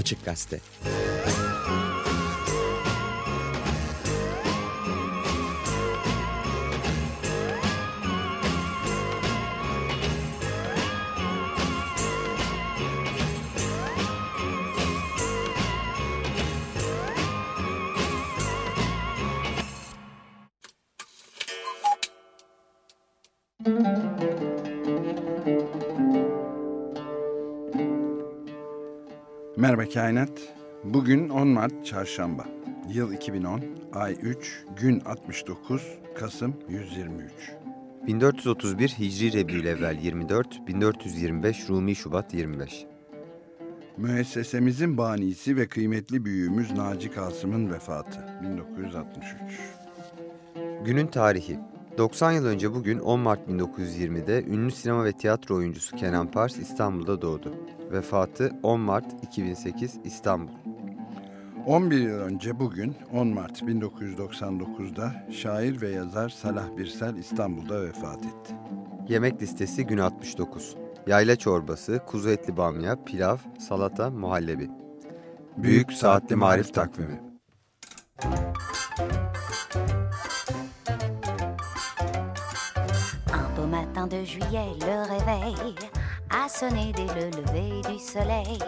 Açık Gazete. Merhaba Kainat. Bugün 10 Mart Çarşamba. Yıl 2010, ay 3, gün 69, Kasım 123. 1431 Hicri Rebülevvel 24, 1425 Rumi Şubat 25. Müessesemizin banisi ve kıymetli büyüğümüz Naci Kasım'ın vefatı 1963. Günün tarihi 90 yıl önce bugün 10 Mart 1920'de ünlü sinema ve tiyatro oyuncusu Kenan Pars İstanbul'da doğdu. Vefatı 10 Mart 2008 İstanbul. 11 yıl önce bugün 10 Mart 1999'da şair ve yazar Salah Birsel İstanbul'da vefat etti. Yemek listesi gün 69. Yayla çorbası, kuzu etli bamya, pilav, salata, muhallebi. Büyük Saatli Marif Takvimi. Un juillet, le réveil a sonné dès le lever du soleil.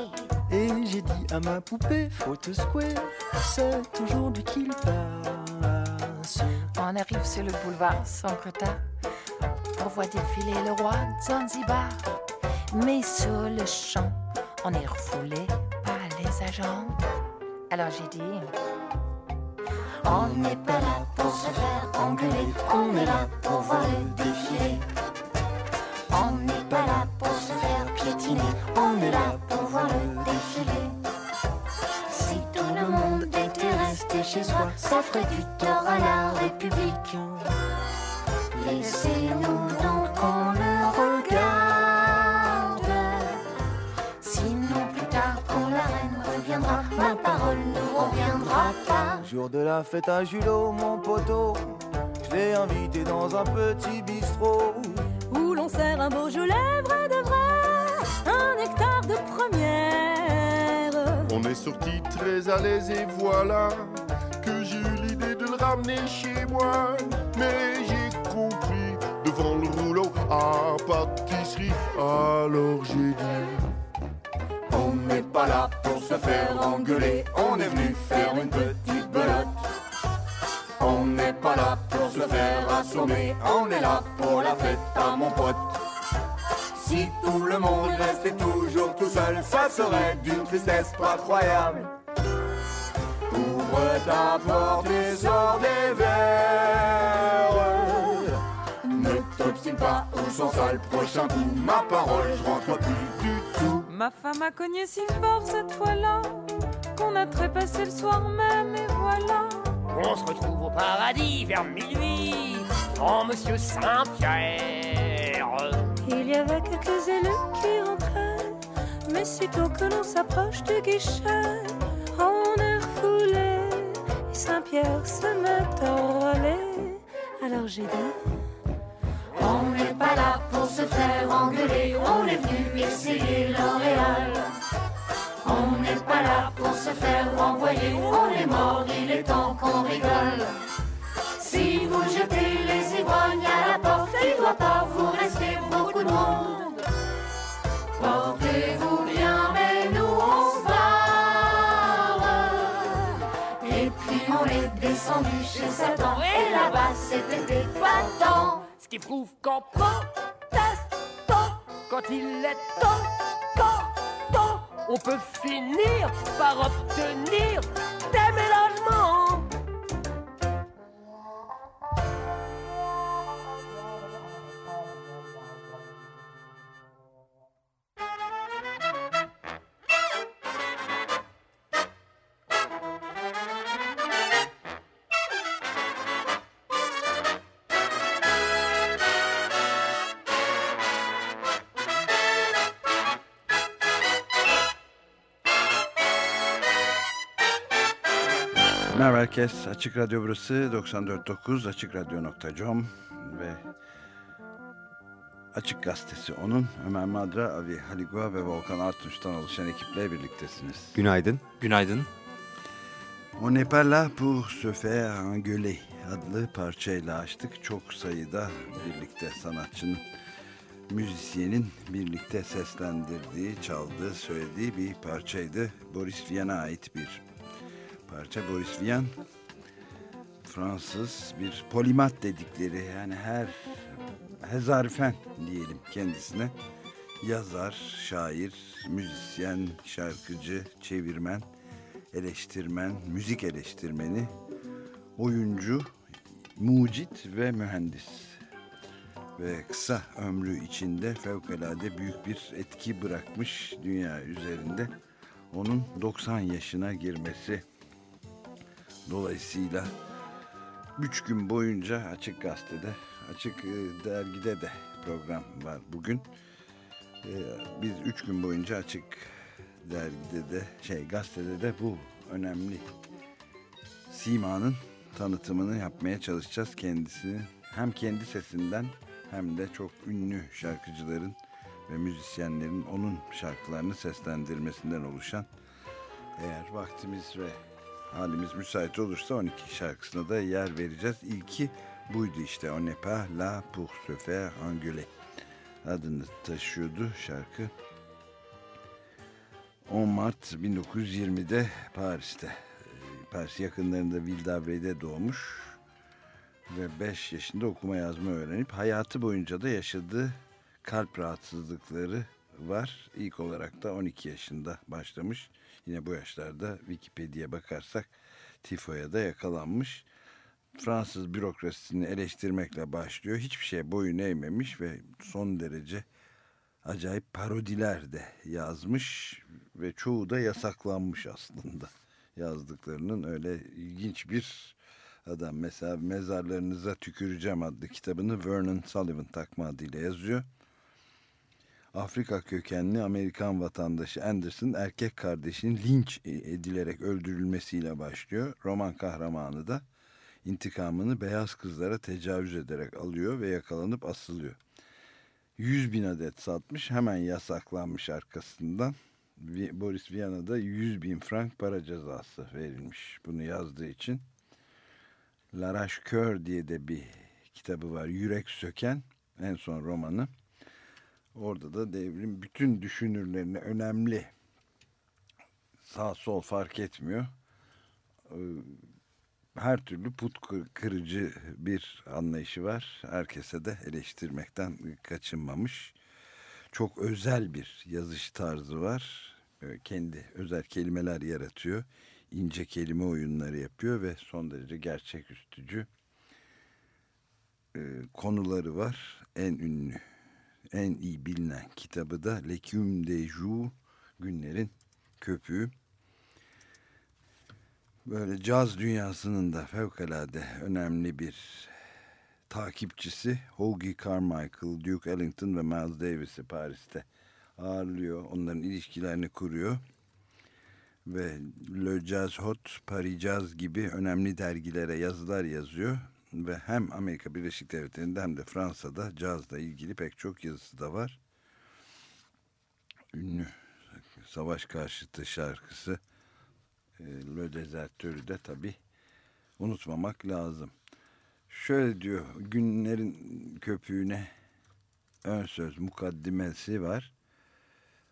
Et j'ai dit à ma poupée, faut te secouer, c'est aujourd'hui qu'il passe. On arrive sur le boulevard Sankota pour voir défiler le roi de Zanzibar. Mais sur le champ, on est refoulé par les agents. Alors j'ai dit, On n'est pas là pour se faire engueuler, on est là pour voir le défilé. On n'est pas là pour se faire piétiner, on est là pour voir le défilé. Si tout le monde était resté chez soi, ça ferait du tort à la République. Laissez-nous donc qu'on le regarde. Sinon plus tard quand la reine reviendra, ma parole ne reviendra pas. Jour de la fête à Julot, mon poteau, je l'ai invité dans un petit bistrot. Où l'on sert un Beaujolais vrai de vrai, un nectar de première. On est sorti très à l'aise et voilà que j'ai eu l'idée de le ramener chez moi. Mais j'ai compris devant le rouleau à pâtisserie. Alors j'ai dit On n'est pas là pour se faire engueuler, on est venu faire une petite belote. On n'est pas là pour se faire assommer, on est là pour la fête à mon pote. Si tout le monde restait toujours tout seul, ça serait d'une tristesse pas croyable. Ouvre ta porte et sors des verres. Ne t'obstine pas ou sans ça le prochain coup. Ma parole, je rentre plus du tout. Ma femme a cogné si fort cette fois-là qu'on a trépassé le soir même et voilà. On se retrouve au paradis vers minuit, en Monsieur Saint-Pierre. Il y avait quelques élus qui rentraient, mais sitôt que l'on s'approche du guichet, on est refoulé et Saint-Pierre se met à râler. Alors j'ai dit. On n'est pas là pour se faire engueuler, on est venu essayer L'Oréal. On n'est pas là pour se faire renvoyer, on est mort, il est temps qu'on rigole. Si vous jetez les ivrognes à la porte, il doit pas vous rester beaucoup de monde. Portez-vous bien, mais nous on se barre. Et puis on est descendu chez Satan, et là-bas c'était épatant. Ce qui prouve qu'en protestant, quand il est temps, on peut finir par obtenir des mélangements. Herkes. Açık Radyo burası 94.9 AçıkRadyo.com ve Açık Gazetesi onun Ömer Madra, Avi Haligua ve Volkan Artunç'tan oluşan ekiple birliktesiniz. Günaydın. Günaydın. On n'est pas là pour se faire engueuler adlı parçayla açtık. Çok sayıda birlikte sanatçının, müzisyenin birlikte seslendirdiği, çaldığı, söylediği bir parçaydı. Boris Vian'a ait bir parça. Boris Vian, Fransız bir polimat dedikleri yani her hezarfen diyelim kendisine. Yazar, şair, müzisyen, şarkıcı, çevirmen, eleştirmen, müzik eleştirmeni, oyuncu, mucit ve mühendis. Ve kısa ömrü içinde fevkalade büyük bir etki bırakmış dünya üzerinde. Onun 90 yaşına girmesi dolayısıyla 3 gün boyunca Açık Gazete'de, Açık e, Dergi'de de program var bugün. E, Biz 3 gün boyunca Açık Dergi'de de, şey gazetede de bu önemli simanın tanıtımını yapmaya çalışacağız kendisini. Hem kendi sesinden hem de çok ünlü şarkıcıların ve müzisyenlerin onun şarkılarını seslendirmesinden oluşan eğer vaktimiz ve halimiz müsait olursa 12 şarkısına da yer vereceğiz. İlki buydu işte. On n'est pas là pour se faire engueuler. Adını taşıyordu şarkı. 10 Mart 1920'de Paris'te. Paris yakınlarında Ville doğmuş ve 5 yaşında okuma yazma öğrenip hayatı boyunca da yaşadığı kalp rahatsızlıkları var. İlk olarak da 12 yaşında başlamış. Yine bu yaşlarda Wikipedia'ya bakarsak tifoya da yakalanmış. Fransız bürokrasisini eleştirmekle başlıyor. Hiçbir şeye boyun eğmemiş ve son derece acayip parodiler de yazmış ve çoğu da yasaklanmış aslında. Yazdıklarının öyle ilginç bir adam. Mesela Mezarlarınıza Tüküreceğim adlı kitabını Vernon Sullivan takma adıyla yazıyor. Afrika kökenli Amerikan vatandaşı Anderson erkek kardeşinin linç edilerek öldürülmesiyle başlıyor. Roman kahramanı da intikamını beyaz kızlara tecavüz ederek alıyor ve yakalanıp asılıyor. 100 bin adet satmış hemen yasaklanmış arkasından. Boris Viana'da 100 bin frank para cezası verilmiş bunu yazdığı için. Larache Coeur diye de bir kitabı var. Yürek Söken en son romanı. Orada da devrim bütün düşünürlerine önemli sağ sol fark etmiyor. Ee, Her türlü put kır- kırıcı bir anlayışı var. Herkese de eleştirmekten kaçınmamış. Çok özel bir yazış tarzı var. Ee, Kendi özel kelimeler yaratıyor. İnce kelime oyunları yapıyor ve son derece gerçeküstücü e, konuları var. En ünlü en iyi bilinen kitabı da L'écume des Jours, Günlerin Köpüğü. Böyle caz dünyasının da fevkalade önemli bir takipçisi Hoagie Carmichael, Duke Ellington ve Miles Davis'i Paris'te ağırlıyor. Onların ilişkilerini kuruyor. Ve Le Jazz Hot, Paris Jazz gibi önemli dergilere yazılar yazıyor ve hem Amerika Birleşik Devletleri'nde hem de Fransa'da cazla ilgili pek çok yazısı da var. Ünlü savaş karşıtı şarkısı e, Le Desertör'ü de tabi unutmamak lazım. Şöyle diyor günlerin köpüğüne ön söz mukaddimesi var.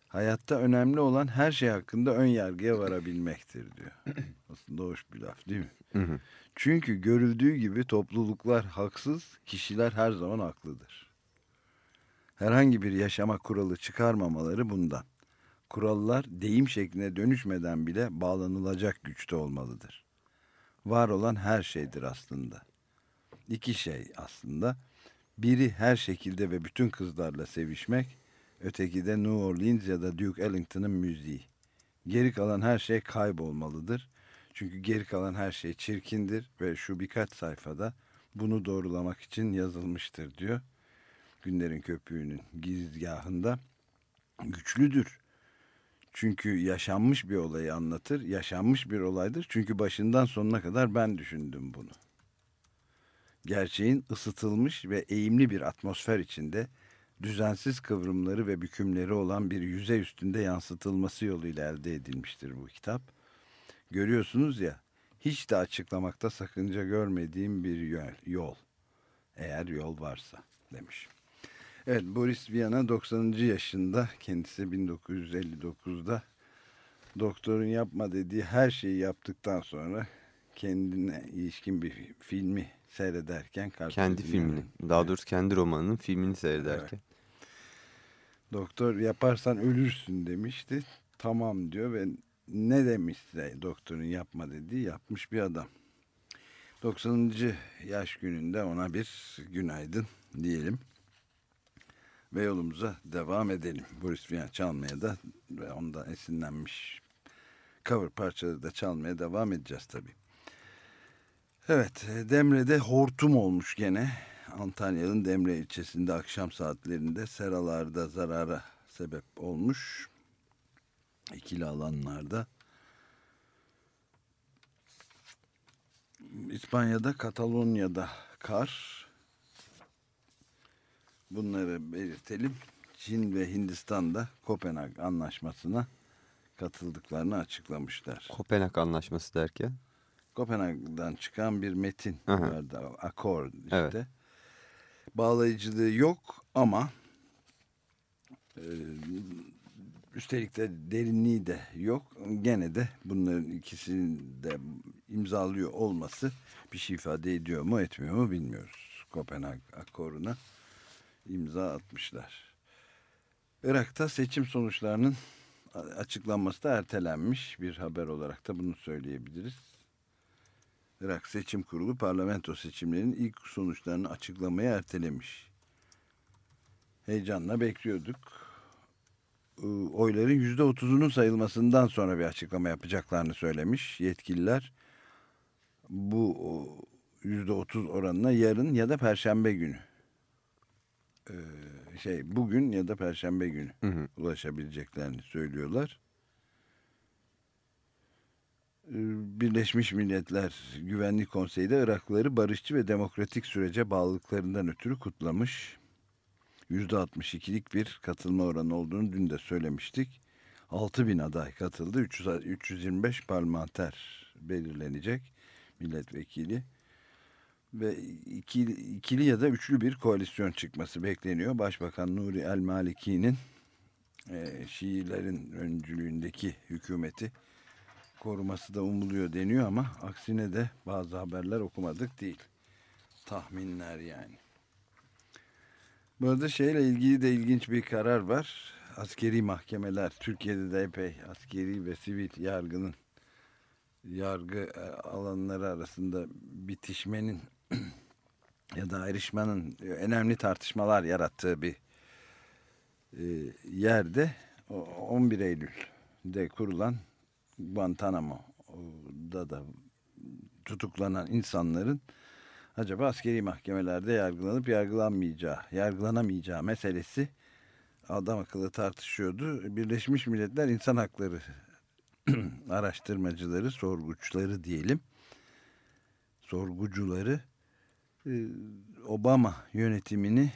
Hayatta önemli olan her şey hakkında ön yargıya varabilmektir diyor. Aslında hoş bir laf değil mi? Hı hı. Çünkü görüldüğü gibi topluluklar haksız, kişiler her zaman haklıdır. Herhangi bir yaşama kuralı çıkarmamaları bundan. Kurallar deyim şekline dönüşmeden bile bağlanılacak güçte olmalıdır. Var olan her şeydir aslında. İki şey aslında. Biri her şekilde ve bütün kızlarla sevişmek, öteki de New Orleans ya da Duke Ellington'ın müziği. Geri kalan her şey kaybolmalıdır. Çünkü geri kalan her şey çirkindir ve şu birkaç sayfada bunu doğrulamak için yazılmıştır diyor. Günlerin Köpüğü'nün gizgahında güçlüdür. Çünkü yaşanmış bir olayı anlatır. Yaşanmış bir olaydır. Çünkü başından sonuna kadar ben düşündüm bunu. Gerçeğin ısıtılmış ve eğimli bir atmosfer içinde düzensiz kıvrımları ve bükümleri olan bir yüzey üstünde yansıtılması yoluyla elde edilmiştir bu kitap. Görüyorsunuz ya hiç de açıklamakta sakınca görmediğim bir yol. Eğer yol varsa demiş. Evet Boris Viana 90. yaşında kendisi 1959'da doktorun yapma dediği her şeyi yaptıktan sonra kendine ilişkin bir filmi seyrederken kendi filmini daha doğrusu kendi romanının filmini seyrederken evet. doktor yaparsan ölürsün demişti tamam diyor ve ne demişse doktorun yapma dediği yapmış bir adam 90. yaş gününde ona bir günaydın diyelim ve yolumuza devam edelim. Boris Vian çalmaya da ve ondan esinlenmiş cover parçaları da çalmaya devam edeceğiz tabii. Evet, Demre'de hortum olmuş gene. Antalya'nın Demre ilçesinde akşam saatlerinde seralarda zarara sebep olmuş. İkili alanlarda. İspanya'da, Katalonya'da kar. Bunları belirtelim. Çin ve Hindistan da Kopenhag Anlaşması'na katıldıklarını açıklamışlar. Kopenhag Anlaşması derken? Kopenhag'dan çıkan bir metin Aha. vardı. Akor işte. Evet. Bağlayıcılığı yok ama e, üstelik de derinliği de yok. Gene de bunların ikisinin de imzalıyor olması bir şey ifade ediyor mu etmiyor mu bilmiyoruz. Kopenhag Akoru'na imza atmışlar. Irak'ta seçim sonuçlarının açıklanması da ertelenmiş bir haber olarak da bunu söyleyebiliriz. Irak Seçim Kurulu parlamento seçimlerinin ilk sonuçlarını açıklamaya ertelemiş. Heyecanla bekliyorduk. Oyların yüzde otuzunun sayılmasından sonra bir açıklama yapacaklarını söylemiş yetkililer. Bu yüzde otuz oranına yarın ya da perşembe günü şey bugün ya da perşembe günü hı hı. ulaşabileceklerini söylüyorlar. Birleşmiş Milletler Güvenlik Konseyi de Iraklıları barışçı ve demokratik sürece bağlılıklarından ötürü kutlamış. %62'lik bir katılma oranı olduğunu dün de söylemiştik. 6 bin aday katıldı. 300, 325 parlamenter belirlenecek milletvekili. Ve ikili, ikili ya da üçlü bir koalisyon çıkması bekleniyor. Başbakan Nuri El Maliki'nin e, Şiilerin öncülüğündeki hükümeti koruması da umuluyor deniyor ama aksine de bazı haberler okumadık değil. Tahminler yani. Bu arada şeyle ilgili de ilginç bir karar var. Askeri mahkemeler Türkiye'de de epey askeri ve sivil yargının yargı e, alanları arasında bitişmenin ya da ayrışmanın önemli tartışmalar yarattığı bir e, yerde 11 Eylül'de kurulan Guantanamo'da da tutuklanan insanların acaba askeri mahkemelerde yargılanıp yargılanmayacağı, yargılanamayacağı meselesi adam akıllı tartışıyordu. Birleşmiş Milletler İnsan Hakları araştırmacıları, sorguçları diyelim, sorgucuları e, Obama yönetimini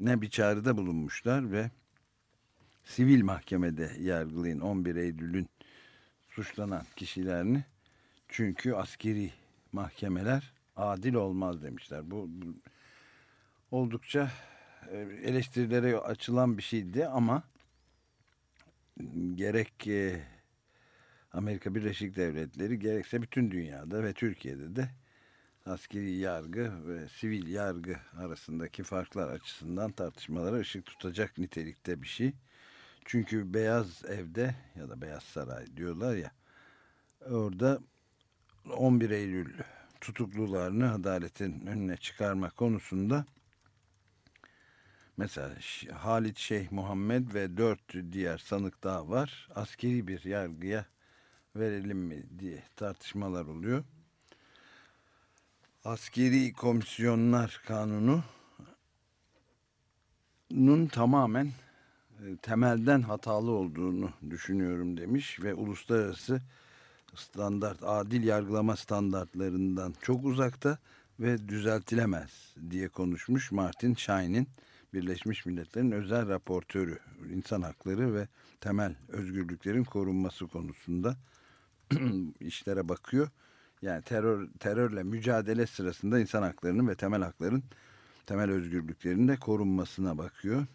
ne bir çağrıda bulunmuşlar ve sivil mahkemede yargılayın 11 Eylül'ün suçlanan kişilerini çünkü askeri mahkemeler adil olmaz demişler. Bu, bu oldukça e, eleştirilere açılan bir şeydi ama gerek e, Amerika Birleşik Devletleri gerekse bütün dünyada ve Türkiye'de de askeri yargı ve sivil yargı arasındaki farklar açısından tartışmalara ışık tutacak nitelikte bir şey. Çünkü Beyaz Ev'de ya da Beyaz Saray diyorlar ya orada 11 Eylül tutuklularını adaletin önüne çıkarma konusunda mesela Halit Şeyh Muhammed ve dört diğer sanık daha var. Askeri bir yargıya verelim mi diye tartışmalar oluyor. Askeri Komisyonlar Kanunu nun tamamen e, temelden hatalı olduğunu düşünüyorum demiş ve uluslararası standart adil yargılama standartlarından çok uzakta ve düzeltilemez diye konuşmuş Martin Shine'in Birleşmiş Milletler'in özel raportörü insan hakları ve temel özgürlüklerin korunması konusunda işlere bakıyor. Yani terör terörle mücadele sırasında insan haklarının ve temel hakların temel özgürlüklerin de korunmasına bakıyor.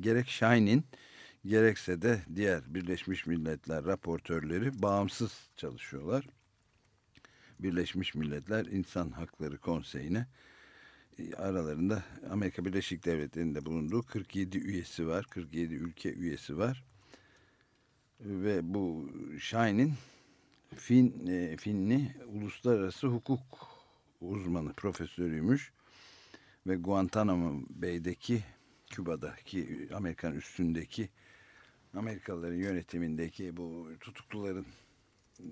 Gerek Shine'in gerekse de diğer Birleşmiş Milletler raportörleri bağımsız çalışıyorlar. Birleşmiş Milletler İnsan Hakları Konseyi'ne e, aralarında Amerika Birleşik Devletleri'nde bulunduğu 47 üyesi var. 47 ülke üyesi var. Ve bu Shine'in Fin, e, Finli uluslararası hukuk uzmanı profesörüymüş ve Guantanamo Bay'deki Küba'daki Amerikan üstündeki Amerikalıların yönetimindeki bu tutukluların ıı,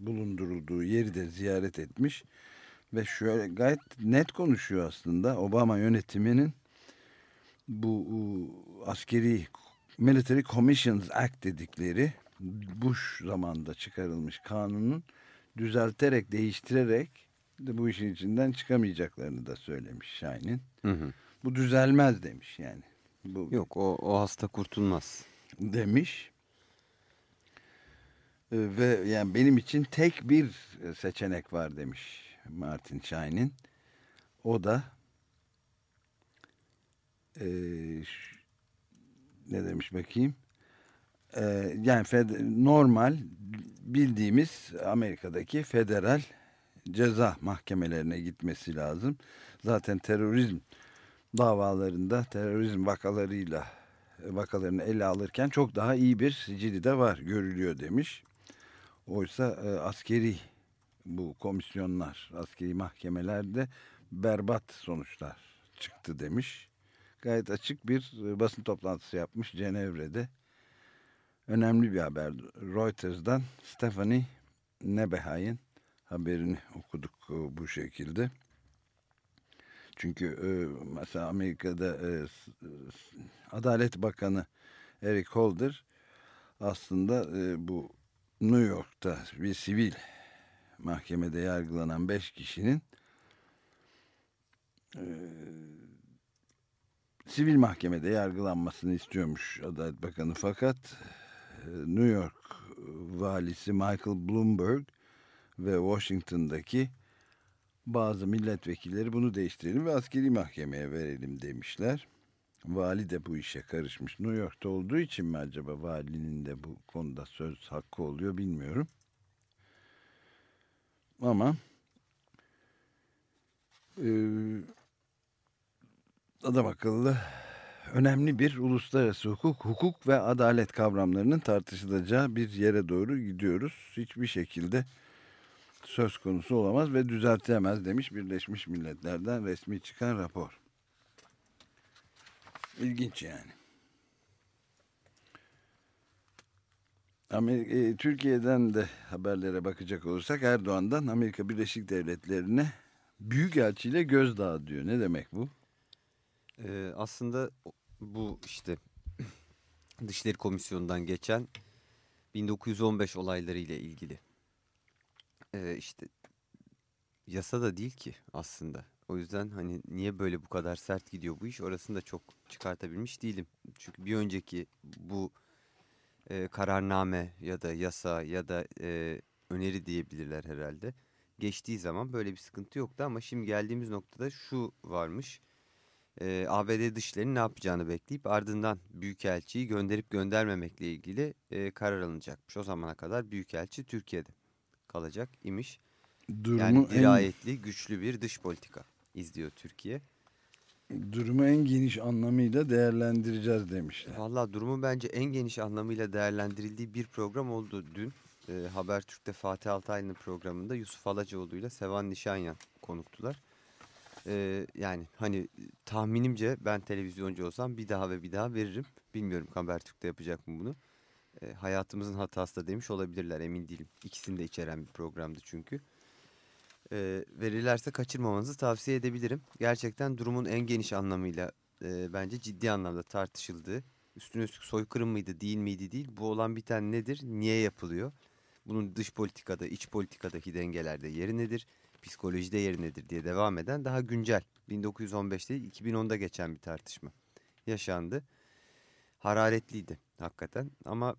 bulundurulduğu yeri de ziyaret etmiş ve şöyle gayet net konuşuyor aslında Obama yönetiminin bu ıı, askeri Military Commissions Act dedikleri Bush zamanında çıkarılmış kanunun düzelterek değiştirerek de bu işin içinden çıkamayacaklarını da söylemiş hı. Bu düzelmez demiş yani. Bu Yok o, o hasta kurtulmaz. Demiş. Ee, Ve yani benim için tek bir seçenek var demiş Martin Shine'in. O da ş- ne demiş bakayım? Eee, yani fed- normal bildiğimiz Amerika'daki federal ceza mahkemelerine gitmesi lazım. Zaten terörizm davalarında terörizm vakalarıyla vakalarını ele alırken çok daha iyi bir sicili de var görülüyor demiş. Oysa e, askeri bu komisyonlar, askeri mahkemelerde berbat sonuçlar çıktı demiş. Gayet açık bir e, basın toplantısı yapmış Cenevre'de. Önemli bir haber. Reuters'dan Stephanie Nebehay'ın haberini okuduk e, bu şekilde. Çünkü e, mesela Amerika'da e, s- Adalet Bakanı Eric Holder aslında e, bu New York'ta bir sivil mahkemede yargılanan beş kişinin e, sivil mahkemede yargılanmasını istiyormuş Adalet Bakanı. Fakat e, New York valisi Michael Bloomberg ve Washington'daki bazı milletvekilleri bunu değiştirelim ve askeri mahkemeye verelim demişler. Vali de bu işe karışmış. New York'ta olduğu için mi acaba valinin de bu konuda söz hakkı oluyor bilmiyorum. Ama e, adam akıllı önemli bir uluslararası hukuk, hukuk ve adalet kavramlarının tartışılacağı bir yere doğru gidiyoruz. Hiçbir şekilde söz konusu olamaz ve düzeltilemez demiş Birleşmiş Milletler'den resmi çıkan rapor. İlginç yani. Amerika, e, Türkiye'den de haberlere bakacak olursak Erdoğan'dan Amerika Birleşik Devletleri'ne büyükelçiyle gözdağı diyor. Ne demek bu? Ee, aslında bu işte Dışişleri Komisyonu'ndan geçen 1915 olayları ile ilgili. Ee, işte yasa da değil ki aslında. O yüzden hani niye böyle bu kadar sert gidiyor bu iş orasını da çok çıkartabilmiş değilim. Çünkü bir önceki bu e, kararname ya da yasa ya da e, öneri diyebilirler herhalde. Geçtiği zaman böyle bir sıkıntı yoktu ama şimdi geldiğimiz noktada şu varmış. E, ABD dışlarının ne yapacağını bekleyip ardından Büyükelçiyi gönderip göndermemekle ilgili e, karar alınacakmış. O zamana kadar Büyükelçi Türkiye'de kalacak imiş. Durumu Yani en, dirayetli, güçlü bir dış politika izliyor Türkiye. durumu en geniş anlamıyla değerlendireceğiz demişler. Valla durumu bence en geniş anlamıyla değerlendirildiği bir program oldu dün. E, Habertürk'te Fatih Altaylı'nın programında Yusuf Alacaoğlu ile Sevan Nişanyan konuktular. E, yani hani tahminimce ben televizyoncu olsam bir daha ve bir daha veririm. Bilmiyorum Habertürk'te yapacak mı bunu. E, hayatımızın hatası da demiş olabilirler emin değilim. İkisini de içeren bir programdı çünkü. E, verirlerse kaçırmamanızı tavsiye edebilirim. Gerçekten durumun en geniş anlamıyla e, bence ciddi anlamda tartışıldığı, üstüne üstlük soykırım mıydı değil miydi değil, bu olan biten nedir, niye yapılıyor, bunun dış politikada, iç politikadaki dengelerde yeri nedir, psikolojide yeri nedir diye devam eden daha güncel 1915 değil 2010'da geçen bir tartışma yaşandı. Hararetliydi hakikaten ama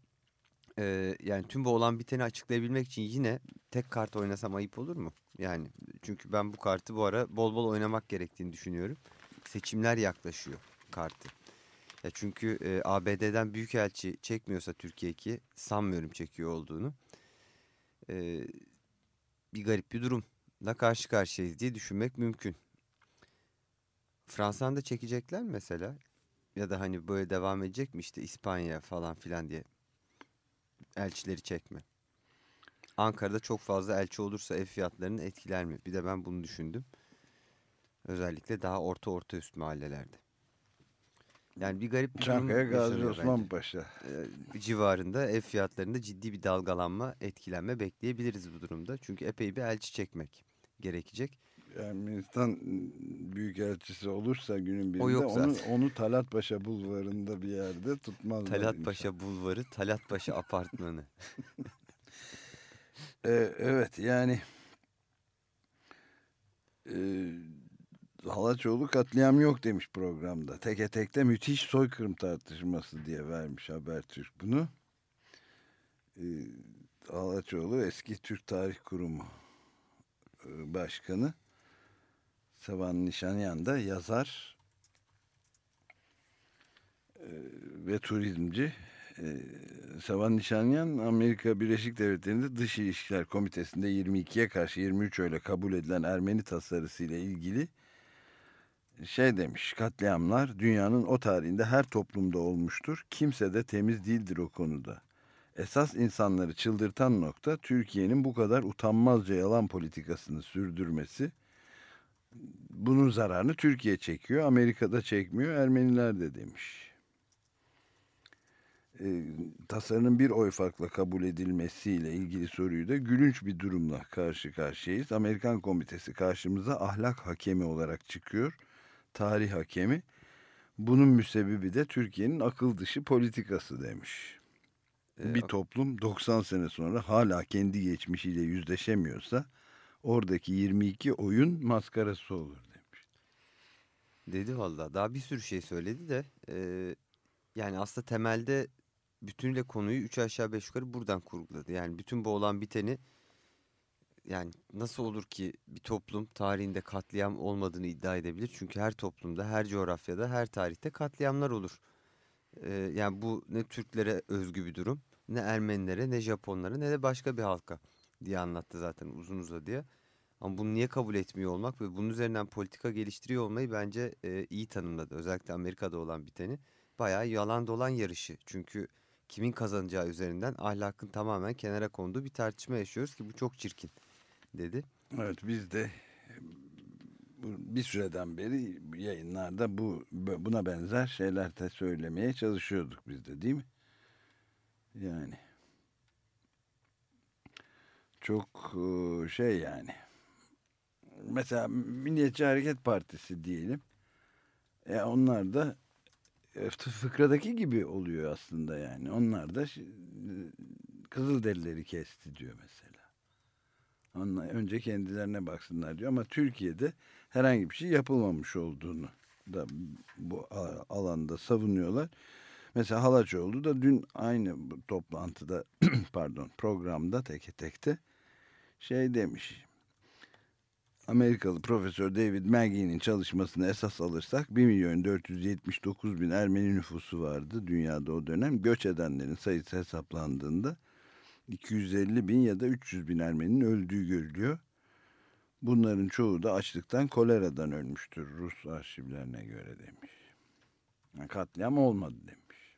e, yani tüm bu olan biteni açıklayabilmek için yine tek kart oynasam ayıp olur mu? Yani çünkü ben bu kartı bu ara bol bol oynamak gerektiğini düşünüyorum. Seçimler yaklaşıyor kartı. Ya çünkü e, ABD'den büyükelçi çekmiyorsa Türkiye ki sanmıyorum çekiyor olduğunu. E, bir garip bir durumla karşı karşıyayız diye düşünmek mümkün. Fransa'nda çekecekler mesela? Ya da hani böyle devam edecek mi işte İspanya falan filan diye elçileri çekme. Ankara'da çok fazla elçi olursa ev fiyatlarını etkiler mi? Bir de ben bunu düşündüm. Özellikle daha orta orta üst mahallelerde. Yani bir garip bir durum Çankaya Gazi Osman bence. Paşa. Ee, civarında ev fiyatlarında ciddi bir dalgalanma, etkilenme bekleyebiliriz bu durumda. Çünkü epey bir elçi çekmek gerekecek. Ermenistan Büyükelçisi olursa günün birinde yok onu, zaten. onu Talat Paşa bulvarında bir yerde tutmazlar. Talat inşallah. Paşa Bulvarı, Talat Paşa Apartmanı. Ee, evet yani e, Halaçoğlu katliam yok demiş programda. Teke tekte müthiş soykırım tartışması diye vermiş Habertürk bunu. Ee, Halaçoğlu eski Türk Tarih Kurumu e, Başkanı Saban Nişanyan da yazar e, ve turizmci. E, Saban Nişanyan Amerika Birleşik Devletleri'nde Dış İlişkiler Komitesi'nde 22'ye karşı 23 öyle kabul edilen Ermeni tasarısı ile ilgili şey demiş katliamlar dünyanın o tarihinde her toplumda olmuştur. Kimse de temiz değildir o konuda. Esas insanları çıldırtan nokta Türkiye'nin bu kadar utanmazca yalan politikasını sürdürmesi. Bunun zararını Türkiye çekiyor, Amerika'da çekmiyor, Ermeniler de demiş. E, tasarının bir oy farkla kabul edilmesiyle ilgili soruyu da gülünç bir durumla karşı karşıyayız. Amerikan komitesi karşımıza ahlak hakemi olarak çıkıyor. Tarih hakemi. Bunun müsebbibi de Türkiye'nin akıl dışı politikası demiş. Ee, bir toplum 90 sene sonra hala kendi geçmişiyle yüzleşemiyorsa oradaki 22 oyun maskarası olur demiş. Dedi valla. Daha bir sürü şey söyledi de e, yani aslında temelde bütünüyle konuyu üç aşağı beş yukarı buradan kurguladı. Yani bütün bu olan biteni yani nasıl olur ki bir toplum tarihinde katliam olmadığını iddia edebilir? Çünkü her toplumda, her coğrafyada, her tarihte katliamlar olur. E, yani bu ne Türklere özgü bir durum, ne Ermenilere, ne Japonlara, ne de başka bir halka diye anlattı zaten uzun uzadıya. Ama bunu niye kabul etmiyor olmak ve bunun üzerinden politika geliştiriyor olmayı bence e, iyi tanımladı. Özellikle Amerika'da olan biteni. Bayağı yalan dolan yarışı. Çünkü kimin kazanacağı üzerinden ahlakın tamamen kenara konduğu bir tartışma yaşıyoruz ki bu çok çirkin dedi. Evet biz de bir süreden beri yayınlarda bu buna benzer şeyler de söylemeye çalışıyorduk biz de değil mi? Yani çok e, şey yani mesela Milliyetçi Hareket Partisi diyelim e onlar da e, fıkradaki gibi oluyor aslında yani onlar da Kızılderilileri kesti diyor mesela. Onlar önce kendilerine baksınlar diyor ama Türkiye'de herhangi bir şey yapılmamış olduğunu da bu alanda savunuyorlar. Mesela Halaçoğlu da dün aynı toplantıda pardon programda teke tekte şey demiş. Amerikalı Profesör David Maggie'nin çalışmasını esas alırsak 1 milyon 479 bin Ermeni nüfusu vardı dünyada o dönem. Göç edenlerin sayısı hesaplandığında 250 bin ya da 300 bin Ermeninin öldüğü görülüyor. Bunların çoğu da açlıktan koleradan ölmüştür Rus arşivlerine göre demiş. Katliam olmadı demiş.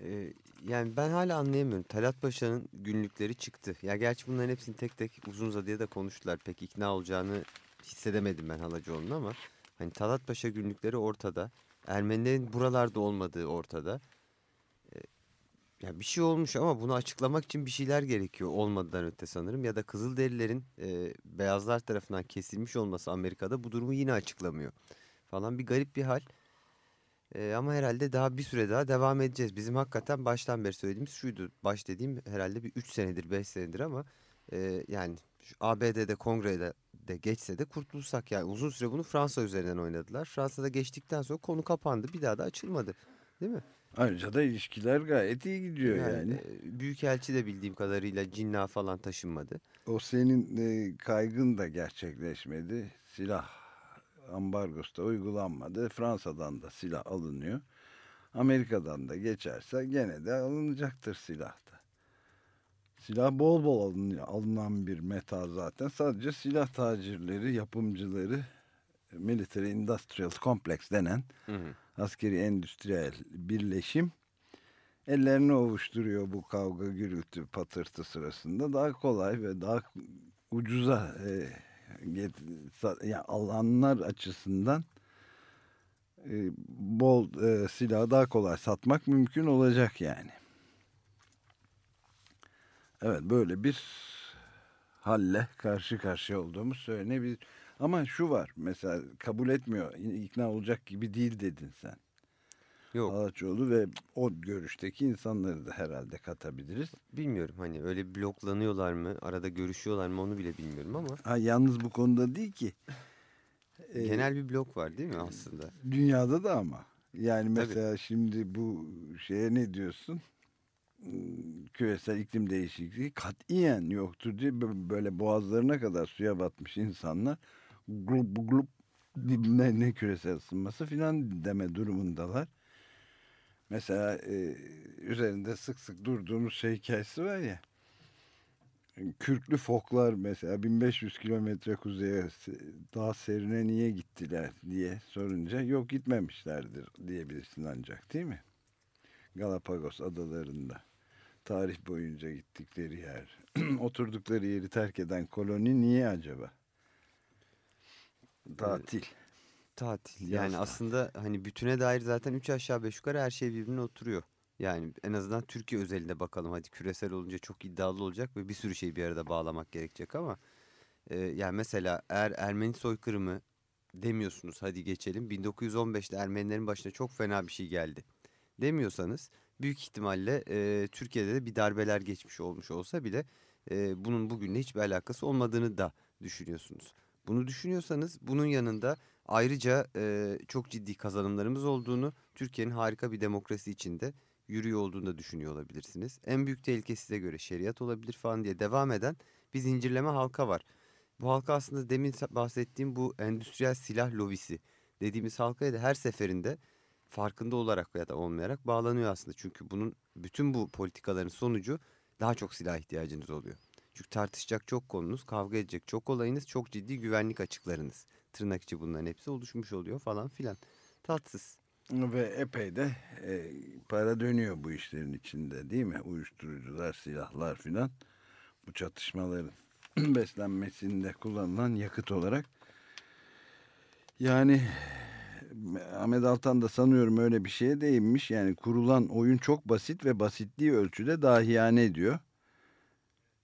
Ee, yani ben hala anlayamıyorum. Talat Paşa'nın günlükleri çıktı. Ya gerçi bunların hepsini tek tek uzun uzadıya da konuştular. Pek ikna olacağını hissedemedim ben Halacıoğlu'nun ama hani Talat Paşa günlükleri ortada. Ermenilerin buralarda olmadığı ortada. Ee, ya bir şey olmuş ama bunu açıklamak için bir şeyler gerekiyor olmadan öte sanırım. Ya da Kızılderililerin e, beyazlar tarafından kesilmiş olması Amerika'da bu durumu yine açıklamıyor. Falan bir garip bir hal. Ee, ama herhalde daha bir süre daha devam edeceğiz. Bizim hakikaten baştan beri söylediğimiz şuydu. Baş dediğim herhalde bir 3 senedir 5 senedir ama e, yani ABD'de kongrede de geçse de kurtulsak yani uzun süre bunu Fransa üzerinden oynadılar. Fransa'da geçtikten sonra konu kapandı bir daha da açılmadı değil mi? Ayrıca da ilişkiler gayet iyi gidiyor yani. e, Büyükelçi de bildiğim kadarıyla Cinna falan taşınmadı. O senin e, kaygın da gerçekleşmedi. Silah ambargosu da uygulanmadı. Fransa'dan da silah alınıyor. Amerika'dan da geçerse gene de alınacaktır silah da. Silah bol bol alınıyor, alınan bir meta zaten. Sadece silah tacirleri, yapımcıları, Military Industrial Complex denen Hı hı. askeri endüstriyel birleşim ellerini ovuşturuyor bu kavga gürültü patırtı sırasında daha kolay ve daha ucuza e, yani alanlar açısından e, bol e, silahı daha kolay satmak mümkün olacak yani. Evet böyle bir halle karşı karşıya olduğumuz söylenebilir. Ama şu var mesela kabul etmiyor ikna olacak gibi değil dedin sen. Yok Alaçoğlu ve o görüşteki insanları da herhalde katabiliriz. bilmiyorum hani öyle bloklanıyorlar mı arada görüşüyorlar mı onu bile bilmiyorum ama Ha, yalnız bu konuda değil ki. Genel bir blok var değil mi aslında? Dünyada da ama. Yani Tabii. mesela şimdi bu şeye ne diyorsun? Hmm, Küresel iklim değişikliği katiyen yoktur diye bö- böyle boğazlarına kadar suya batmış insanlar glup glup ne, ne küresel ısınması filan deme durumundalar. Mesela e, üzerinde sık sık durduğumuz şey hikayesi var ya. Kürklü foklar mesela 1500 kilometre kuzeye daha serine niye gittiler diye sorunca yok gitmemişlerdir diyebilirsin ancak değil mi? Galapagos adalarında tarih boyunca gittikleri yer oturdukları yeri terk eden koloni niye acaba? Tatil. Tatil yani tatili. aslında hani bütüne dair zaten 3 aşağı 5 yukarı her şey birbirine oturuyor. Yani en azından Türkiye özelinde bakalım hadi küresel olunca çok iddialı olacak ve bir sürü şeyi bir arada bağlamak gerekecek ama e, yani mesela eğer Ermeni soykırımı demiyorsunuz hadi geçelim 1915'te Ermenilerin başına çok fena bir şey geldi demiyorsanız büyük ihtimalle e, Türkiye'de de bir darbeler geçmiş olmuş olsa bile e, bunun bugünle hiçbir alakası olmadığını da düşünüyorsunuz. Bunu düşünüyorsanız bunun yanında ayrıca e, çok ciddi kazanımlarımız olduğunu, Türkiye'nin harika bir demokrasi içinde yürüyor olduğunu da düşünüyor olabilirsiniz. En büyük tehlike size göre şeriat olabilir falan diye devam eden bir zincirleme halka var. Bu halka aslında demin bahsettiğim bu endüstriyel silah lobisi dediğimiz halkaya da her seferinde farkında olarak ya da olmayarak bağlanıyor aslında. Çünkü bunun bütün bu politikaların sonucu daha çok silah ihtiyacınız oluyor. Çünkü tartışacak çok konunuz, kavga edecek çok olayınız, çok ciddi güvenlik açıklarınız. Tırnak içi bunların hepsi oluşmuş oluyor falan filan. Tatsız. Ve epey de e, para dönüyor bu işlerin içinde değil mi? Uyuşturucular, silahlar filan bu çatışmaların beslenmesinde kullanılan yakıt olarak. Yani Ahmet Altan da sanıyorum öyle bir şeye değinmiş. Yani kurulan oyun çok basit ve basitliği ölçüde dahiyane ediyor.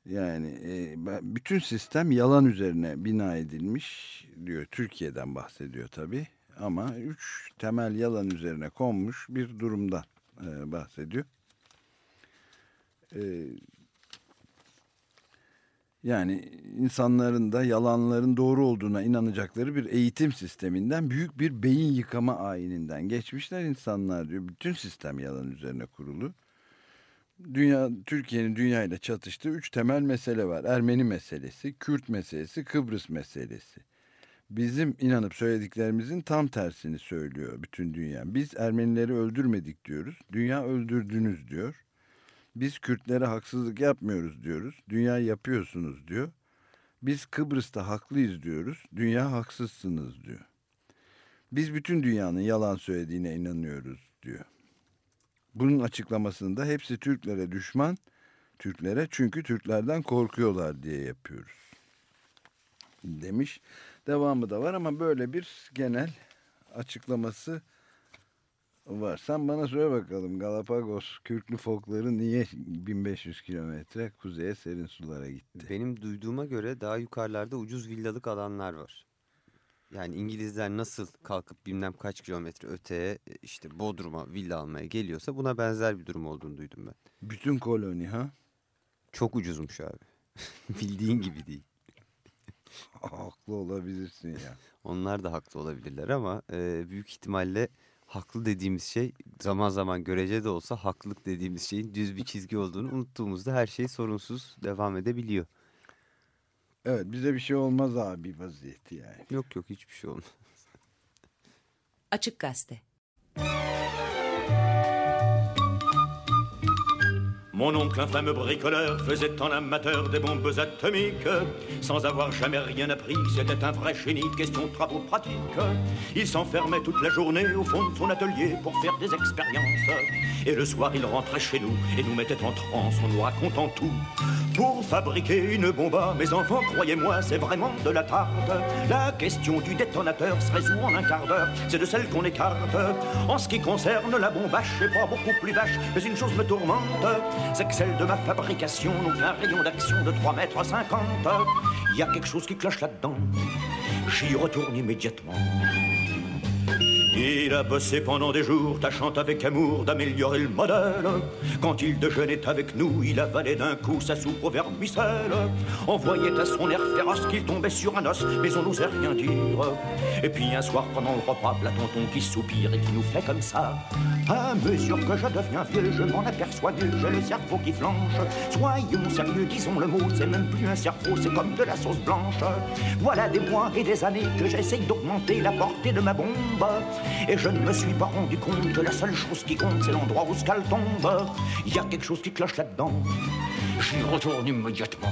Yani e, bütün sistem yalan üzerine bina edilmiş diyor. Türkiye'den bahsediyor tabii. Ama üç temel yalan üzerine konmuş bir durumdan e, bahsediyor. E, yani insanların da yalanların doğru olduğuna inanacakları bir eğitim sisteminden büyük bir beyin yıkama ayininden geçmişler insanlar diyor. Bütün sistem yalan üzerine kurulu. Dünya Türkiye'nin dünya ile çatıştığı üç temel mesele var. Ermeni meselesi, Kürt meselesi, Kıbrıs meselesi. Bizim inanıp söylediklerimizin tam tersini söylüyor bütün dünya. Biz Ermenileri öldürmedik diyoruz. Dünya öldürdünüz diyor. Biz Kürtlere haksızlık yapmıyoruz diyoruz. Dünya yapıyorsunuz diyor. Biz Kıbrıs'ta haklıyız diyoruz. Dünya haksızsınız diyor. Biz bütün dünyanın yalan söylediğine inanıyoruz diyor. Bunun açıklamasında hepsi Türklere düşman, Türklere çünkü Türklerden korkuyorlar diye yapıyoruz. Demiş. Devamı da var ama böyle bir genel açıklaması var. Sen bana söyle bakalım Galapagos kürklü fokları niye 1500 kilometre kuzeye serin sulara gitti? Benim duyduğuma göre daha yukarılarda ucuz villalık alanlar var. Yani İngilizler nasıl kalkıp bilmem kaç kilometre öteye işte Bodrum'a villa almaya geliyorsa buna benzer bir durum olduğunu duydum ben. Bütün koloni ha? Çok ucuzmuş abi. Bildiğin gibi değil. Haklı olabilirsin ya. Onlar da haklı olabilirler ama e, büyük ihtimalle haklı dediğimiz şey zaman zaman görece de olsa haklılık dediğimiz şeyin düz bir çizgi olduğunu unuttuğumuzda her şey sorunsuz devam edebiliyor. Evet bize bir şey olmaz abi vaziyeti yani. Yok yok hiçbir şey olmaz. Açık Gazete Mon oncle, infâme bricoleur, faisait en amateur des bombes atomiques. Sans avoir jamais rien appris, c'était un vrai génie, question de travaux pratiques. Il s'enfermait toute la journée au fond de son atelier pour faire des expériences. Et le soir, il rentrait chez nous et nous mettait en transe en nous racontant tout. Pour fabriquer une bombe, mes enfants, croyez-moi, c'est vraiment de la tarte. La question du détonateur se résout en un quart d'heure, c'est de celle qu'on écarte. En ce qui concerne la bombache, c'est pas beaucoup plus vache, mais une chose me tourmente, c'est que celle de ma fabrication n'a qu'un rayon d'action de 3 mètres 50. Il y a quelque chose qui cloche là-dedans, j'y retourne immédiatement. Il a bossé pendant des jours, tâchant avec amour d'améliorer le modèle. Quand il déjeunait avec nous, il avalait d'un coup sa soupe au vermicelle. On voyait à son air féroce qu'il tombait sur un os, mais on n'osait rien dire. Et puis un soir pendant le repas, la tonton qui soupire et qui nous fait comme ça. À mesure que je deviens vieux, je m'en aperçois mieux, j'ai le cerveau qui flanche. Soyons sérieux, disons le mot, c'est même plus un cerveau, c'est comme de la sauce blanche. Voilà des mois et des années que j'essaye d'augmenter la portée de ma bombe. Et je ne me suis pas rendu compte que la seule chose qui compte, c'est l'endroit où qu'elle tombe. Il y a quelque chose qui cloche là-dedans. J'y retourne immédiatement.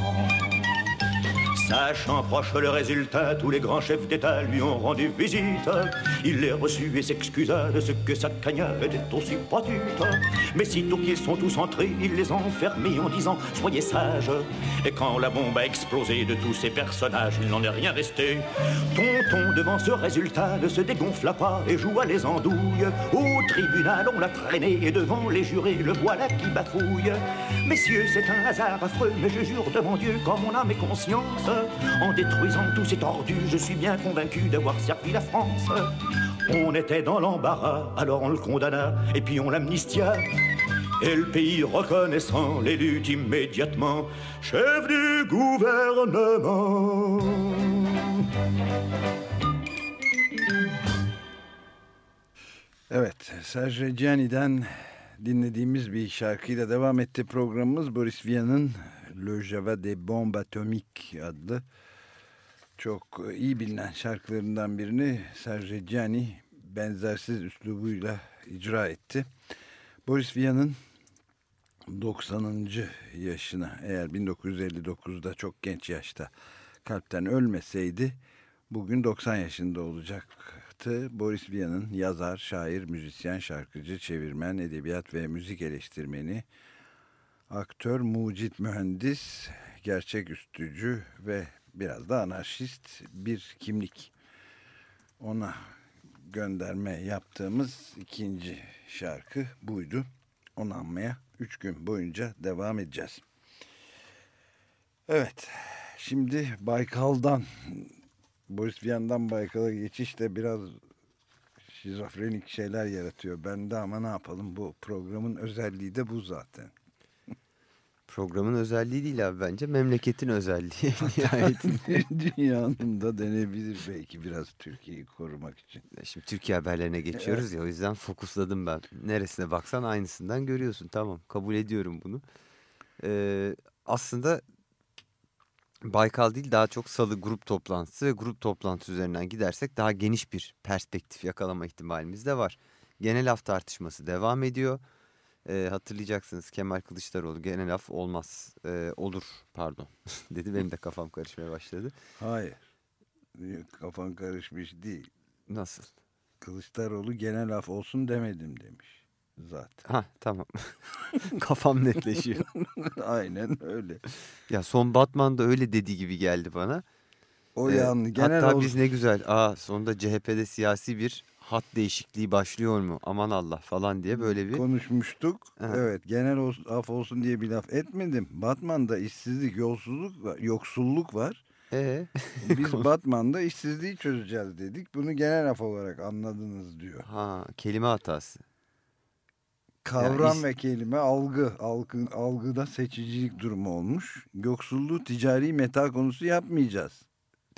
Sachant proche le résultat, tous les grands chefs d'État lui ont rendu visite. Il les reçut et s'excusa de ce que sa cagnade était aussi petite. Mais sitôt qu'ils sont tous entrés, il les enfermés en disant Soyez sages. Et quand la bombe a explosé de tous ces personnages, il n'en est rien resté. Tonton, devant ce résultat, ne se dégonfla pas et joua les andouilles. Au tribunal, on l'a traîné et devant les jurés, le voilà qui bafouille. Messieurs, c'est un hasard affreux, mais je jure devant Dieu, quand mon âme est conscience, en détruisant tous ces tordus, je suis bien convaincu d'avoir servi la France. On était dans l'embarras, alors on le condamna, et puis on l'amnistia. Et le pays reconnaissant l'élut immédiatement chef du gouvernement. Dinlediğimiz bir devam etti programımız. Boris Vian'ın Le Java des Bombes Atomiques adlı çok iyi bilinen şarkılarından birini Serge Gianni benzersiz üslubuyla icra etti. Boris Vian'ın 90. yaşına eğer 1959'da çok genç yaşta kalpten ölmeseydi bugün 90 yaşında olacaktı. Boris Vian'ın yazar, şair, müzisyen, şarkıcı, çevirmen, edebiyat ve müzik eleştirmeni, aktör, mucit, mühendis, gerçek üstücü ve biraz da anarşist bir kimlik. Ona gönderme yaptığımız ikinci şarkı buydu. Onu anmaya üç gün boyunca devam edeceğiz. Evet, şimdi Baykal'dan, Boris Vian'dan Baykal'a geçiş de biraz şizofrenik şeyler yaratıyor bende ama ne yapalım bu programın özelliği de bu zaten. Programın özelliği değil abi bence memleketin özelliği. Dünyanın da denebilir belki biraz Türkiye'yi korumak için. Şimdi Türkiye haberlerine geçiyoruz ya o yüzden fokusladım ben. Neresine baksan aynısından görüyorsun tamam kabul ediyorum bunu. Ee, aslında Baykal değil daha çok salı grup toplantısı ve grup toplantısı üzerinden gidersek daha geniş bir perspektif yakalama ihtimalimiz de var. Genel af tartışması devam ediyor. Ee, hatırlayacaksınız Kemal Kılıçdaroğlu genel af olmaz Ee, olur pardon dedi benim de kafam karışmaya başladı. Hayır. Kafan karışmış değil. Nasıl? Kılıçdaroğlu genel af olsun demedim demiş zaten. Ha tamam. Kafam netleşiyor. Aynen öyle. Ya son Batman'da öyle dediği gibi geldi bana. O Ee, yani genel hatta ol- biz ne güzel. Aa sonunda CHP'de siyasi bir hat değişikliği başlıyor mu? Aman Allah falan diye böyle bir konuşmuştuk. Aha. Evet genel olsun, af olsun diye bir laf etmedim. Batman'da işsizlik, yolsuzluk, var, yoksulluk var. Ee? Biz Batman'da işsizliği çözeceğiz dedik. Bunu genel af olarak anladınız diyor. ha kelime hatası. Kavram is- ve kelime algı, algı, algıda seçicilik durumu olmuş. Yoksulluğu ticari meta konusu yapmayacağız.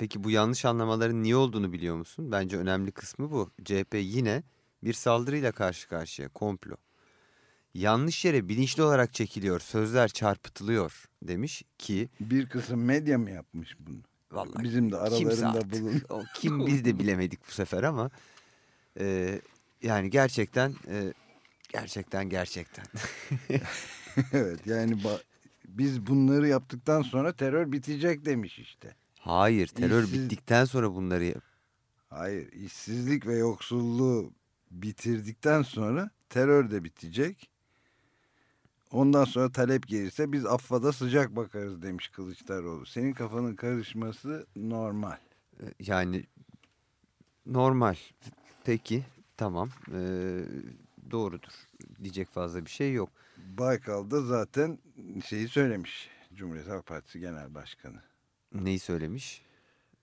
Peki bu yanlış anlamaların niye olduğunu biliyor musun? Bence önemli kısmı bu. CHP yine bir saldırıyla karşı karşıya, komplo. Yanlış yere bilinçli olarak çekiliyor, sözler çarpıtılıyor demiş ki... Bir kısım medya mı yapmış bunu? Vallahi Bizim de aralarında bulun. O kim biz de bilemedik bu sefer ama... e, yani gerçekten, e, gerçekten, gerçekten. evet yani biz bunları yaptıktan sonra terör bitecek demiş işte. Hayır, terör İşsiz- bittikten sonra bunları... yap- Hayır işsizlik ve yoksulluğu bitirdikten sonra terör de bitecek. Ondan sonra talep gelirse biz affada sıcak bakarız demiş Kılıçdaroğlu. Senin kafanın karışması normal. e, Yani normal. Peki, tamam. e, doğrudur. Diyecek fazla bir şey yok. Baykal'da zaten şeyi söylemiş Cumhuriyet Halk Partisi Genel Başkanı. Neyi söylemiş?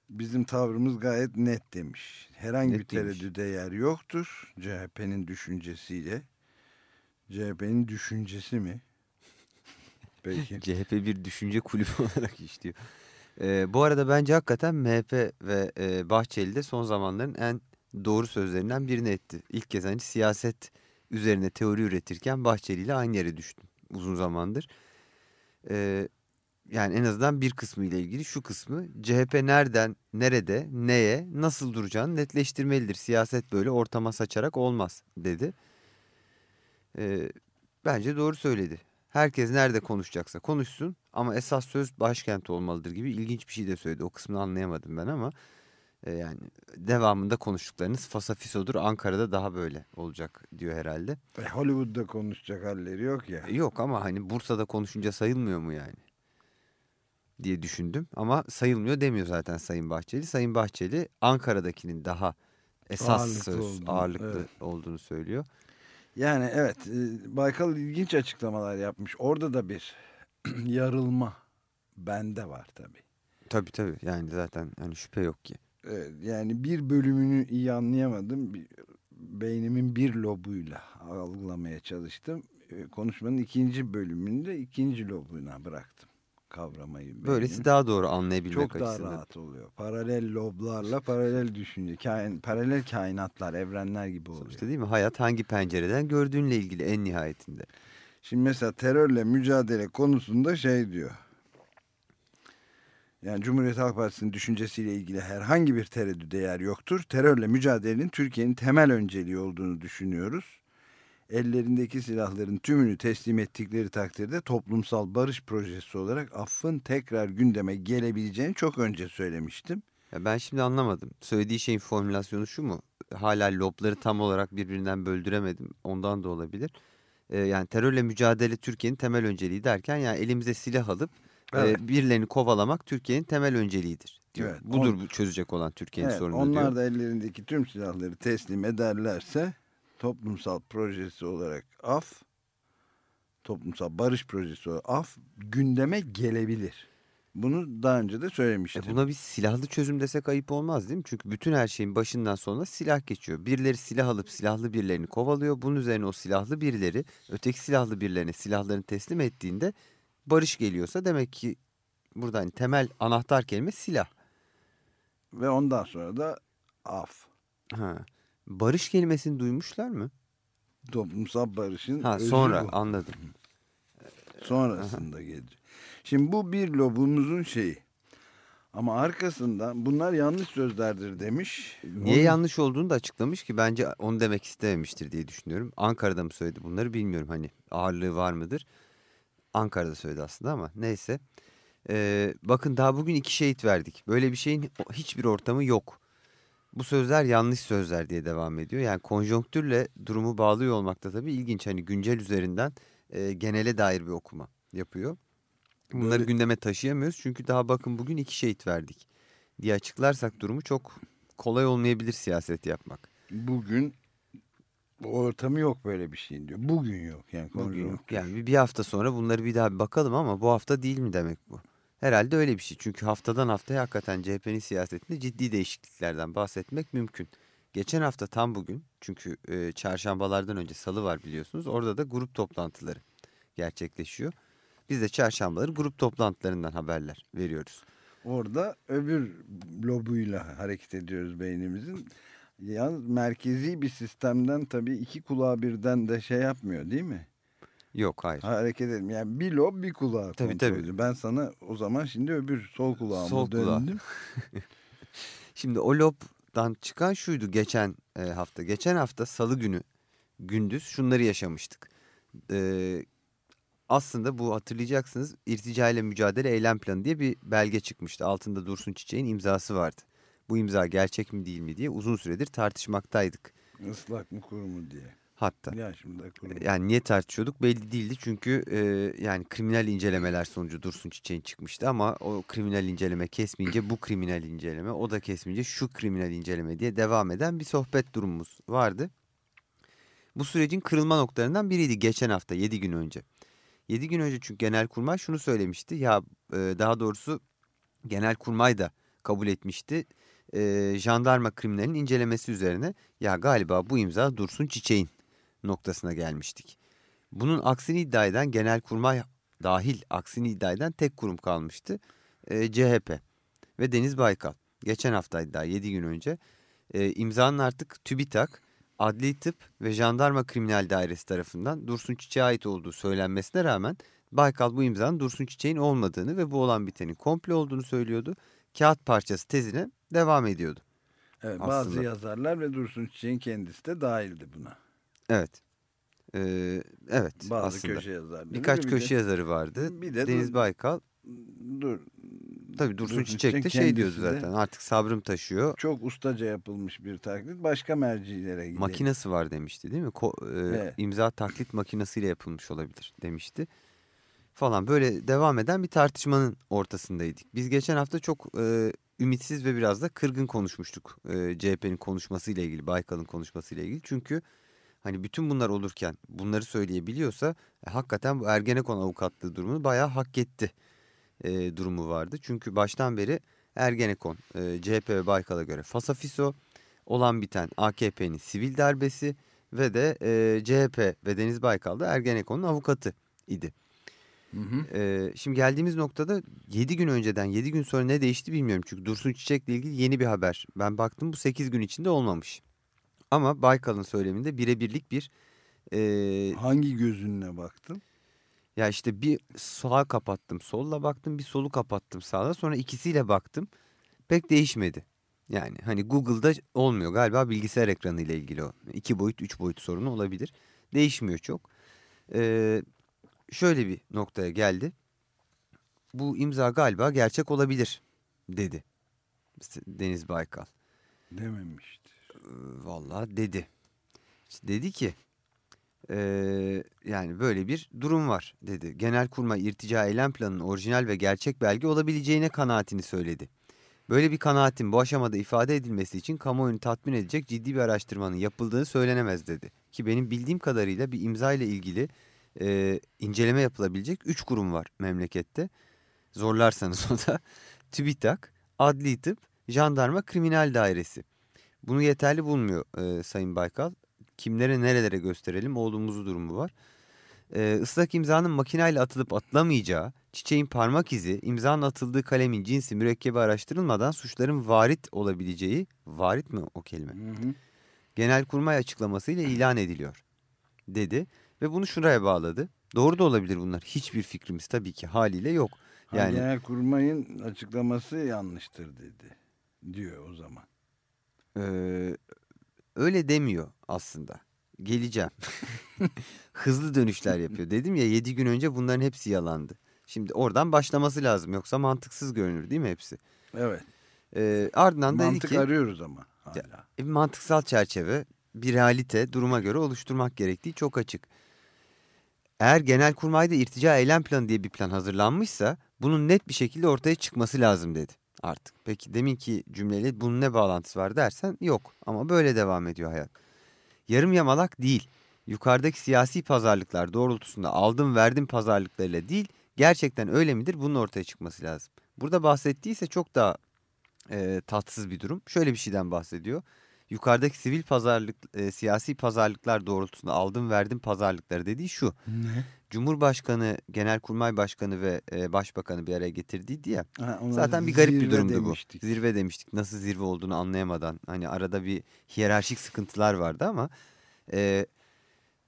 Bizim tavrımız gayet net demiş. Herhangi Net bir demiş. tereddüde yer yoktur CHP'nin düşüncesiyle. CHP'nin düşüncesi mi? Peki. CHP bir düşünce kulübü olarak işliyor. Ee, bu arada bence hakikaten MHP ve e, Bahçeli de son zamanların en doğru sözlerinden birini etti. İlk kez hani siyaset üzerine teori üretirken Bahçeli ile aynı yere düştüm uzun zamandır. Ee, yani en azından bir kısmı ile ilgili şu kısmı CHP nereden, nerede, neye, nasıl duracağını netleştirmelidir. Siyaset böyle ortama saçarak olmaz dedi. Ee, bence doğru söyledi. Herkes nerede konuşacaksa konuşsun ama esas söz başkent olmalıdır gibi ilginç bir şey de söyledi. O kısmını anlayamadım ben ama e, yani devamında konuştuklarınız fasafisodur. Ankara'da daha böyle olacak diyor herhalde. E, Hollywood'da konuşacak halleri yok ya. Yok ama hani Bursa'da konuşunca sayılmıyor mu yani? Diye düşündüm ama sayılmıyor demiyor zaten Sayın Bahçeli. Sayın Bahçeli Ankara'dakinin daha esas Ağırlıklı söz olduğunu, ağırlıklı evet. olduğunu söylüyor. Yani evet e, Baykal ilginç açıklamalar yapmış. Orada da bir yarılma bende var tabii. Tabii tabii yani zaten hani şüphe yok ki. Evet, yani bir bölümünü iyi anlayamadım. Beynimin bir lobuyla algılamaya çalıştım. E, Konuşmanın ikinci bölümünde ikinci lobuna bıraktım kavramayı. Böylesi daha doğru anlayabilmek çok daha açısından. rahat oluyor. Paralel loblarla paralel düşünce, kain, paralel kainatlar, evrenler gibi oluyor. İşte değil mi? Hayat hangi pencereden gördüğünle ilgili en nihayetinde. Şimdi mesela terörle mücadele konusunda şey diyor. Yani Cumhuriyet Halk Partisi'nin düşüncesiyle ilgili herhangi bir tereddüde yer yoktur. Terörle mücadelenin Türkiye'nin temel önceliği olduğunu düşünüyoruz. Ellerindeki silahların tümünü teslim ettikleri takdirde toplumsal barış projesi olarak affın tekrar gündeme gelebileceğini çok önce söylemiştim. Ya ben şimdi anlamadım. Söylediği şeyin formülasyonu şu mu? Hala lobları tam olarak birbirinden böldüremedim. Ondan da olabilir. Ee, yani terörle mücadele Türkiye'nin temel önceliği derken yani elimize silah alıp Evet. e, birilerini kovalamak Türkiye'nin temel önceliğidir. Diyor. Evet, Budur on- bu çözecek olan Türkiye'nin Evet, sorunu onlar diyor. da ellerindeki tüm silahları teslim ederlerse toplumsal projesi olarak af, toplumsal barış projesi olarak af gündeme gelebilir. Bunu daha önce de E söylemiştim. buna bir silahlı çözüm desek ayıp olmaz değil mi? Çünkü bütün her şeyin başından sonuna silah geçiyor. Birileri silah alıp silahlı birilerini kovalıyor. Bunun üzerine o silahlı birileri öteki silahlı birilerine silahlarını teslim ettiğinde barış geliyorsa demek ki burada hani temel anahtar kelime silah. Ve ondan sonra da af. Ha. Barış kelimesini duymuşlar mı? Toplumsal barışın Ha sonra bu. anladım. Sonrasında gelecek. Şimdi bu bir lobumuzun şeyi. Ama arkasından bunlar yanlış sözlerdir demiş. Niye Onun- yanlış olduğunu da açıklamış ki bence onu demek istememiştir diye düşünüyorum. Ankara'da mı söyledi bunları bilmiyorum hani ağırlığı var mıdır? Ankara'da söyledi aslında ama neyse. Ee, bakın daha bugün iki şehit verdik. Böyle bir şeyin hiçbir ortamı yok. Bu sözler yanlış sözler diye devam ediyor. Yani konjonktürle durumu bağlıyor olmak da tabii ilginç. Hani güncel üzerinden e, genele dair bir okuma yapıyor. Bunları Böyle- gündeme taşıyamıyoruz çünkü daha bakın bugün iki şehit verdik diye açıklarsak durumu çok kolay olmayabilir siyaset yapmak. Bugün ortamı yok böyle bir şeyin diyor. Bugün yok yani. Bugün yok. Yani bir, bir hafta sonra bunları bir daha bir bakalım ama bu hafta değil mi demek bu? Herhalde öyle bir şey. Çünkü haftadan haftaya hakikaten CHP'nin siyasetinde ciddi değişikliklerden bahsetmek mümkün. Geçen hafta tam bugün çünkü e, çarşambalardan önce salı var biliyorsunuz. Orada da grup toplantıları gerçekleşiyor. Biz de çarşambaları grup toplantılarından haberler veriyoruz. orada öbür lobuyla hareket ediyoruz beynimizin. Yalnız merkezi bir sistemden tabii iki kulağı birden de şey yapmıyor değil mi? Yok hayır. Hareket edelim. Yani bir lob bir kulağı Tabii, kontrol tabii. Ben sana o zaman şimdi öbür sol kulağıma Sol kulağı. döndüm. Şimdi o lobdan çıkan şuydu geçen e, hafta. Geçen hafta salı günü gündüz şunları yaşamıştık. Ee, aslında bu hatırlayacaksınız irtica ile mücadele eylem planı diye bir belge çıkmıştı. Altında Dursun Çiçek'in imzası vardı. Bu imza gerçek mi değil mi diye uzun süredir tartışmaktaydık. Islak mı kuru mu diye. Hatta. Ya şimdi de kuru mu? Yani niye tartışıyorduk belli değildi çünkü e, yani kriminal incelemeler sonucu Dursun Çiçek'in çıkmıştı ama o kriminal inceleme kesmeyince bu kriminal inceleme o da kesmeyince şu kriminal inceleme diye devam eden bir sohbet durumumuz vardı. Bu sürecin kırılma noktalarından biriydi geçen hafta 7 gün önce. 7 gün önce çünkü Genelkurmay şunu söylemişti ya e, daha doğrusu Genelkurmay da kabul etmişti. E, jandarma kriminalinin incelemesi üzerine ya galiba bu imza Dursun Çiçek'in noktasına gelmiştik. Bunun aksini iddia eden Genelkurmay dahil aksini iddia eden tek kurum kalmıştı. E, CHP ve Deniz Baykal. Geçen haftaydı daha 7 gün önce. E, imzanın artık TÜBİTAK, Adli Tıp ve Jandarma Kriminal Dairesi tarafından Dursun Çiçek'e ait olduğu söylenmesine rağmen Baykal bu imzanın Dursun Çiçek'in olmadığını ve bu olan bitenin komple olduğunu söylüyordu. Kağıt parçası tezine devam ediyordu. Evet, aslında. bazı yazarlar ve Dursun Çiçek'in kendisi de dahildi buna. Evet. Ee, evet Bazı aslında. köşe yazarları. Birkaç bir köşe de- yazarı vardı. Bir de Deniz Dur- Baykal Dur. tabii Dursun, Dursun Çiçek de şey de- zaten artık sabrım taşıyor. Çok ustaca yapılmış bir taklit. Başka mercilere gidelim. Makinesi var demişti değil mi? Ko e, Evet. imza taklit makinesiyle yapılmış olabilir demişti. Falan böyle devam eden bir tartışmanın ortasındaydık. Biz geçen hafta çok e, ümitsiz ve biraz da kırgın konuşmuştuk. E, CHP'nin konuşmasıyla ilgili, Baykal'ın konuşmasıyla ilgili. Çünkü hani bütün bunlar olurken bunları söyleyebiliyorsa e, hakikaten bu Ergenekon avukatlığı durumunu bayağı hak etti e, durumu vardı. Çünkü baştan beri Ergenekon, e, CHP ve Baykal'a göre fasafiso olan biten AKP'nin sivil darbesi ve de e, CHP ve Deniz Baykal da Ergenekon'un avukatı idi. E, şimdi geldiğimiz noktada 7 gün önceden 7 gün sonra ne değişti bilmiyorum. Çünkü Dursun Çiçek'le ilgili yeni bir haber. Ben baktım bu 8 gün içinde olmamış. Ama Baykal'ın söyleminde birebirlik bir... E, Hangi gözünle baktın? ya işte bir sağa kapattım, solla baktım, bir solu kapattım sağda. Sonra ikisiyle baktım. Pek değişmedi. Yani hani Google'da olmuyor galiba bilgisayar ekranı ile ilgili o. İki boyut, üç boyut sorunu olabilir. Değişmiyor çok. Ee, şöyle bir noktaya geldi. Bu imza galiba gerçek olabilir dedi Deniz Baykal. Dememişti. Vallahi dedi. İşte dedi ki eee, yani böyle bir durum var dedi. Genelkurmay irtica eylem planının orijinal ve gerçek belge olabileceğine kanaatini söyledi. Böyle bir kanaatin bu aşamada ifade edilmesi için kamuoyunu tatmin edecek ciddi bir araştırmanın yapıldığını söylenemez dedi. Ki benim bildiğim kadarıyla bir imza ile ilgili eee, inceleme yapılabilecek 3 kurum var memlekette. Zorlarsanız o da TÜBİTAK, Adli Tıp, Jandarma Kriminal Dairesi. Bunu yeterli bulmuyor e, Sayın Baykal. Kimlere nerelere gösterelim olduğumuzu durumu var. E, ıslak imzanın makineyle atılıp atılamayacağı, çiçeğin parmak izi, imzanın atıldığı kalemin cinsi mürekkebi araştırılmadan suçların varit olabileceği, varit mi o kelime? Genelkurmay açıklamasıyla ilan ediliyor dedi ve bunu şuraya bağladı. Doğru da olabilir bunlar. Hiçbir fikrimiz tabii ki haliyle yok. Yani Genelkurmay'ın açıklaması yanlıştır dedi. Diyor o zaman. Ee, öyle demiyor aslında. Geleceğim. Hızlı dönüşler yapıyor. Dedim ya 7 gün önce bunların hepsi yalandı. Şimdi oradan başlaması lazım. Yoksa mantıksız görünür değil mi hepsi? Evet. Ee, ardından da dedi Mantık ki arıyoruz ama hala. e, mantıksal çerçeve, bir realite duruma göre oluşturmak gerektiği çok açık. Eğer Genelkurmay'da irtica eylem planı diye bir plan hazırlanmışsa bunun net bir şekilde ortaya çıkması lazım dedi artık. Peki deminki cümleyle bunun ne bağlantısı var dersen yok ama böyle devam ediyor hayat. Yarım yamalak değil. Yukarıdaki siyasi pazarlıklar doğrultusunda aldım verdim pazarlıklarıyla değil gerçekten öyle midir bunun ortaya çıkması lazım. Burada bahsettiyse çok daha e, tatsız bir durum. Şöyle bir şeyden bahsediyor. yukarıdaki sivil pazarlık, e, siyasi pazarlıklar doğrultusunda aldım verdim pazarlıkları dediği şu. Ne? Cumhurbaşkanı, Genelkurmay Başkanı ve e, Başbakanı bir araya getirdiğiydi ya. Ha, Zaten bir garip bir durumdu demiştik. bu. Zirve demiştik. Nasıl zirve olduğunu anlayamadan. Hani arada bir hiyerarşik sıkıntılar vardı ama e,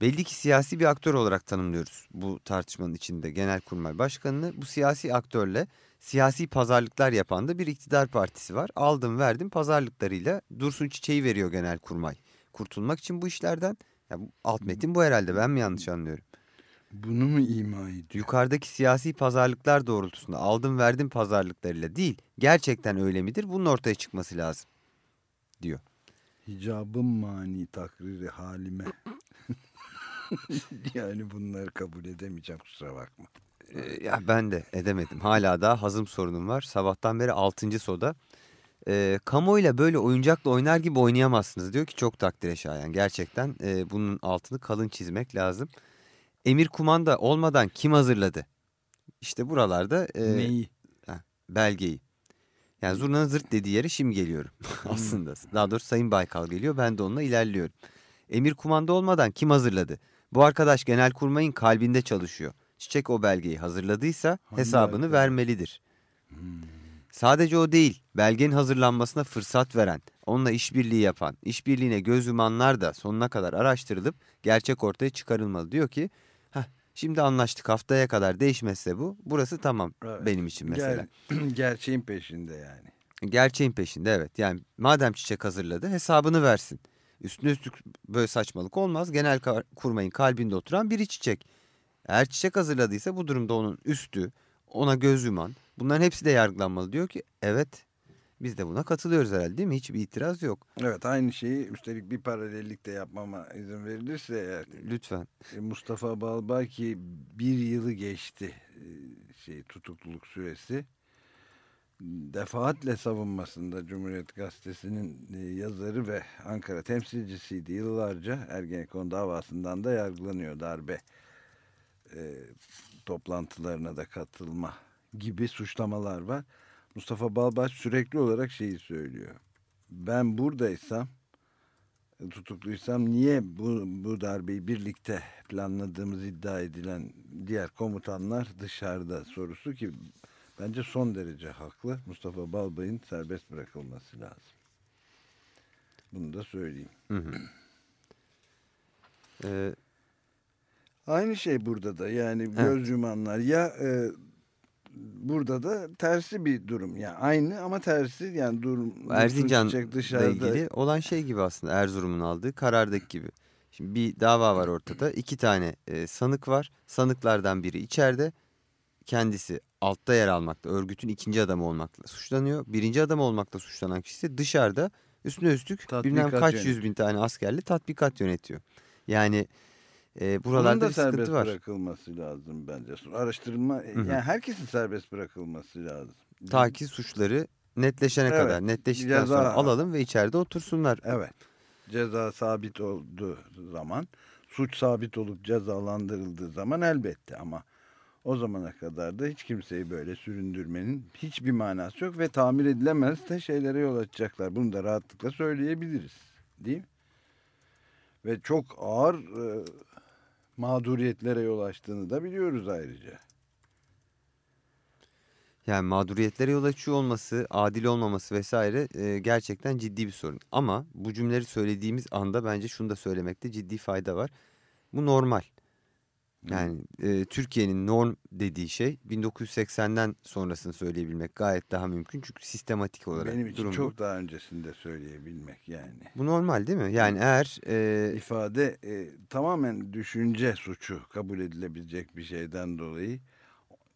belli ki siyasi bir aktör olarak tanımlıyoruz bu tartışmanın içinde Genelkurmay Başkanı'nı. Bu siyasi aktörle siyasi pazarlıklar yapan da bir iktidar partisi var. Aldım verdim pazarlıklarıyla Dursun Çiçeği veriyor Genelkurmay. Kurtulmak için bu işlerden. Ya alt metin bu herhalde ben mi yanlış anlıyorum? Bunu mu ima ediyor? yukarıdaki siyasi pazarlıklar doğrultusunda aldım verdim pazarlıklarıyla değil gerçekten öyle midir bunun ortaya çıkması lazım diyor. Hicabın mani takriri halime. yani bunları kabul edemeyeceğim kusura bakma. Ee, ya ben de edemedim hala daha hazım sorunum var sabahtan beri 6. soda. Ee, kamuoyuyla böyle oyuncakla oynar gibi oynayamazsınız diyor ki çok takdire şayan gerçekten e, bunun altını kalın çizmek lazım. Emir kumanda olmadan kim hazırladı? İşte buralarda e, Neyi? belgeyi. Yani zurnanın zırt dediği yere şimdi geliyorum aslında. Daha doğrusu Sayın Baykal geliyor ben de onunla ilerliyorum. Emir kumanda olmadan kim hazırladı? Bu arkadaş Genelkurmay'ın kalbinde çalışıyor. Çiçek o belgeyi hazırladıysa Hangi hesabını arkadaş? vermelidir. Sadece o değil, belgenin hazırlanmasına fırsat veren, onunla işbirliği yapan, işbirliğine göz yumanlar da sonuna kadar araştırılıp gerçek ortaya çıkarılmalı. Diyor ki, şimdi anlaştık haftaya kadar değişmezse bu, burası tamam Evet. benim için mesela. Ger- gerçeğin peşinde yani. Gerçeğin peşinde evet. Yani madem çiçek hazırladı hesabını versin. Üstüne üstlük böyle saçmalık olmaz. Genel kurmayın kalbinde oturan biri çiçek. Eğer çiçek hazırladıysa bu durumda onun üstü, ona göz yuman bunların hepsi de yargılanmalı. Diyor ki evet biz de buna katılıyoruz herhalde değil mi? Hiçbir itiraz yok. Evet aynı şeyi üstelik bir paralellik de yapmama izin verilirse eğer Lütfen. e, Mustafa Balbay ki bir yılı geçti e, şey tutukluluk süresi defaatle savunmasında Cumhuriyet Gazetesi'nin e, yazarı ve Ankara temsilcisiydi yıllarca Ergenekon davasından da yargılanıyor darbe e, toplantılarına da katılma gibi suçlamalar var. Mustafa Balbay sürekli olarak şeyi söylüyor. Ben buradaysam tutukluysam niye bu, bu darbeyi birlikte planladığımız iddia edilen diğer komutanlar dışarıda sorusu ki bence son derece haklı. Mustafa Balbay'ın serbest bırakılması lazım. Bunu da söyleyeyim. Hı hı. Ee, Aynı şey burada da yani göz yumanlar ya e, burada da tersi bir durum. Yani aynı ama tersi yani durum Erzincan'la ilgili olan şey gibi aslında Erzurum'un aldığı karardaki gibi. Şimdi bir dava var ortada. iki tane e, sanık var. Sanıklardan biri içeride. Kendisi altta yer almakla, örgütün ikinci adamı olmakla suçlanıyor. Birinci adam olmakla suçlanan kişi ise dışarıda üstüne üstlük Tatbikat bilmem kaç yönetiyor. yüz bin tane askerli tatbikat yönetiyor. Yani e, Bunun buralarda da bir serbest var. bırakılması lazım bence. Araştırma hı. yani herkesin serbest bırakılması lazım. Ta ki suçları netleşene Evet, kadar. Netleştikten ceza- sonra alalım ve içeride otursunlar. Evet. Ceza sabit olduğu zaman, suç sabit olup cezalandırıldığı zaman elbette ama o zamana kadar da hiç kimseyi böyle süründürmenin hiçbir manası yok ve tamir edilemez de şeylere yol açacaklar. Bunu da rahatlıkla söyleyebiliriz. Değil mi? Ve çok ağır e, mağduriyetlere yol açtığını da biliyoruz ayrıca. Yani mağduriyetlere yol açıyor olması, adil olmaması vesaire e, gerçekten ciddi bir sorun. Ama bu cümleleri söylediğimiz anda bence şunu da söylemekte ciddi fayda var. Bu normal. Yani e, Türkiye'nin norm dediği şey 1980'den sonrasını söyleyebilmek gayet daha mümkün. Çünkü sistematik olarak Benim için durum bu. çok daha öncesinde söyleyebilmek yani. Bu normal değil mi? Yani eğer e, ifade e, tamamen düşünce suçu kabul edilebilecek bir şeyden dolayı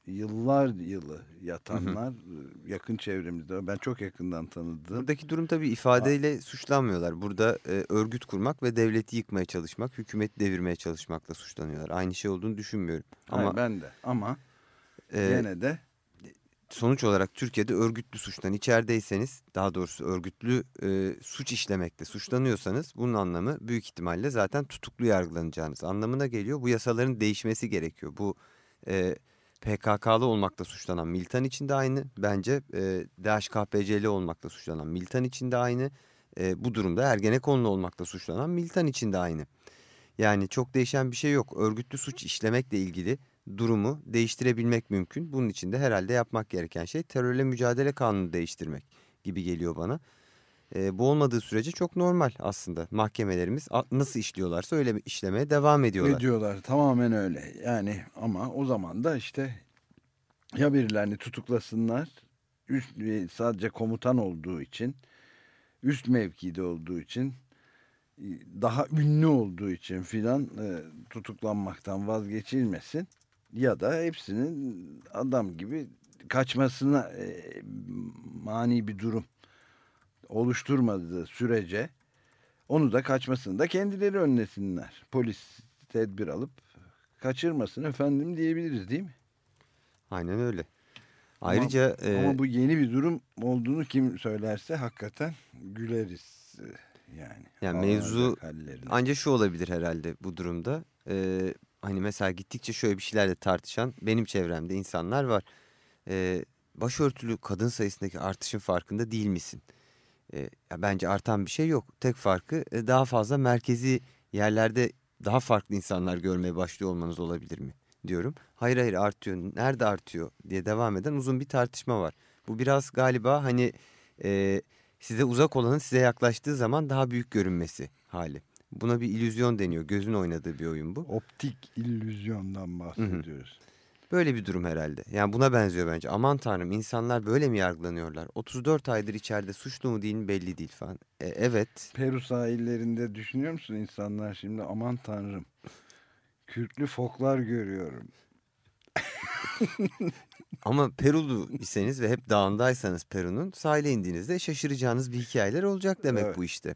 yıllar yılı yatanlar e, yakın çevremizde ben çok yakından tanıdığım buradaki durum tabii ifadeyle suçlanmıyorlar. Burada e, örgüt kurmak ve devleti yıkmaya çalışmak, hükümeti devirmeye çalışmakla suçlanıyorlar. Aynı şey olduğunu düşünmüyorum. Hayır, Ama ben de ama e, gene de sonuç olarak Türkiye'de örgütlü suçtan içerideyseniz daha doğrusu örgütlü e, suç işlemekle suçlanıyorsanız bunun anlamı büyük ihtimalle zaten tutuklu yargılanacağınız anlamına geliyor. Bu yasaların değişmesi gerekiyor. Bu e, PKK'lı olmakla suçlanan militan için de aynı. Bence e, DHKPC'li olmakla suçlanan militan için de aynı. E, bu durumda Ergenekonlu olmakla suçlanan militan için de aynı. Yani çok değişen bir şey yok. Örgütlü suç işlemekle ilgili durumu değiştirebilmek mümkün. Bunun için de herhalde yapmak gereken şey terörle mücadele kanunu değiştirmek gibi geliyor bana. E, bu olmadığı sürece çok normal aslında. Mahkemelerimiz nasıl işliyorlarsa öyle işlemeye devam ediyorlar. Ediyorlar tamamen öyle. Yani ama o zaman da işte ya birilerini tutuklasınlar üst sadece komutan olduğu için üst mevkide olduğu için daha ünlü olduğu için filan e, tutuklanmaktan vazgeçilmesin ya da hepsinin adam gibi kaçmasına e, mani bir durum oluşturmadığı sürece onu da kaçmasını da kendileri önlesinler. Polis tedbir alıp kaçırmasın efendim diyebiliriz değil mi? Aynen öyle. Ayrıca ama, e, ama bu yeni bir durum olduğunu kim söylerse hakikaten güleriz e, yani. Yani mevzu ancak şu olabilir herhalde bu durumda. Ee, hani mesela gittikçe şöyle bir şeylerle tartışan benim çevremde insanlar var. Ee, başörtülü kadın sayısındaki artışın farkında değil misin? E, bence artan bir şey yok. Tek farkı e, daha fazla merkezi yerlerde daha farklı insanlar görmeye başlıyor olmanız olabilir mi diyorum. Hayır hayır artıyor. Nerede artıyor diye devam eden uzun bir tartışma var. Bu biraz galiba hani e, size uzak olanın size yaklaştığı zaman daha büyük görünmesi hali. Buna bir illüzyon deniyor. Gözün oynadığı bir oyun bu. Optik illüzyondan bahsediyoruz. Hı hı. Böyle bir durum herhalde. Yani buna benziyor bence. Aman tanrım insanlar böyle mi yargılanıyorlar? 34 aydır içeride suçlu mu değil mi belli değil falan. E, evet. Peru sahillerinde düşünüyor musun insanlar şimdi aman tanrım. Kürklü foklar görüyorum. Ama Perulu iseniz ve hep dağındaysanız Peru'nun sahile indiğinizde şaşıracağınız bir hikayeler olacak demek evet. bu işte.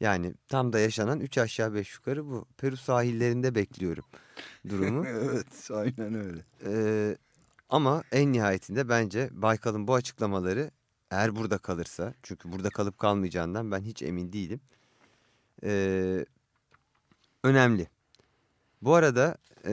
Yani tam da yaşanan 3 aşağı 5 yukarı bu. Peru sahillerinde bekliyorum durumu. evet aynen öyle. Ee, ama en nihayetinde bence Baykal'ın bu açıklamaları eğer burada kalırsa çünkü burada kalıp kalmayacağından ben hiç emin değilim. Ee, önemli. Bu arada e,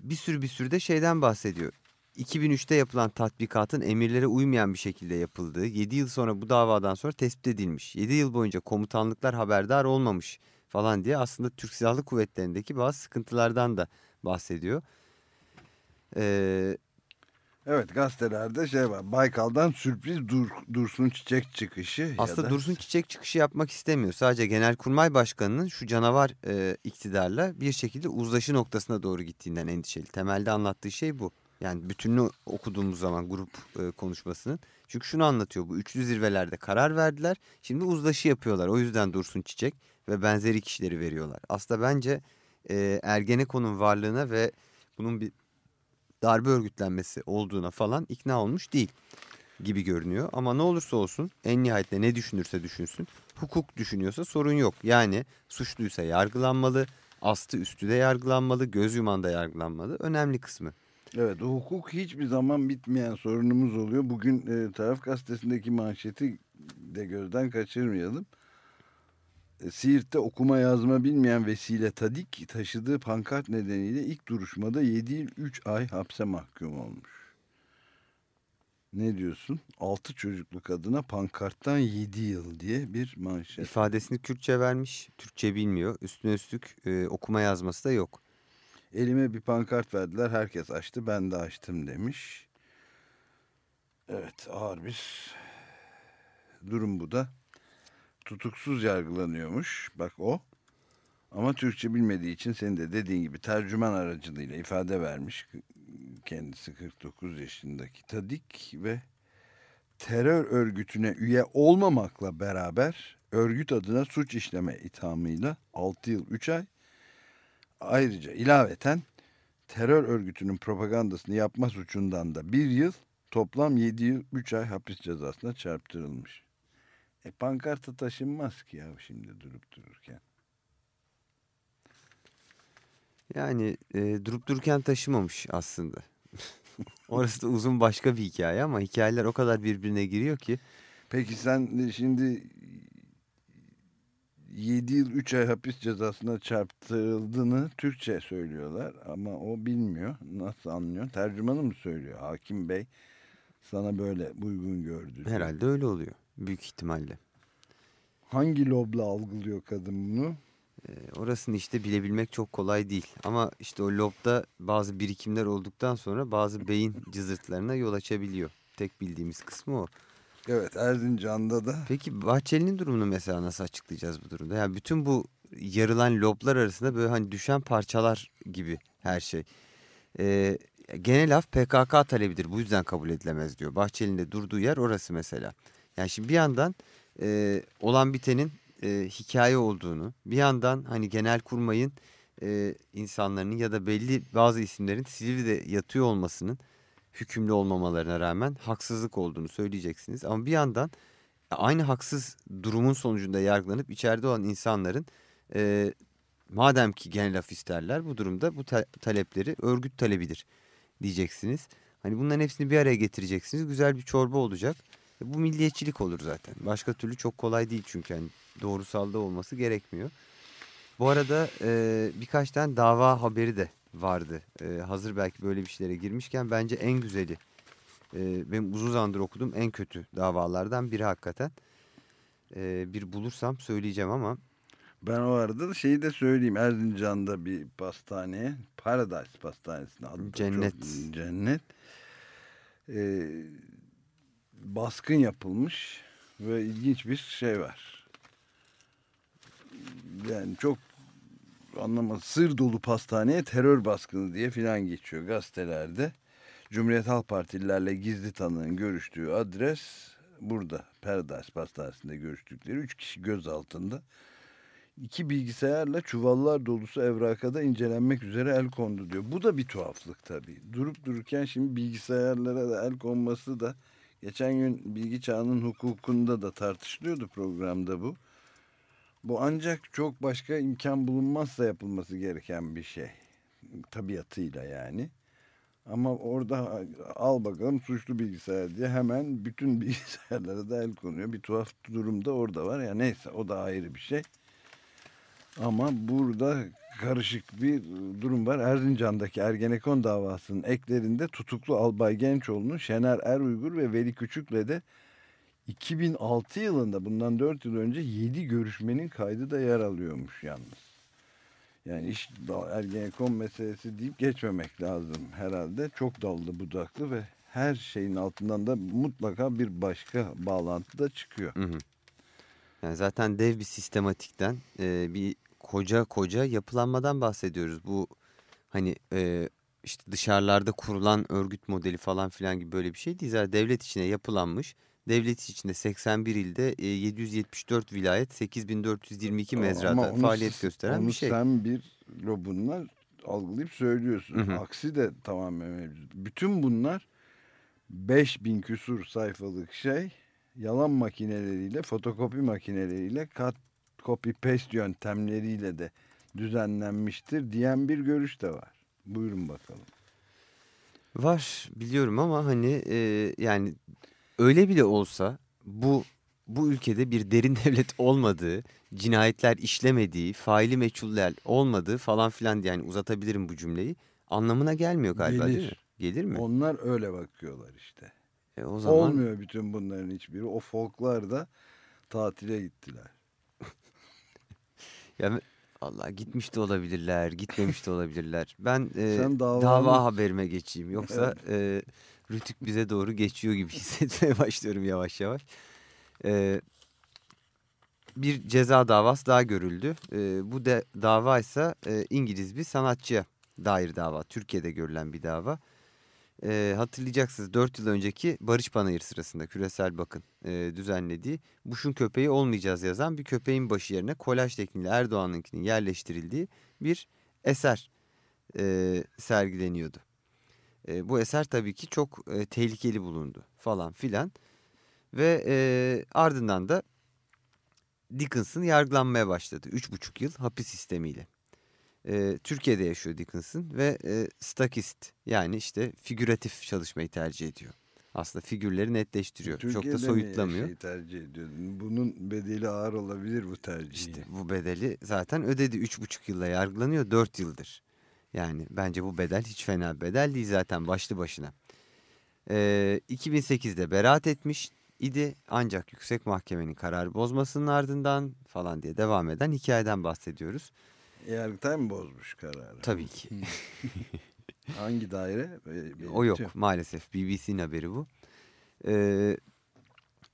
bir sürü bir sürü de şeyden bahsediyor. 2003'te yapılan tatbikatın emirlere uymayan bir şekilde yapıldığı 7 yıl sonra bu davadan sonra tespit edilmiş. 7 yıl boyunca komutanlıklar haberdar olmamış falan diye aslında Türk Silahlı Kuvvetleri'ndeki bazı sıkıntılardan da bahsediyor. Ee, evet gazetelerde şey var Baykal'dan sürpriz dur, Dursun Çiçek çıkışı. Aslında da... Dursun Çiçek çıkışı yapmak istemiyor. Sadece Genelkurmay Başkanı'nın şu canavar e, iktidarla bir şekilde uzlaşı noktasına doğru gittiğinden endişeli. Temelde anlattığı şey bu. Yani bütününü okuduğumuz zaman grup e, konuşmasının. Çünkü şunu anlatıyor bu üçlü zirvelerde karar verdiler. Şimdi uzlaşı yapıyorlar. O yüzden Dursun Çiçek ve benzeri kişileri veriyorlar. Aslında bence e, Ergenekon'un varlığına ve bunun bir darbe örgütlenmesi olduğuna falan ikna olmuş değil gibi görünüyor. Ama ne olursa olsun en nihayetinde ne düşünürse düşünsün hukuk düşünüyorsa sorun yok. Yani suçluysa yargılanmalı, astı üstü de yargılanmalı, göz yuman da yargılanmalı. Önemli kısmı. Evet hukuk hiçbir zaman bitmeyen sorunumuz oluyor. Bugün e, Taraf Gazetesi'ndeki manşeti de gözden kaçırmayalım. E, Siirt'te okuma yazma bilmeyen Vesile Tadik taşıdığı pankart nedeniyle ilk duruşmada 7 yıl 3 ay hapse mahkum olmuş. Ne diyorsun? 6 çocuklu kadına pankarttan 7 yıl diye bir manşet. İfadesini Kürtçe vermiş. Türkçe bilmiyor. Üstüne üstlük e, okuma yazması da yok. Elime bir pankart verdiler. Herkes açtı. Ben de açtım demiş. Evet ağır bir durum bu da. Tutuksuz yargılanıyormuş. Bak o. Ama Türkçe bilmediği için senin de dediğin gibi tercüman aracılığıyla ifade vermiş. Kendisi 49 yaşındaki Tadik ve terör örgütüne üye olmamakla beraber örgüt adına suç işleme ithamıyla 6 yıl 3 ay Ayrıca ilaveten terör örgütünün propagandasını yapma suçundan da bir yıl toplam 7 yıl 3 ay hapis cezasına çarptırılmış. E pankartı taşınmaz ki ya şimdi durup dururken. Yani e, durup dururken taşımamış aslında. Orası da uzun başka bir hikaye ama hikayeler o kadar birbirine giriyor ki. Peki sen şimdi 7 yıl 3 ay hapis cezasına çarptırıldığını Türkçe söylüyorlar ama o bilmiyor. Nasıl anlıyor? Tercümanı mı söylüyor? Hakim Bey sana böyle uygun gördü. Herhalde öyle oluyor. Büyük ihtimalle. Hangi lobla algılıyor kadın bunu? E, orasını işte bilebilmek çok kolay değil. Ama işte o lobda bazı birikimler olduktan sonra bazı beyin cızırtılarına yol açabiliyor. Tek bildiğimiz kısmı o. Evet Erzincan'da da. Peki Bahçeli'nin durumunu mesela nasıl açıklayacağız bu durumda? Yani bütün bu yarılan loblar arasında böyle hani düşen parçalar gibi her şey. Ee, genel af PKK talebidir bu yüzden kabul edilemez diyor. Bahçeli'nin de durduğu yer orası mesela. Yani şimdi bir yandan e, olan bitenin e, hikaye olduğunu bir yandan hani genel kurmayın e, insanların ya da belli bazı isimlerin Silivri'de yatıyor olmasının hükümlü olmamalarına rağmen haksızlık olduğunu söyleyeceksiniz. Ama bir yandan aynı haksız durumun sonucunda yargılanıp içeride olan insanların e, madem ki genel af isterler bu durumda bu ta talepleri örgüt talebidir diyeceksiniz. Hani bunların hepsini bir araya getireceksiniz. Güzel bir çorba olacak. E, bu milliyetçilik olur zaten. Başka türlü çok kolay değil çünkü yani doğrusalda olması gerekmiyor. Bu arada e, birkaç tane dava haberi de vardı. E, hazır belki böyle bir şeylere girmişken bence en güzeli. E, benim uzun zamandır okudum en kötü davalardan biri hakikaten. E, bir bulursam söyleyeceğim ama. Ben o arada da şeyi de söyleyeyim. Erzincan'da bir pastaneye, Paradise Pastanesi'ne adı Cennet. Çok, cennet. E, baskın yapılmış ve ilginç bir şey var. Yani çok anlamadım. Sır dolu pastaneye terör baskını diye filan geçiyor gazetelerde. Cumhuriyet Halk Partililerle gizli tanığın görüştüğü adres burada. Paradise Pastanesi'nde görüştükleri üç kişi gözaltında. İki bilgisayarla çuvallar dolusu evrakada incelenmek üzere el kondu diyor. Bu da bir tuhaflık tabii. Durup dururken şimdi bilgisayarlara da el konması da geçen gün bilgi çağının hukukunda da tartışılıyordu programda bu. Bu ancak çok başka imkan bulunmazsa yapılması gereken bir şey. Tabiatıyla yani. Ama orada al bakalım suçlu bilgisayar diye hemen bütün bilgisayarlara da el konuyor. Bir tuhaf durum da orada var ya neyse o da ayrı bir şey. Ama burada karışık bir durum var. Erzincan'daki Ergenekon davasının eklerinde tutuklu Albay Gençoğlu'nun Şener Er Uygur ve Veli Küçük'le de 2006 yılında bundan 4 yıl önce 7 görüşmenin kaydı da yer alıyormuş yalnız. Yani iş Ergenekon meselesi deyip geçmemek lazım herhalde. Çok dallı budaklı ve her şeyin altından da mutlaka bir başka bağlantı da çıkıyor. Hı hı. Yani zaten dev bir sistematikten e, bir koca koca yapılanmadan bahsediyoruz. Bu hani e, işte dışarılarda kurulan örgüt modeli falan filan gibi böyle bir şey değil. Zaten devlet içine yapılanmış. Devlet içinde 81 ilde e, 774 vilayet 8422 mezrada onu, faaliyet gösteren onu bir şey. sen bir lobunla algılayıp söylüyorsun. Hı hı. Aksi de tamamen mevcut. Bütün bunlar 5000 küsur sayfalık şey yalan makineleriyle, fotokopi makineleriyle, kat copy paste yöntemleriyle de düzenlenmiştir diyen bir görüş de var. Buyurun bakalım. Var biliyorum ama hani e, yani öyle bile olsa bu bu ülkede bir derin devlet olmadığı, cinayetler işlemediği, faili meçhuller olmadığı falan filan yani uzatabilirim bu cümleyi anlamına gelmiyor galiba Gelir. değil mi? Gelir mi? Onlar öyle bakıyorlar işte. E, o zaman Olmuyor bütün bunların hiçbiri. O folklar da tatile gittiler. ya Allah gitmiş de olabilirler, gitmemiş de olabilirler. Ben e, Sen davanın- dava haberime geçeyim. Yoksa e, Rütük bize doğru geçiyor gibi hissetmeye başlıyorum yavaş yavaş. E, bir ceza davası daha görüldü. E, bu de, dava ise e, İngiliz bir sanatçıya dair dava. Türkiye'de görülen bir dava. E, hatırlayacaksınız 4 yıl önceki Barış Panayır sırasında Küresel Bakın e, düzenlediği Buş'un köpeği olmayacağız yazan bir köpeğin başı yerine kolaj tekniğiyle Erdoğan'ınkinin yerleştirildiği bir eser e, sergileniyordu. E, bu eser tabii ki çok e, tehlikeli bulundu falan filan ve e, ardından da Dickinson yargılanmaya başladı. Üç buçuk yıl hapis sistemiyle. E, Türkiye'de yaşıyor Dickinson ve e, stakist yani işte figüratif çalışmayı tercih ediyor. Aslında figürleri netleştiriyor. Çok Türkiye'de da mi soyutlamıyor. şeyi tercih ediyordun? Bunun bedeli ağır olabilir bu tercih. İşte bu bedeli zaten ödedi. Üç buçuk yılla yargılanıyor. Dört yıldır. Yani bence bu bedel hiç fena bedel değil zaten başlı başına. Ee, 2008'de beraat etmiş. idi. Ancak yüksek mahkemenin kararı bozmasının ardından falan diye devam eden hikayeden bahsediyoruz. Yargıtay mı bozmuş kararı? Tabii ki. Hangi daire? Be- O yok belirtiyor. maalesef BBC'nin haberi bu. Ee,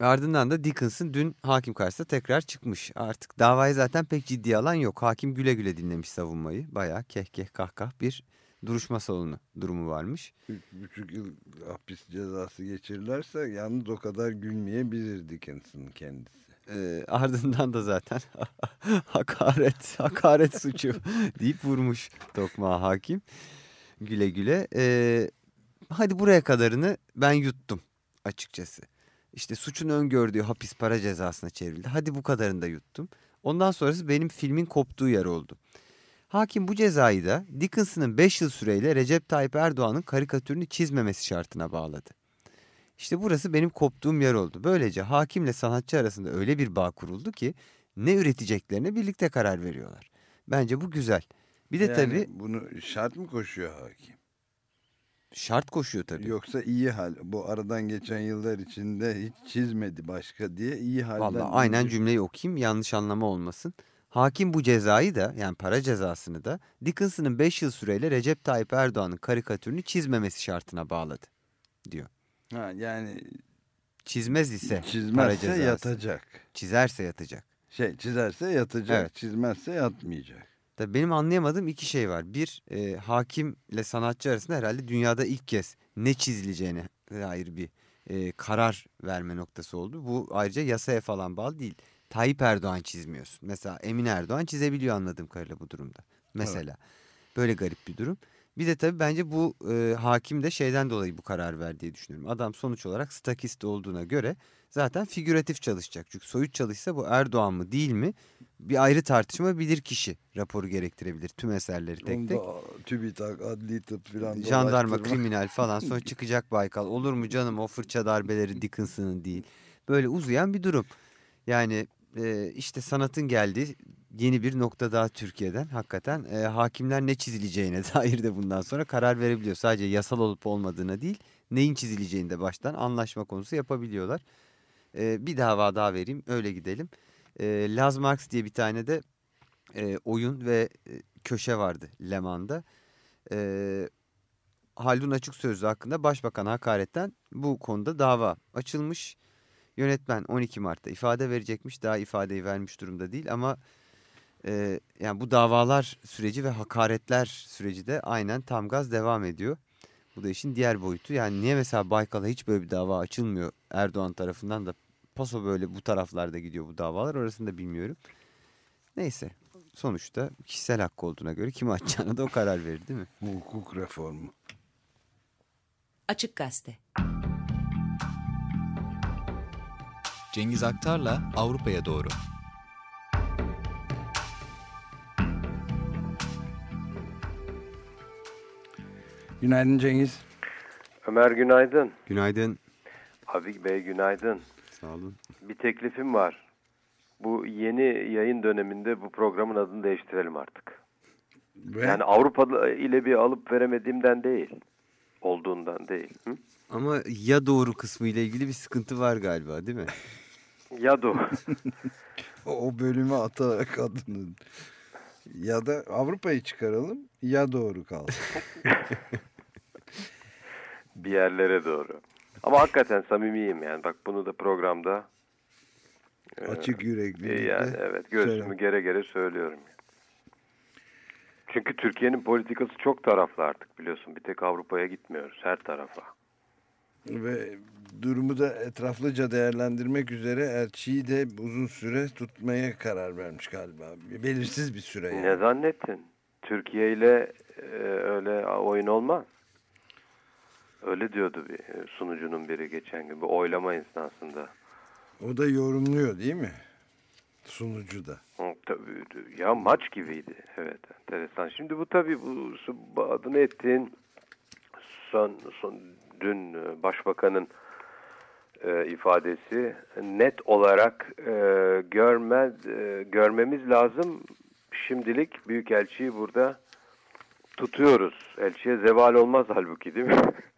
ardından da Dickinson dün hakim karşısında tekrar çıkmış. Artık davayı zaten pek ciddiye alan yok. Hakim güle güle dinlemiş savunmayı. Bayağı keh keh kah kah bir duruşma salonu durumu varmış. Üç buçuk yıl hapis cezası geçirirlerse yalnız o kadar gülmeyebilir Dickinson kendisi. Ee, ardından da zaten hakaret hakaret suçu deyip vurmuş tokmağa hakim. Güle güle. Ee, hadi buraya kadarını ben yuttum açıkçası. İşte suçun öngördüğü hapis para cezasına çevrildi. Hadi bu kadarını da yuttum. Ondan sonrası benim filmin koptuğu yer oldu. Hakim bu cezayı da Dickinson'ın 5 yıl süreyle Recep Tayyip Erdoğan'ın karikatürünü çizmemesi şartına bağladı. İşte burası benim koptuğum yer oldu. Böylece hakimle sanatçı arasında öyle bir bağ kuruldu ki ne üreteceklerine birlikte karar veriyorlar. Bence bu güzel. Bir de Yani tabii bunu şart mı koşuyor hakim? Şart koşuyor tabii. Yoksa iyi hal. Bu aradan geçen yıllar içinde hiç çizmedi başka diye iyi halden. Vallahi aynen cümleyi okuyayım yanlış anlama olmasın. Hakim bu cezayı da yani para cezasını da Dickinson'ın 5 yıl süreyle Recep Tayyip Erdoğan'ın karikatürünü çizmemesi şartına bağladı diyor. Ha, yani Çizmez ise para cezası. yatacak. Çizerse yatacak. Şey çizerse yatacak. Evet. Çizmezse yatmayacak. Tabii benim anlayamadığım iki şey var. Bir, e, hakimle sanatçı arasında herhalde dünyada ilk kez ne çizileceğine dair bir e, karar verme noktası oldu. Bu ayrıca yasaya falan bağlı değil. Tayyip Erdoğan çizmiyorsun. Mesela Emin Erdoğan çizebiliyor anladığım kadarıyla bu durumda. Mesela böyle garip bir durum. Bir de tabii bence bu e, hakim de şeyden dolayı bu karar verdi diye düşünüyorum. Adam sonuç olarak stakist olduğuna göre zaten figüratif çalışacak. Çünkü soyut çalışsa bu Erdoğan mı değil mi bir ayrı tartışma bilir kişi raporu gerektirebilir tüm eserleri tek tek. TÜBİTAK, adli tıp filan Jandarma, kriminal falan sonra çıkacak Baykal. Olur mu canım o fırça darbeleri Dickinson'ın değil. Böyle uzayan bir durum. Yani e, işte sanatın geldiği yeni bir nokta daha Türkiye'den. Hakikaten e, hakimler ne çizileceğine dair de bundan sonra karar verebiliyor. Sadece yasal olup olmadığına değil neyin çizileceğini de baştan anlaşma konusu yapabiliyorlar. E, bir dava daha vereyim öyle gidelim. E, Laz Marx diye bir tane de e, oyun ve e, köşe vardı Leman'da. E, Haldun Açık Sözlü hakkında başbakan hakaretten bu konuda dava açılmış. Yönetmen 12 Mart'ta ifade verecekmiş. Daha ifadeyi vermiş durumda değil ama e, yani bu davalar süreci ve hakaretler süreci de aynen tam gaz devam ediyor. Bu da işin diğer boyutu. Yani niye mesela Baykal'a hiç böyle bir dava açılmıyor Erdoğan tarafından da paso böyle bu taraflarda gidiyor bu davalar orasını da bilmiyorum. Neyse sonuçta kişisel hakkı olduğuna göre kimi açacağına da o karar verir değil mi? Hukuk reformu. Açık Gazete. Cengiz Aktar'la Avrupa'ya doğru. Günaydın Cengiz. Ömer günaydın. Günaydın. Havik Bey günaydın. Sağ olun. Bir teklifim var. Bu yeni yayın döneminde bu programın adını değiştirelim artık. Ve Yani Avrupa ile bir alıp veremediğimden değil. Olduğundan değil. Hı? Ama ya doğru kısmı ile ilgili bir sıkıntı var galiba değil mi? Ya doğru. o bölümü atarak adının. Ya da Avrupa'yı çıkaralım ya doğru kalsın. bir yerlere doğru. Ama hakikaten samimiyim yani. Bak bunu da programda Açık yürekli. e, yani evet göğsümü gere gere söylüyorum. Çünkü Türkiye'nin politikası çok taraflı artık biliyorsun. Bir tek Avrupa'ya gitmiyoruz her tarafa. Ve durumu da etraflıca değerlendirmek üzere elçiyi de uzun süre tutmaya karar vermiş galiba. Belirsiz bir süre yani. Ne zannettin? Türkiye ile e, öyle oyun olmaz. Öyle diyordu bir sunucunun biri geçen gün. Bir oylama esnasında. O da yorumluyor değil mi? Sunucu da. Hı, Tabii, ya maç gibiydi. Evet enteresan. Şimdi bu tabii bu adını ettiğin son, son dün e, başbakanın e, ifadesi net olarak e, görmez e, görmemiz lazım. Şimdilik büyükelçiyi burada tutuyoruz. Elçiye zeval olmaz halbuki değil mi?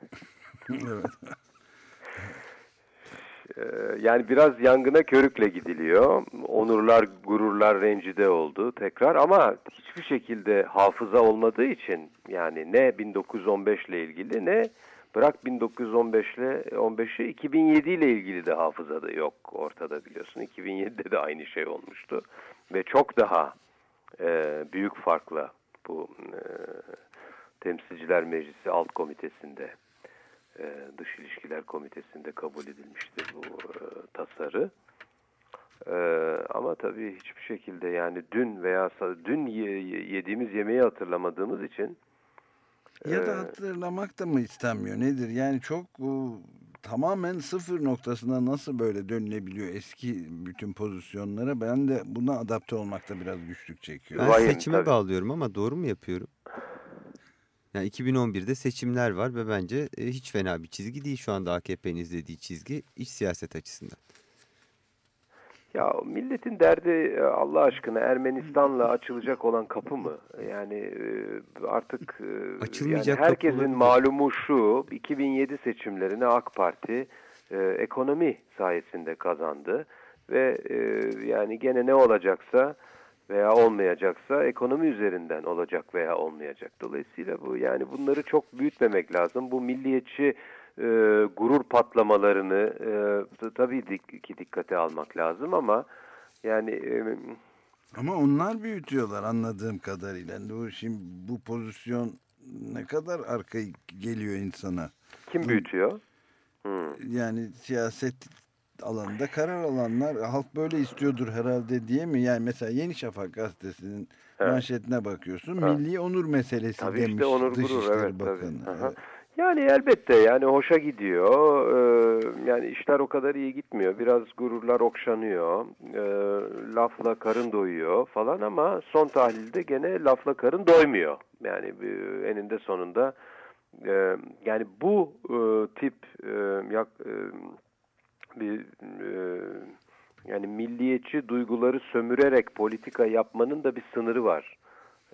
Ee, yani biraz yangına körükle gidiliyor. Onurlar, gururlar rencide oldu tekrar ama hiçbir şekilde hafıza olmadığı için yani ne 1915 ile ilgili ne bırak 1915 ile 15'i 2007 ile ilgili de hafızada yok ortada biliyorsun. 2007'de de aynı şey olmuştu ve çok daha e, büyük farkla bu e, Temsilciler Meclisi Alt Komitesi'nde e, Dış İlişkiler Komitesi'nde kabul edilmişti bu e, tasarı. E, ama tabii hiçbir şekilde yani dün veya dün ye- ye- yediğimiz yemeği hatırlamadığımız için Ya da hatırlamak da mı istenmiyor nedir? Yani çok o, tamamen sıfır noktasına nasıl böyle dönülebiliyor eski bütün pozisyonlara? Ben de buna adapte olmakta biraz güçlük çekiyorum. Ben seçime bağlıyorum ama doğru mu yapıyorum? Yani 2011'de seçimler var ve bence e, hiç fena bir çizgi değil şu anda AKP'nin izlediği çizgi iç siyaset açısından. Ya milletin derdi e, Allah aşkına Ermenistan'la açılacak olan kapı mı? Yani e, artık Açılmayacak yani herkesin malumu şu 2007 seçimlerini AK Parti ekonomi sayesinde kazandı ve yani gene ne olacaksa veya olmayacaksa ekonomi üzerinden olacak veya olmayacak. Dolayısıyla bu yani bunları çok büyütmemek lazım. Bu milliyetçi e, gurur patlamalarını e, tabii dik- ki dikkate almak lazım ama yani e, Ama onlar büyütüyorlar anladığım kadarıyla. Bu şimdi bu pozisyon ne kadar arka geliyor insana. kim büyütüyor? Yani siyaset alanında karar alanlar halk böyle istiyordur herhalde diye mi? Yani mesela Yeni Şafak gazetesinin Evet. manşetine bakıyorsun. Evet. Milli onur meselesi Tabii demiş işte onur gurur Dışişleri evet tabii. Bakanı. Aha. Yani elbette yani hoşa gidiyor. Ee, yani işler o kadar iyi gitmiyor. Biraz gururlar okşanıyor. Ee, lafla karın doyuyor falan ama son tahlilde gene lafla karın doymuyor. Yani e, eninde sonunda e, yani bu e, tip e, yak, e, bir e, yani milliyetçi duyguları sömürerek politika yapmanın da bir sınırı var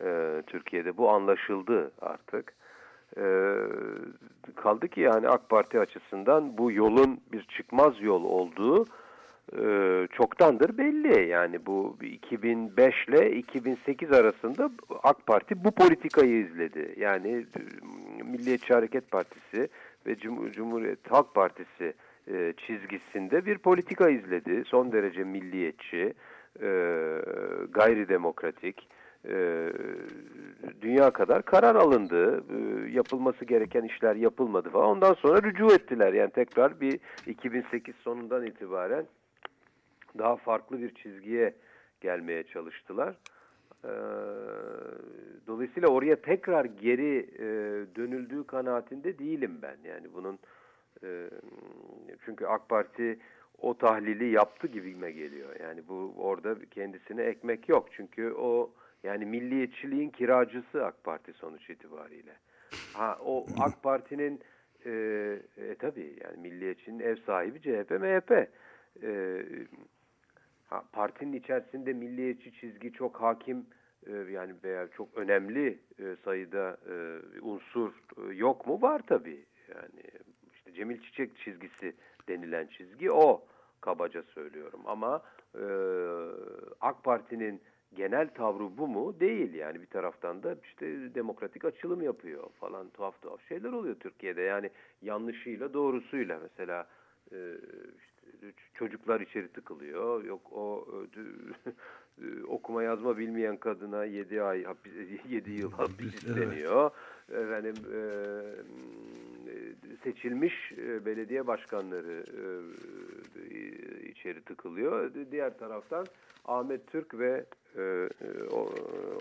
e, Türkiye'de. Bu anlaşıldı artık. E, kaldı ki yani AK Parti açısından bu yolun bir çıkmaz yol olduğu e, çoktandır belli. Yani bu 2005 ile 2008 arasında AK Parti bu politikayı izledi. Yani Milliyetçi Hareket Partisi ve Cum- Cumhuriyet Halk Partisi e, çizgisinde bir politika izledi. Son derece milliyetçi, e, gayri demokratik, e, dünya kadar karar alındı. Yapılması gereken işler yapılmadı falan. Ondan sonra rücu ettiler. Yani tekrar bir 2008 sonundan itibaren daha farklı bir çizgiye gelmeye çalıştılar. Dolayısıyla oraya tekrar geri e, dönüldüğü kanaatinde değilim ben. Yani bunun çünkü AK Parti o tahlili yaptı gibime geliyor. Yani bu orada kendisine ekmek yok. Çünkü o yani milliyetçiliğin kiracısı AK Parti sonuç itibariyle. Ha o AK Parti'nin e, e, tabii yani milliyetçinin ev sahibi CHP, MHP. E, ha, partinin içerisinde milliyetçi çizgi çok hakim yani veya çok önemli sayıda unsur yok mu? Var tabii. Yani Cemil Çiçek çizgisi denilen çizgi o kabaca söylüyorum. Ama e, AK Parti'nin genel tavrı bu mu? Değil. Yani bir taraftan da işte demokratik açılım yapıyor falan tuhaf tuhaf şeyler oluyor Türkiye'de. Yani yanlışıyla doğrusuyla. Mesela e, işte çocuklar içeri tıkılıyor. Yok o e, okuma yazma bilmeyen kadına 7 ay hapis, 7 yıl hapis isteniyor efendim e, seçilmiş e, belediye başkanları e, içeri tıkılıyor. Diğer taraftan Ahmet Türk ve e,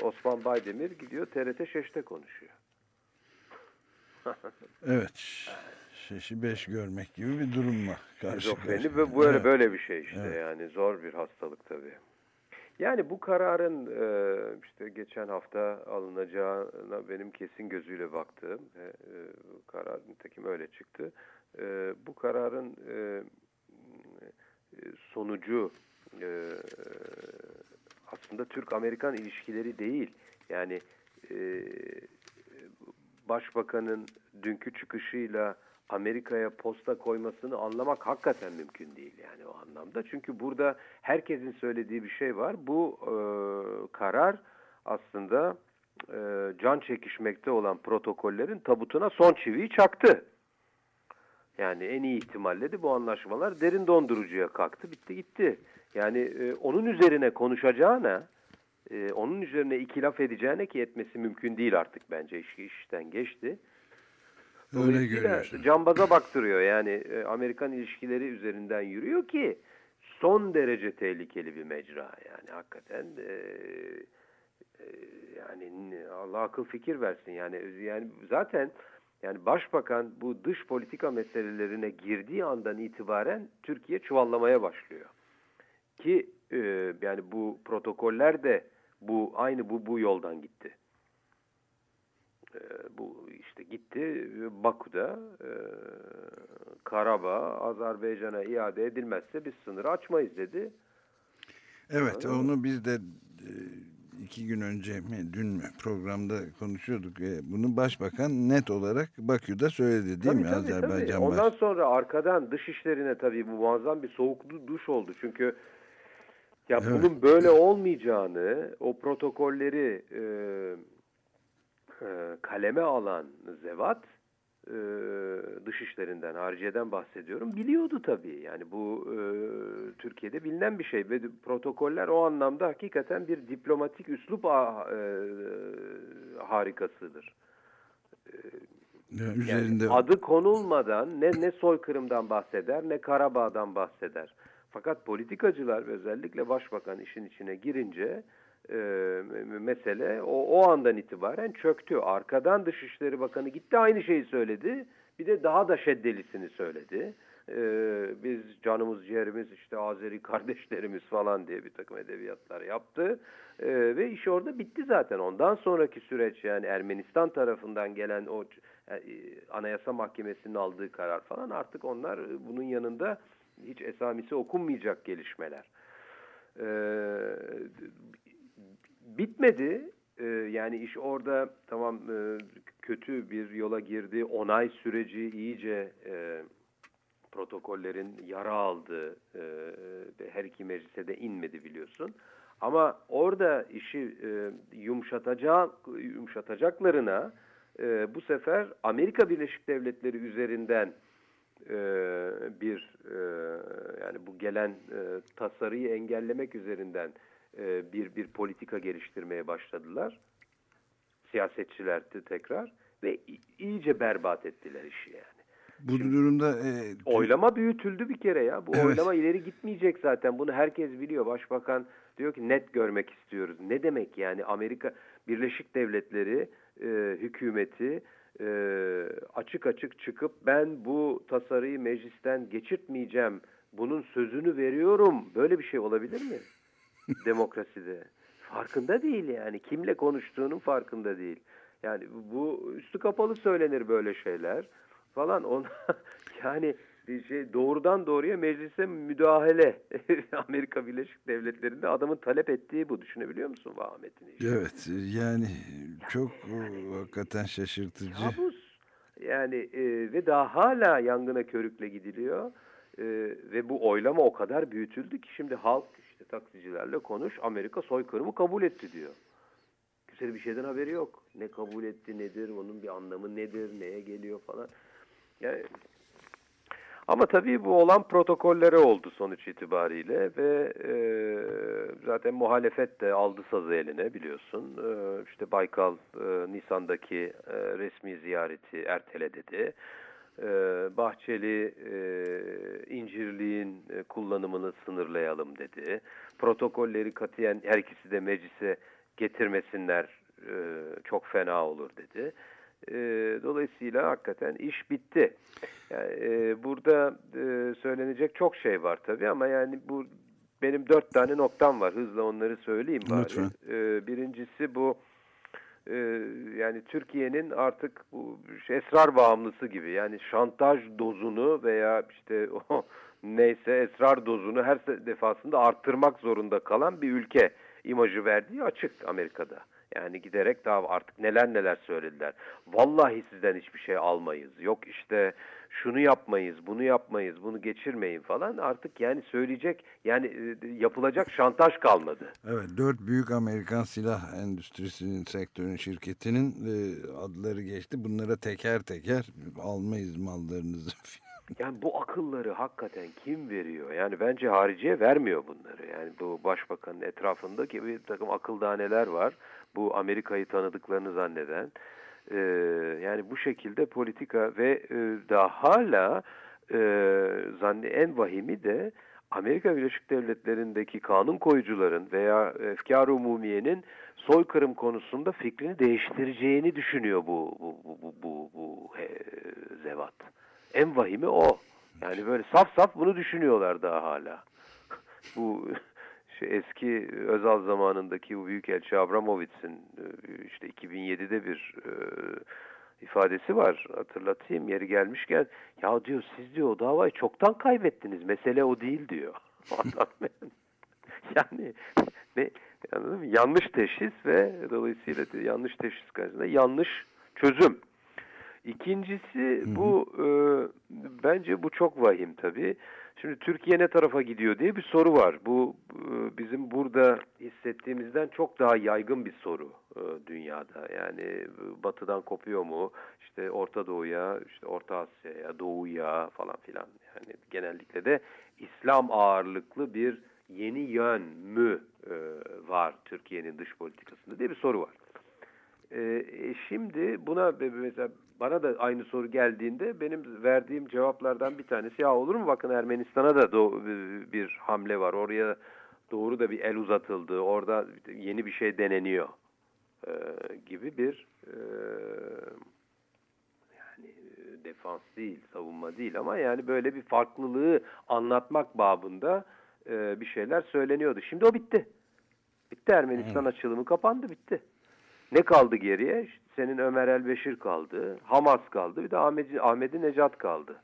Osman Baydemir gidiyor TRT Şeş'te konuşuyor. evet. Şeşi beş görmek gibi bir durumla karşı Şizofreni ve böyle Evet. böyle bir şey işte Evet. yani zor bir hastalık tabii. Yani bu kararın e, işte geçen hafta alınacağına benim kesin gözüyle baktığım e, e, karar nitekim öyle çıktı. E, bu kararın e, e, sonucu e, aslında Türk-Amerikan ilişkileri değil. Yani e, Başbakanın dünkü çıkışıyla Amerika'ya posta koymasını anlamak hakikaten mümkün değil yani o anlamda. Çünkü burada herkesin söylediği bir şey var. Bu e, karar aslında e, can çekişmekte olan protokollerin tabutuna son çiviyi çaktı. Yani en iyi ihtimalle de bu anlaşmalar derin dondurucuya kalktı, bitti gitti. Yani e, onun üzerine konuşacağına, e, onun üzerine iki laf edeceğine ki etmesi mümkün değil artık bence iş işten geçti. Öyle görüyorsun. Cambaza baktırıyor yani e, Amerikan ilişkileri üzerinden yürüyor ki son derece tehlikeli bir mecra yani hakikaten e, e, yani Allah akıl fikir versin yani yani zaten yani başbakan bu dış politika meselelerine girdiği andan itibaren Türkiye çuvallamaya başlıyor. Ki e, yani bu protokoller de bu aynı bu bu yoldan gitti. E, bu işte gitti Baku'da e, Karabağ Azerbaycan'a iade edilmezse biz sınırı açmayız dedi. Evet onu biz de e, iki gün önce mi dün mü programda konuşuyorduk. E, Bunu başbakan net olarak Bakü'de söyledi değil Tabii, mi tabii, Azerbaycan tabii. Ondan baş- sonra arkadan dış işlerine tabii bu muazzam bir soğuklu duş oldu. Çünkü ya Evet. bunun böyle olmayacağını o protokolleri e, e, kaleme alan Zevat e, dış işlerinden, hariciyeden bahsediyorum. Biliyordu tabii. Yani bu e, Türkiye'de bilinen bir şey ve protokoller o anlamda hakikaten bir diplomatik üslup a- e, harikasıdır. Ya, Yani üzerinde adı konulmadan ne ne soykırımdan bahseder ne Karabağ'dan bahseder. Fakat politikacılar özellikle başbakan işin içine girince e, me- mesele o, o andan itibaren çöktü. Arkadan Dışişleri Bakanı gitti aynı şeyi söyledi. Bir de daha da şeddelisini söyledi. E, biz canımız ciğerimiz işte Azeri kardeşlerimiz falan diye bir takım edebiyatlar yaptı. E, ve iş orada bitti zaten. Ondan sonraki süreç yani Ermenistan tarafından gelen o e, Anayasa Mahkemesi'nin aldığı karar falan artık onlar e, bunun yanında hiç esamisi okunmayacak gelişmeler. Ee, bitmedi. Ee, yani iş orada tamam e, kötü bir yola girdi. Onay süreci iyice e, protokollerin yara aldı e, her iki meclise de inmedi biliyorsun. Ama orada işi e, yumuşatacak yumuşatacaklarına e, bu sefer Amerika Birleşik Devletleri üzerinden e, bir e, yani bu gelen e, tasarıyı engellemek üzerinden e, bir bir politika geliştirmeye başladılar. Siyasetçiler de tekrar ve iyice berbat ettiler işi yani. bu durumda e, Oylama büyütüldü bir kere ya. Bu Evet. oylama ileri gitmeyecek zaten. Bunu herkes biliyor. Başbakan diyor ki net görmek istiyoruz. Ne demek yani Amerika Birleşik Devletleri e, hükümeti e, açık açık çıkıp ben bu tasarıyı meclisten geçirtmeyeceğim. Bunun sözünü veriyorum. Böyle bir şey olabilir mi? Demokraside. Farkında değil yani. Kimle konuştuğunun farkında değil. Yani bu üstü kapalı söylenir böyle şeyler falan. Ona, yani bir şey doğrudan doğruya meclise müdahale. Amerika Birleşik Devletleri'nde adamın talep ettiği bu. Düşünebiliyor musun Ahmet'in işi? evet yani çok o, hakikaten şaşırtıcı. Kabus. Yani e, ve daha hala yangına körükle gidiliyor. E, ve bu oylama o kadar büyütüldü ki şimdi halk taksicilerle konuş Amerika soykırımı kabul etti diyor. Kimsenin bir şeyden haberi yok. Ne kabul etti nedir, onun bir anlamı nedir, neye geliyor falan. Yani ama tabii bu olan protokollere oldu sonuç itibariyle ve e, zaten muhalefet de aldı sazı eline biliyorsun. E, işte Baykal e, Nisan'daki e, resmi ziyareti ertele dedi. E, Bahçeli e, incirliğin e, kullanımını sınırlayalım dedi. Protokolleri katiyen her ikisi de meclise getirmesinler e, çok fena olur dedi. E, dolayısıyla hakikaten iş bitti. Yani, e, burada e, söylenecek çok şey var tabii ama yani bu benim dört tane noktam var. Hızla onları söyleyeyim bari. Lütfen. E, birincisi bu e, yani Türkiye'nin artık bu esrar bağımlısı gibi yani şantaj dozunu veya işte o neyse esrar dozunu her defasında arttırmak zorunda kalan bir ülke imajı verdiği açık Amerika'da. Yani giderek daha artık neler neler söylediler. Vallahi sizden hiçbir şey almayız. Yok işte şunu yapmayız, bunu yapmayız, bunu geçirmeyin falan. Artık yani söyleyecek yani e, yapılacak şantaj kalmadı. Evet dört büyük Amerikan silah endüstrisinin sektörün şirketinin e, adları geçti. Bunlara teker teker almayız mallarınızı. Yani bu akılları hakikaten kim veriyor? Yani bence hariciye vermiyor bunları. Yani bu başbakanın etrafındaki bir takım akıl daneler var. Bu Amerika'yı tanıdıklarını zanneden. Ee, yani bu şekilde politika ve e, daha hala e, zanne en vahimi de Amerika Birleşik Devletleri'ndeki kanun koyucuların veya efkar umumiyenin soykırım konusunda fikrini değiştireceğini düşünüyor bu bu bu bu, bu, bu he, zevat. En vahimi o. Yani böyle saf saf bunu düşünüyorlar daha hala. bu şey eski Özal zamanındaki bu Büyükelçi Abramovitz'in e, işte 2007'de bir e, ifadesi var. Hatırlatayım yeri gelmişken ya diyor siz diyor o davayı çoktan kaybettiniz. Mesele o değil diyor. yani ne mı? Yanlış teşhis ve dolayısıyla yanlış teşhis karşısında yanlış çözüm. İkincisi bu e, bence bu çok vahim tabii. Şimdi Türkiye ne tarafa gidiyor diye bir soru var. Bu e, bizim burada hissettiğimizden çok daha yaygın bir soru e, dünyada. Yani e, batıdan kopuyor mu? İşte Orta Doğu'ya, işte Orta Asya'ya, Doğu'ya falan filan. Yani genellikle de İslam ağırlıklı bir yeni yön mü var Türkiye'nin dış politikasında diye bir soru var. Şimdi buna mesela bana da aynı soru geldiğinde benim verdiğim cevaplardan bir tanesi ya olur mu bakın Ermenistan'a da bir hamle var. Oraya doğru da bir el uzatıldı. Orada yeni bir şey deneniyor e, gibi bir e, yani defans değil, savunma değil ama yani böyle bir farklılığı anlatmak babında e, bir şeyler söyleniyordu. Şimdi o bitti. Bitti Ermenistan açılımı kapandı bitti. Ne kaldı geriye? İşte senin Ömer Elbeşir kaldı, Hamas kaldı, bir de Ahmet, Ahmet'i Necat kaldı.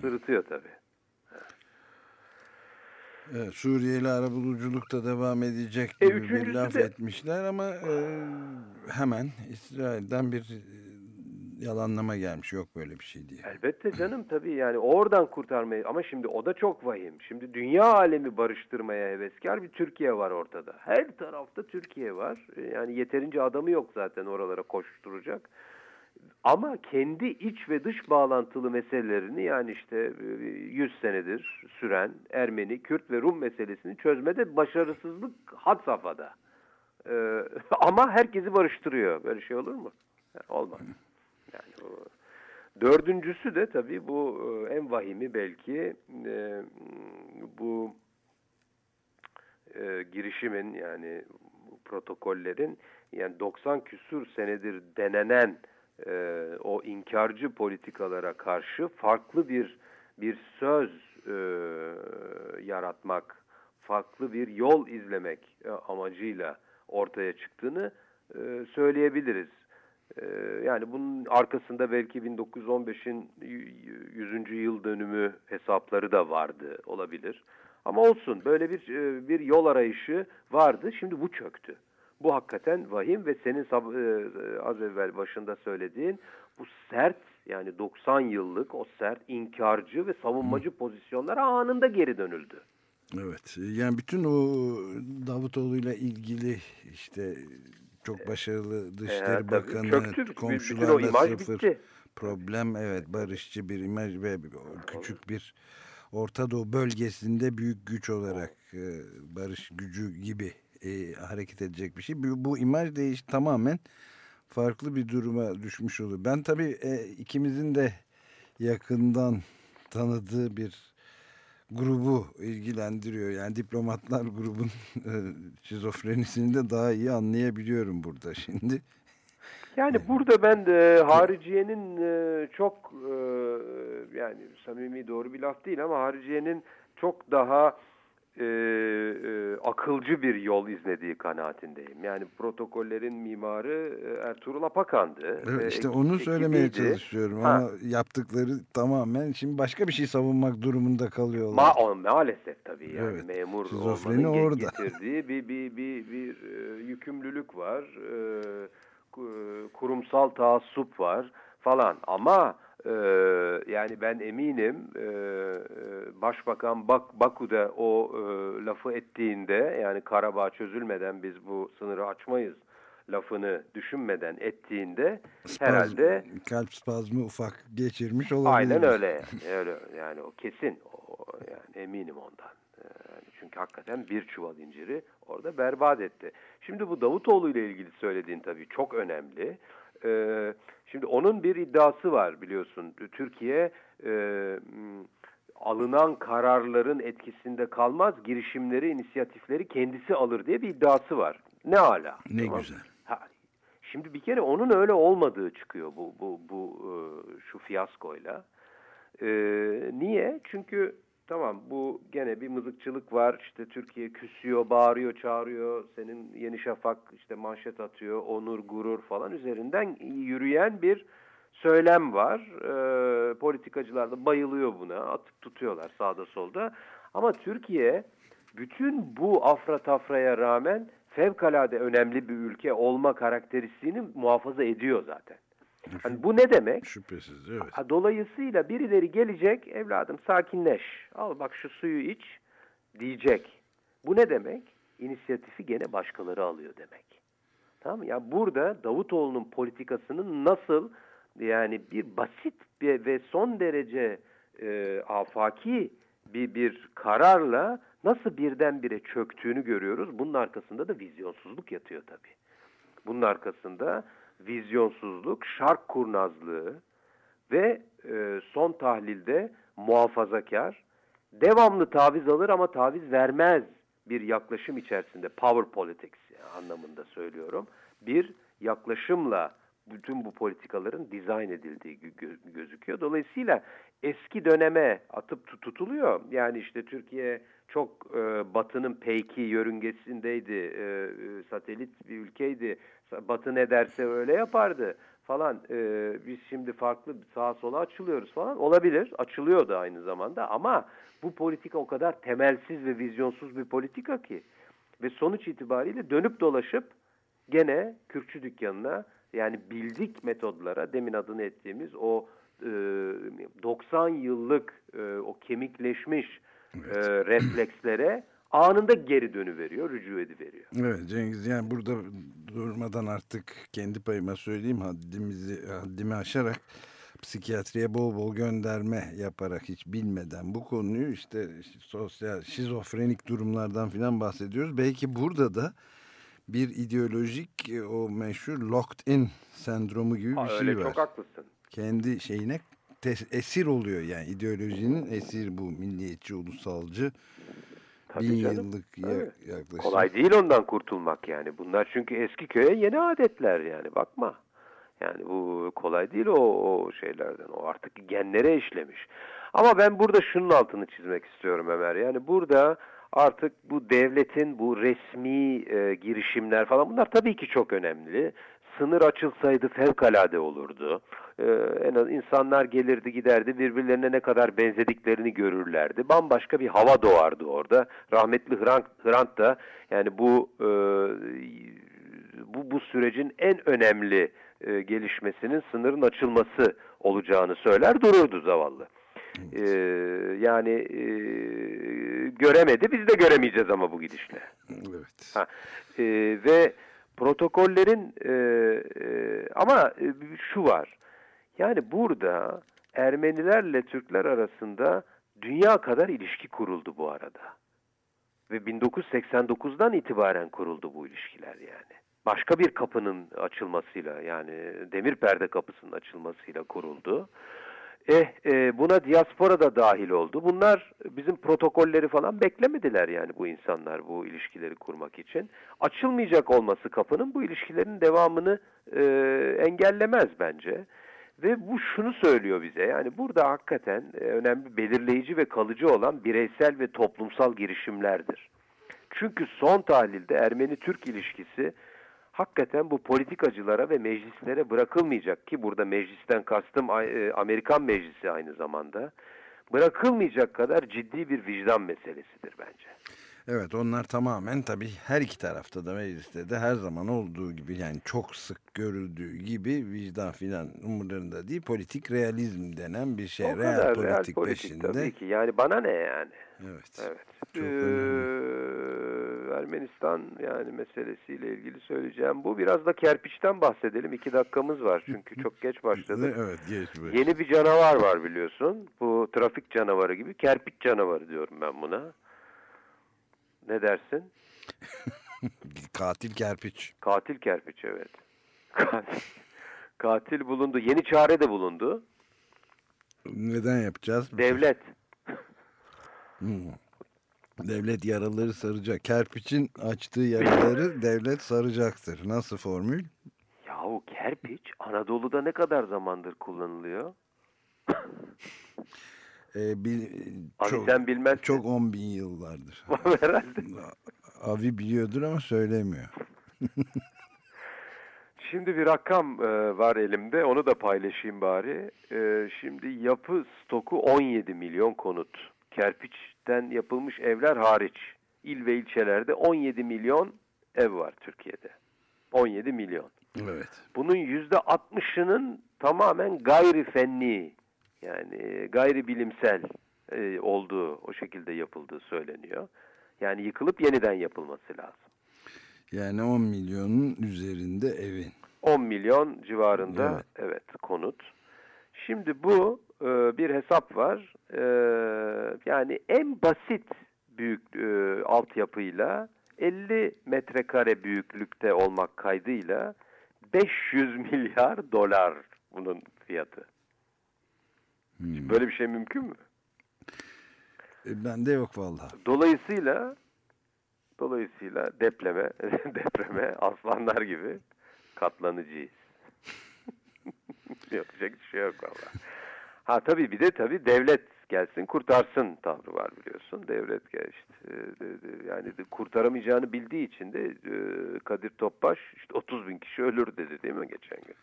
Sırıtıyor tabii. Evet, Suriyeli arabuluculuk da devam edecek gibi e, bir laf de... etmişler ama e, hemen İsrail'den bir yalanlama gelmiş. Yok böyle bir şey diye. Elbette canım tabii yani oradan kurtarmayı ama şimdi o da çok vahim. Şimdi dünya alemi barıştırmaya heveskar bir Türkiye var ortada. Her tarafta Türkiye var. Yani yeterince adamı yok zaten oralara koşturacak. Ama kendi iç ve dış bağlantılı meselelerini yani işte 100 senedir süren Ermeni, Kürt ve Rum meselesini çözmede başarısızlık had safhada. Ee, ama herkesi barıştırıyor. Böyle şey olur mu? olmaz. Yani o, dördüncüsü de tabii bu e, en vahimi belki e, bu e, girişimin yani protokollerin yani 90 küsur senedir denenen e, o inkarcı politikalara karşı farklı bir bir söz e, yaratmak, farklı bir yol izlemek e, amacıyla ortaya çıktığını e, söyleyebiliriz. Ee, yani bunun arkasında belki 1915'in 100. yıl dönümü hesapları da vardı olabilir. Ama olsun böyle bir e, bir yol arayışı vardı. Şimdi bu çöktü. Bu hakikaten vahim ve senin e, az evvel başında söylediğin bu sert yani 90 yıllık o sert inkarcı ve savunmacı Hı. pozisyonlara anında geri dönüldü. Evet yani bütün o Davutoğlu ile ilgili işte çok başarılı Dışişleri e, Bakanı, Çöktü, komşularla sıfır bitti. problem. Evet barışçı bir imaj ve küçük bir Orta Doğu bölgesinde büyük güç olarak e, barış gücü gibi e, hareket edecek bir şey. Bu, bu imaj değiş tamamen farklı bir duruma düşmüş olur. Ben tabii e, ikimizin de yakından tanıdığı bir grubu ilgilendiriyor. Yani diplomatlar grubun e, şizofrenisini de daha iyi anlayabiliyorum burada şimdi. Yani burada ben de hariciyenin e, çok e, yani samimi doğru bir laf değil ama hariciyenin çok daha e, e, akılcı bir yol izlediği kanaatindeyim. Yani protokollerin mimarı e, Ertuğrul Apakan'dı. Evet, Ve işte onu söylemeye ekibiydi. çalışıyorum Ha. ama yaptıkları tamamen şimdi başka bir şey savunmak durumunda kalıyorlar. Ma o, maalesef tabii yani Evet, memur şizofreni olmanın orada. getirdiği bir bir bir bir e, yükümlülük var. E, ku- kurumsal taassup var falan ama e, yani ben eminim e, e, Başbakan Bak Baku'da o e, lafı ettiğinde yani Karabağ çözülmeden biz bu sınırı açmayız lafını düşünmeden ettiğinde Spazm- herhalde kalp spazmı ufak geçirmiş olabilir. Aynen öyle öyle yani o kesin o, yani eminim ondan. Ee, Yani çünkü hakikaten bir çuval inciri orada berbat etti. Şimdi bu Davutoğlu ile ilgili söylediğin tabii çok önemli. Ee, şimdi onun bir iddiası var biliyorsun. Türkiye e, alınan kararların etkisinde kalmaz, girişimleri, inisiyatifleri kendisi alır diye bir iddiası var. Ne ala. Ne güzel. Ha, şimdi bir kere onun öyle olmadığı çıkıyor bu bu bu e, şu fiyaskoyla. E, niye? Çünkü tamam bu gene bir mızıkçılık var. İşte Türkiye küsüyor, bağırıyor, çağırıyor. Senin Yeni Şafak işte manşet atıyor, onur, gurur falan üzerinden yürüyen bir söylem var. E, politikacılar da bayılıyor buna. Atıp tutuyorlar sağda solda. Ama Türkiye bütün bu afra tafraya rağmen fevkalade önemli bir ülke olma karakteristiğini muhafaza ediyor zaten. Hani bu ne demek? Şüphesiz evet. Dolayısıyla birileri gelecek, evladım sakinleş, al bak şu suyu iç diyecek. Bu ne demek? İnisiyatifi gene başkaları alıyor demek. Tamam mı? Ya burada Davutoğlu'nun politikasının nasıl yani bir basit bir ve son derece e, afaki bir bir kararla nasıl birdenbire çöktüğünü görüyoruz. Bunun arkasında da vizyonsuzluk yatıyor tabii. Bunun arkasında vizyonsuzluk, şark kurnazlığı ve e, son tahlilde muhafazakar, devamlı taviz alır ama taviz vermez bir yaklaşım içerisinde power politics anlamında söylüyorum. Bir yaklaşımla bütün bu politikaların dizayn edildiği gö- gözüküyor. Dolayısıyla eski döneme atıp tut- tutuluyor. Yani işte Türkiye çok e, batının peyki yörüngesindeydi, e, e, satelit bir ülkeydi. Batı ne derse öyle yapardı falan. E, biz şimdi farklı sağa sola açılıyoruz falan. Olabilir, açılıyor da aynı zamanda ama bu politika o kadar temelsiz ve vizyonsuz bir politika ki. Ve sonuç itibariyle dönüp dolaşıp gene Kürkçü dükkanına yani bildik metodlara demin adını ettiğimiz o e, 90 yıllık e, o kemikleşmiş e, reflekslere anında geri dönüveriyor, rücu ediveriyor. Evet Cengiz yani burada durmadan artık kendi payıma söyleyeyim haddimizi haddimi aşarak psikiyatriye bol bol gönderme yaparak hiç bilmeden bu konuyu işte sosyal şizofrenik durumlardan filan bahsediyoruz. Belki burada da bir ideolojik e, o meşhur locked in sendromu gibi bir Ha, şey öyle var. çok haklısın. Kendi şeyine esir oluyor yani ideolojinin esir bu milliyetçi ulusalcı Tabii bin canım, yıllık tabii. yaklaşık. Kolay değil ondan kurtulmak yani. Bunlar çünkü eski köye yeni adetler yani bakma. Yani bu kolay değil o, o şeylerden. O artık genlere işlemiş. Ama ben burada şunun altını çizmek istiyorum Ömer. Yani burada artık bu devletin bu resmi e, girişimler falan bunlar tabii ki çok önemli. Sınır açılsaydı fevkalade olurdu. Ee, en az insanlar gelirdi giderdi birbirlerine ne kadar benzediklerini görürlerdi. Bambaşka bir hava doğardı orada. Rahmetli Hrant, Hrant da yani bu e, bu bu sürecin en önemli e, gelişmesinin sınırın açılması olacağını söyler dururdu zavallı. Ee, yani e, göremedi biz de göremeyeceğiz ama bu gidişle. Evet. Ha, e, ve protokollerin e, e, ama e, şu var. Yani burada Ermenilerle Türkler arasında dünya kadar ilişki kuruldu bu arada. Ve 1989'dan itibaren kuruldu bu ilişkiler yani. Başka bir kapının açılmasıyla yani demir perde kapısının açılmasıyla kuruldu. Eh e, buna diaspora da dahil oldu. Bunlar bizim protokolleri falan beklemediler yani bu insanlar bu ilişkileri kurmak için. Açılmayacak olması kapının bu ilişkilerin devamını e, engellemez bence. Ve bu şunu söylüyor bize yani burada hakikaten e, önemli belirleyici ve kalıcı olan bireysel ve toplumsal girişimlerdir. Çünkü son tahlilde Ermeni-Türk ilişkisi hakikaten bu politikacılara ve meclislere bırakılmayacak ki burada meclisten kastım e, Amerikan meclisi aynı zamanda bırakılmayacak kadar ciddi bir vicdan meselesidir bence. Evet onlar tamamen tabii her iki tarafta da mecliste de her zaman olduğu gibi yani çok sık görüldüğü gibi vicdan filan umurlarında değil politik realizm denen bir şey. O real kadar politik, real politik peşinde. tabii ki yani bana ne yani. Evet. Evet. Çok Ee, Ermenistan yani meselesiyle ilgili söyleyeceğim bu. Biraz da kerpiçten bahsedelim. İki dakikamız var çünkü çok geç başladık. Evet geç. Yeni bir canavar var biliyorsun. Bu trafik canavarı gibi. Kerpiç canavarı diyorum ben buna. Ne dersin? Katil kerpiç. Katil kerpiç evet. Katil, katil bulundu. Yeni çare de bulundu. Neden yapacağız? Devlet. Hmm. Devlet yaraları saracak. Kerpiçin açtığı yaraları devlet saracaktır. Nasıl formül? Yahu kerpiç Anadolu'da ne kadar zamandır kullanılıyor? Ee, bil, Abi çok, sen bilmezsin. Çok 10 bin yıllardır. Herhalde. Avi biliyordur ama söylemiyor. Şimdi bir rakam e, var elimde. Onu da paylaşayım bari. E, şimdi yapı stoku 17 milyon konut. Kerpiçten yapılmış evler hariç. İl ve ilçelerde 17 milyon ev var Türkiye'de. 17 milyon. Evet. Bunun yüzde 60'ının tamamen gayri fenni yani gayri bilimsel e, olduğu o şekilde yapıldığı söyleniyor. Yani yıkılıp yeniden yapılması lazım. Yani 10 milyonun üzerinde evin. 10 milyon civarında evet, evet konut. Şimdi bu e, bir hesap var. E, yani en basit büyük e, altyapıyla 50 metrekare büyüklükte olmak kaydıyla 500 milyar dolar bunun fiyatı. Hmm. Böyle bir şey mümkün mü? E, bende yok vallahi. Dolayısıyla dolayısıyla depreme depreme aslanlar gibi katlanıcıyız. Yapacak bir şey yok valla. Ha tabii bir de tabii devlet gelsin kurtarsın tavrı var biliyorsun. Devlet gel işte yani kurtaramayacağını bildiği için de Kadir Topbaş işte 30 bin kişi ölür dedi değil mi geçen gün?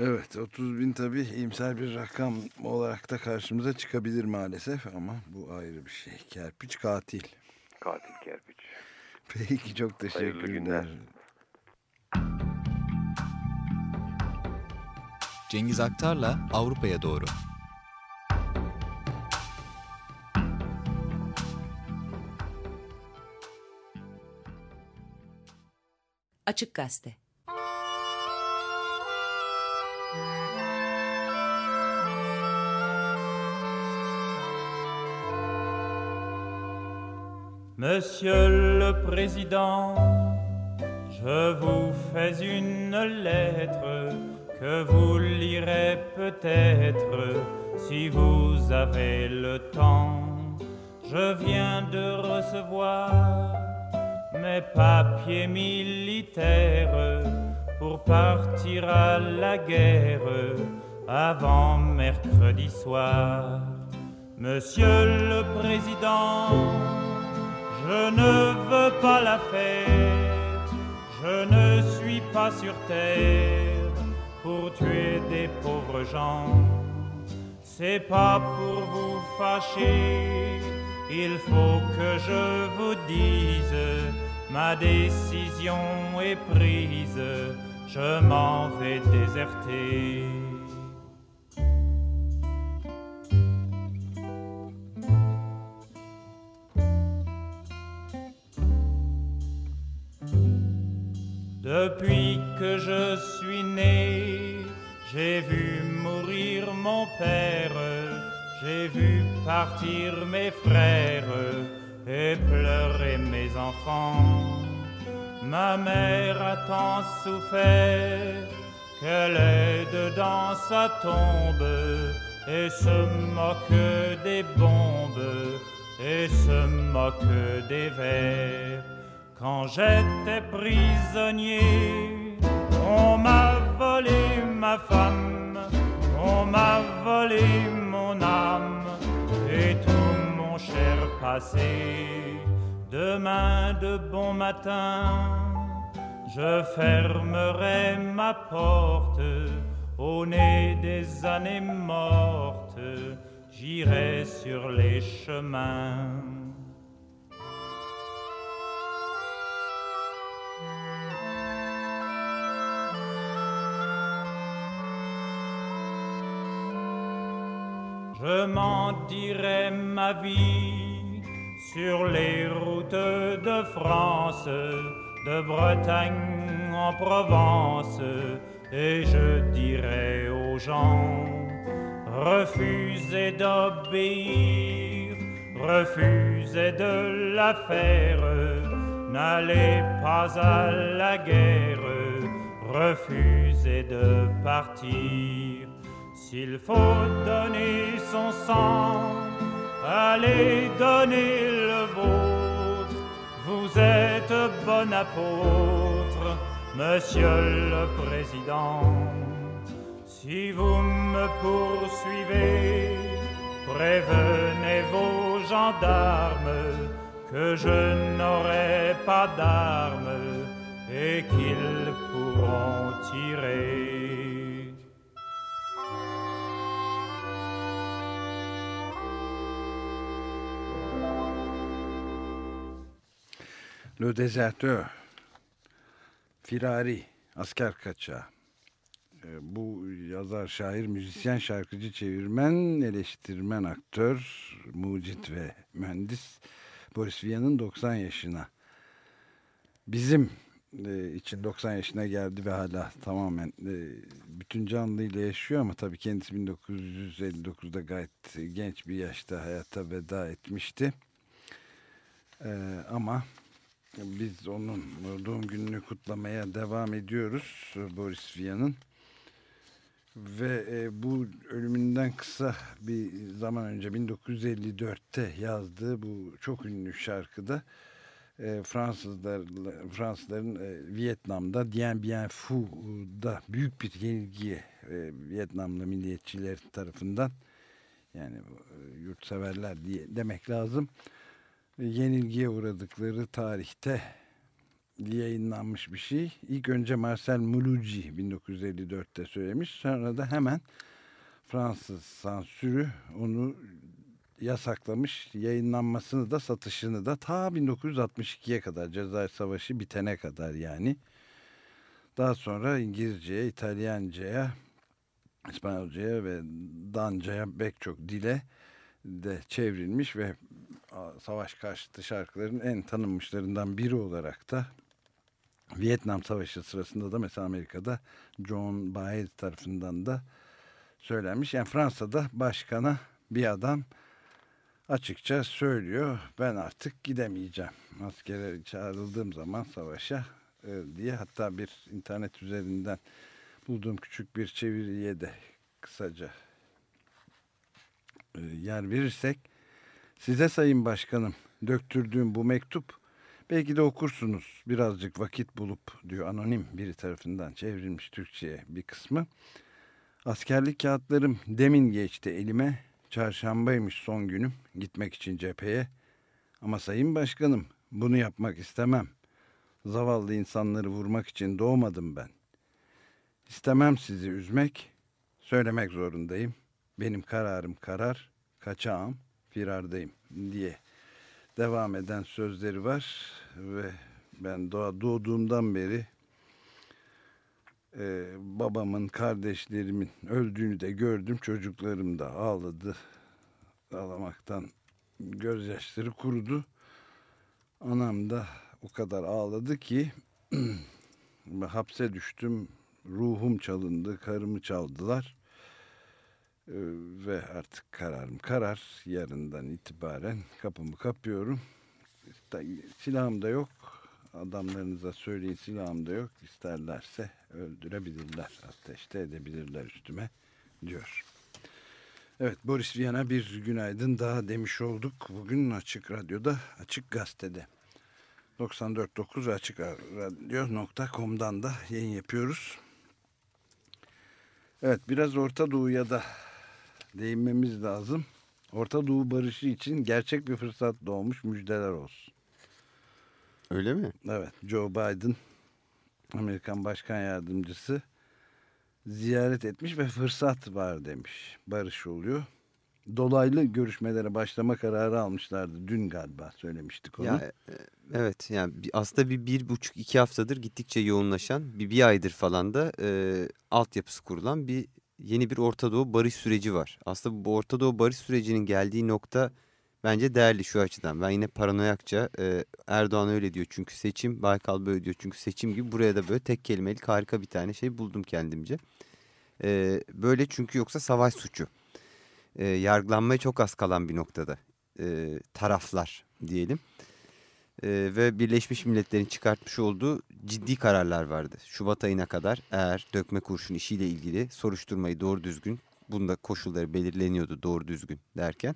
Evet 30 bin tabii imsel bir rakam olarak da karşımıza çıkabilir maalesef ama bu ayrı bir şey. Kerpiç katil. Katil kerpiç. Peki çok teşekkürler. Cengiz Aktar'la Avrupa'ya doğru. Açık Gazete Monsieur le Président, je vous fais une lettre que vous lirez peut-être si vous avez le temps. Je viens de recevoir mes papiers militaires pour partir à la guerre avant mercredi soir. Monsieur le Président, je ne veux pas la faire, je ne suis pas sur terre pour tuer des pauvres gens. C'est pas pour vous fâcher, il faut que je vous dise, ma décision est prise, je m'en vais déserter. Depuis que je suis né, j'ai vu mourir mon père, j'ai vu partir mes frères et pleurer mes enfants. Ma mère a tant souffert qu'elle est dedans sa tombe et se moque des bombes et se moque des vers. Quand j'étais prisonnier, on m'a volé ma femme, on m'a volé mon âme et tout mon cher passé. Demain de bon matin, je fermerai ma porte au nez des années mortes, j'irai sur les chemins. Je m'en dirai ma vie sur les routes de France, de Bretagne en Provence, et je dirai aux gens, refusez d'obéir, refusez de la faire, n'allez pas à la guerre, refusez de partir. S'il faut donner son sang, allez donner le vôtre. Vous êtes bon apôtre, monsieur le président. Si vous me poursuivez, prévenez vos gendarmes que je n'aurai pas d'armes et qu'ils pourront tirer. Le Deserteur, Firari, Asker Kaçağı. E, Bu yazar, şair, müzisyen, şarkıcı, çevirmen, eleştirmen, aktör, mucit ve mühendis Boris Vian'ın 90 yaşına. Bizim e, için 90 yaşına geldi ve hala tamamen e, bütün canlıyla yaşıyor ama tabii kendisi 1959'da gayet genç bir yaşta hayata veda etmişti. E, ama biz onun doğum gününü kutlamaya devam ediyoruz Boris Vian'ın. Ve e, bu ölümünden kısa bir zaman önce 1954'te yazdığı bu çok ünlü şarkıda e, Fransızlar Fransızların e, Vietnam'da Dien Bien Phu'da büyük bir yenilgiye e, Vietnamlı milliyetçiler tarafından yani e, yurtseverler diye demek lazım yenilgiye uğradıkları tarihte yayınlanmış bir şey. İlk önce Marcel Mouloudji 1954'te söylemiş. Sonra da hemen Fransız sansürü onu yasaklamış. Yayınlanmasını da satışını da ta 1962'ye kadar Cezayir Savaşı bitene kadar yani. Daha sonra İngilizceye, İtalyanca'ya, İspanyolca'ya ve Danca'ya pek çok dile de çevrilmiş ve savaş karşıtı şarkıların en tanınmışlarından biri olarak da Vietnam Savaşı sırasında da mesela Amerika'da John Baez tarafından da söylenmiş. Yani Fransa'da başkana bir adam açıkça söylüyor ben artık gidemeyeceğim askere çağrıldığım zaman savaşa e, diye hatta bir internet üzerinden bulduğum küçük bir çeviriye de kısaca e, yer verirsek size sayın başkanım döktürdüğüm bu mektup belki de okursunuz birazcık vakit bulup diyor anonim biri tarafından çevrilmiş Türkçe'ye bir kısmı. Askerlik kağıtlarım demin geçti elime çarşambaymış son günüm gitmek için cepheye ama sayın başkanım bunu yapmak istemem. Zavallı insanları vurmak için doğmadım ben. İstemem sizi üzmek, söylemek zorundayım. Benim kararım karar, kaçağım, firardayım diye devam eden sözleri var ve ben doğa doğduğumdan beri e, babamın, kardeşlerimin öldüğünü de gördüm. Çocuklarım da ağladı. Ağlamaktan gözyaşları kurudu. Anam da o kadar ağladı ki hapse düştüm. Ruhum çalındı, karımı çaldılar. Ee, ve artık kararım karar. Yarından itibaren kapımı kapıyorum. Silahım da yok. Adamlarınıza söyleyin silahım da yok. İsterlerse öldürebilirler. Ateşte edebilirler üstüme diyor. Evet Boris Vian'a bir günaydın daha demiş olduk. Bugün Açık Radyo'da, Açık Gazete'de. 94.9 Açık Radyo.com'dan da yayın yapıyoruz. Evet biraz Orta Doğu'ya da değinmemiz lazım. Orta Doğu barışı için gerçek bir fırsat doğmuş müjdeler olsun. Öyle mi? Evet Joe Biden Amerikan Başkan Yardımcısı ziyaret etmiş ve fırsat var demiş. Barış oluyor. Dolaylı görüşmelere başlama kararı almışlardı. Dün galiba söylemiştik onu. Ya, e, evet yani aslında bir, bir buçuk iki haftadır gittikçe yoğunlaşan bir, bir aydır falan da e, altyapısı kurulan bir yeni bir Orta Doğu barış süreci var. Aslında bu Orta Doğu barış sürecinin geldiği nokta bence değerli şu açıdan. Ben yine paranoyakça e, Erdoğan öyle diyor çünkü seçim, Baykal böyle diyor çünkü seçim gibi buraya da böyle tek kelimelik harika bir tane şey buldum kendimce. E, böyle çünkü yoksa savaş suçu. E, yargılanmaya çok az kalan bir noktada e, taraflar diyelim. E, ve Birleşmiş Milletler'in çıkartmış olduğu ciddi kararlar vardı. Şubat ayına kadar eğer dökme kurşun işiyle ilgili soruşturmayı doğru düzgün, bunda koşulları belirleniyordu doğru düzgün derken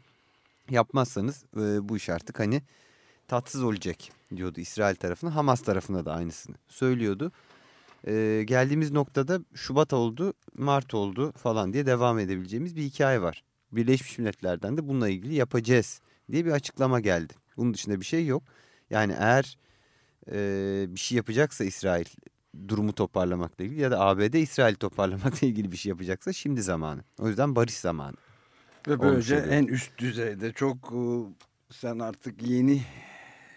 yapmazsanız e, bu iş artık hani tatsız olacak diyordu İsrail tarafına. Hamas tarafına da aynısını söylüyordu. E, geldiğimiz noktada Şubat oldu, Mart oldu falan diye devam edebileceğimiz bir hikaye var. Birleşmiş Milletler'den de bununla ilgili yapacağız diye bir açıklama geldi. Bunun dışında bir şey yok. Yani eğer e, bir şey yapacaksa İsrail durumu toparlamakla ilgili ya da ABD İsrail toparlamakla ilgili bir şey yapacaksa şimdi zamanı. O yüzden barış zamanı. Ve böylece en üst düzeyde çok e, sen artık yeni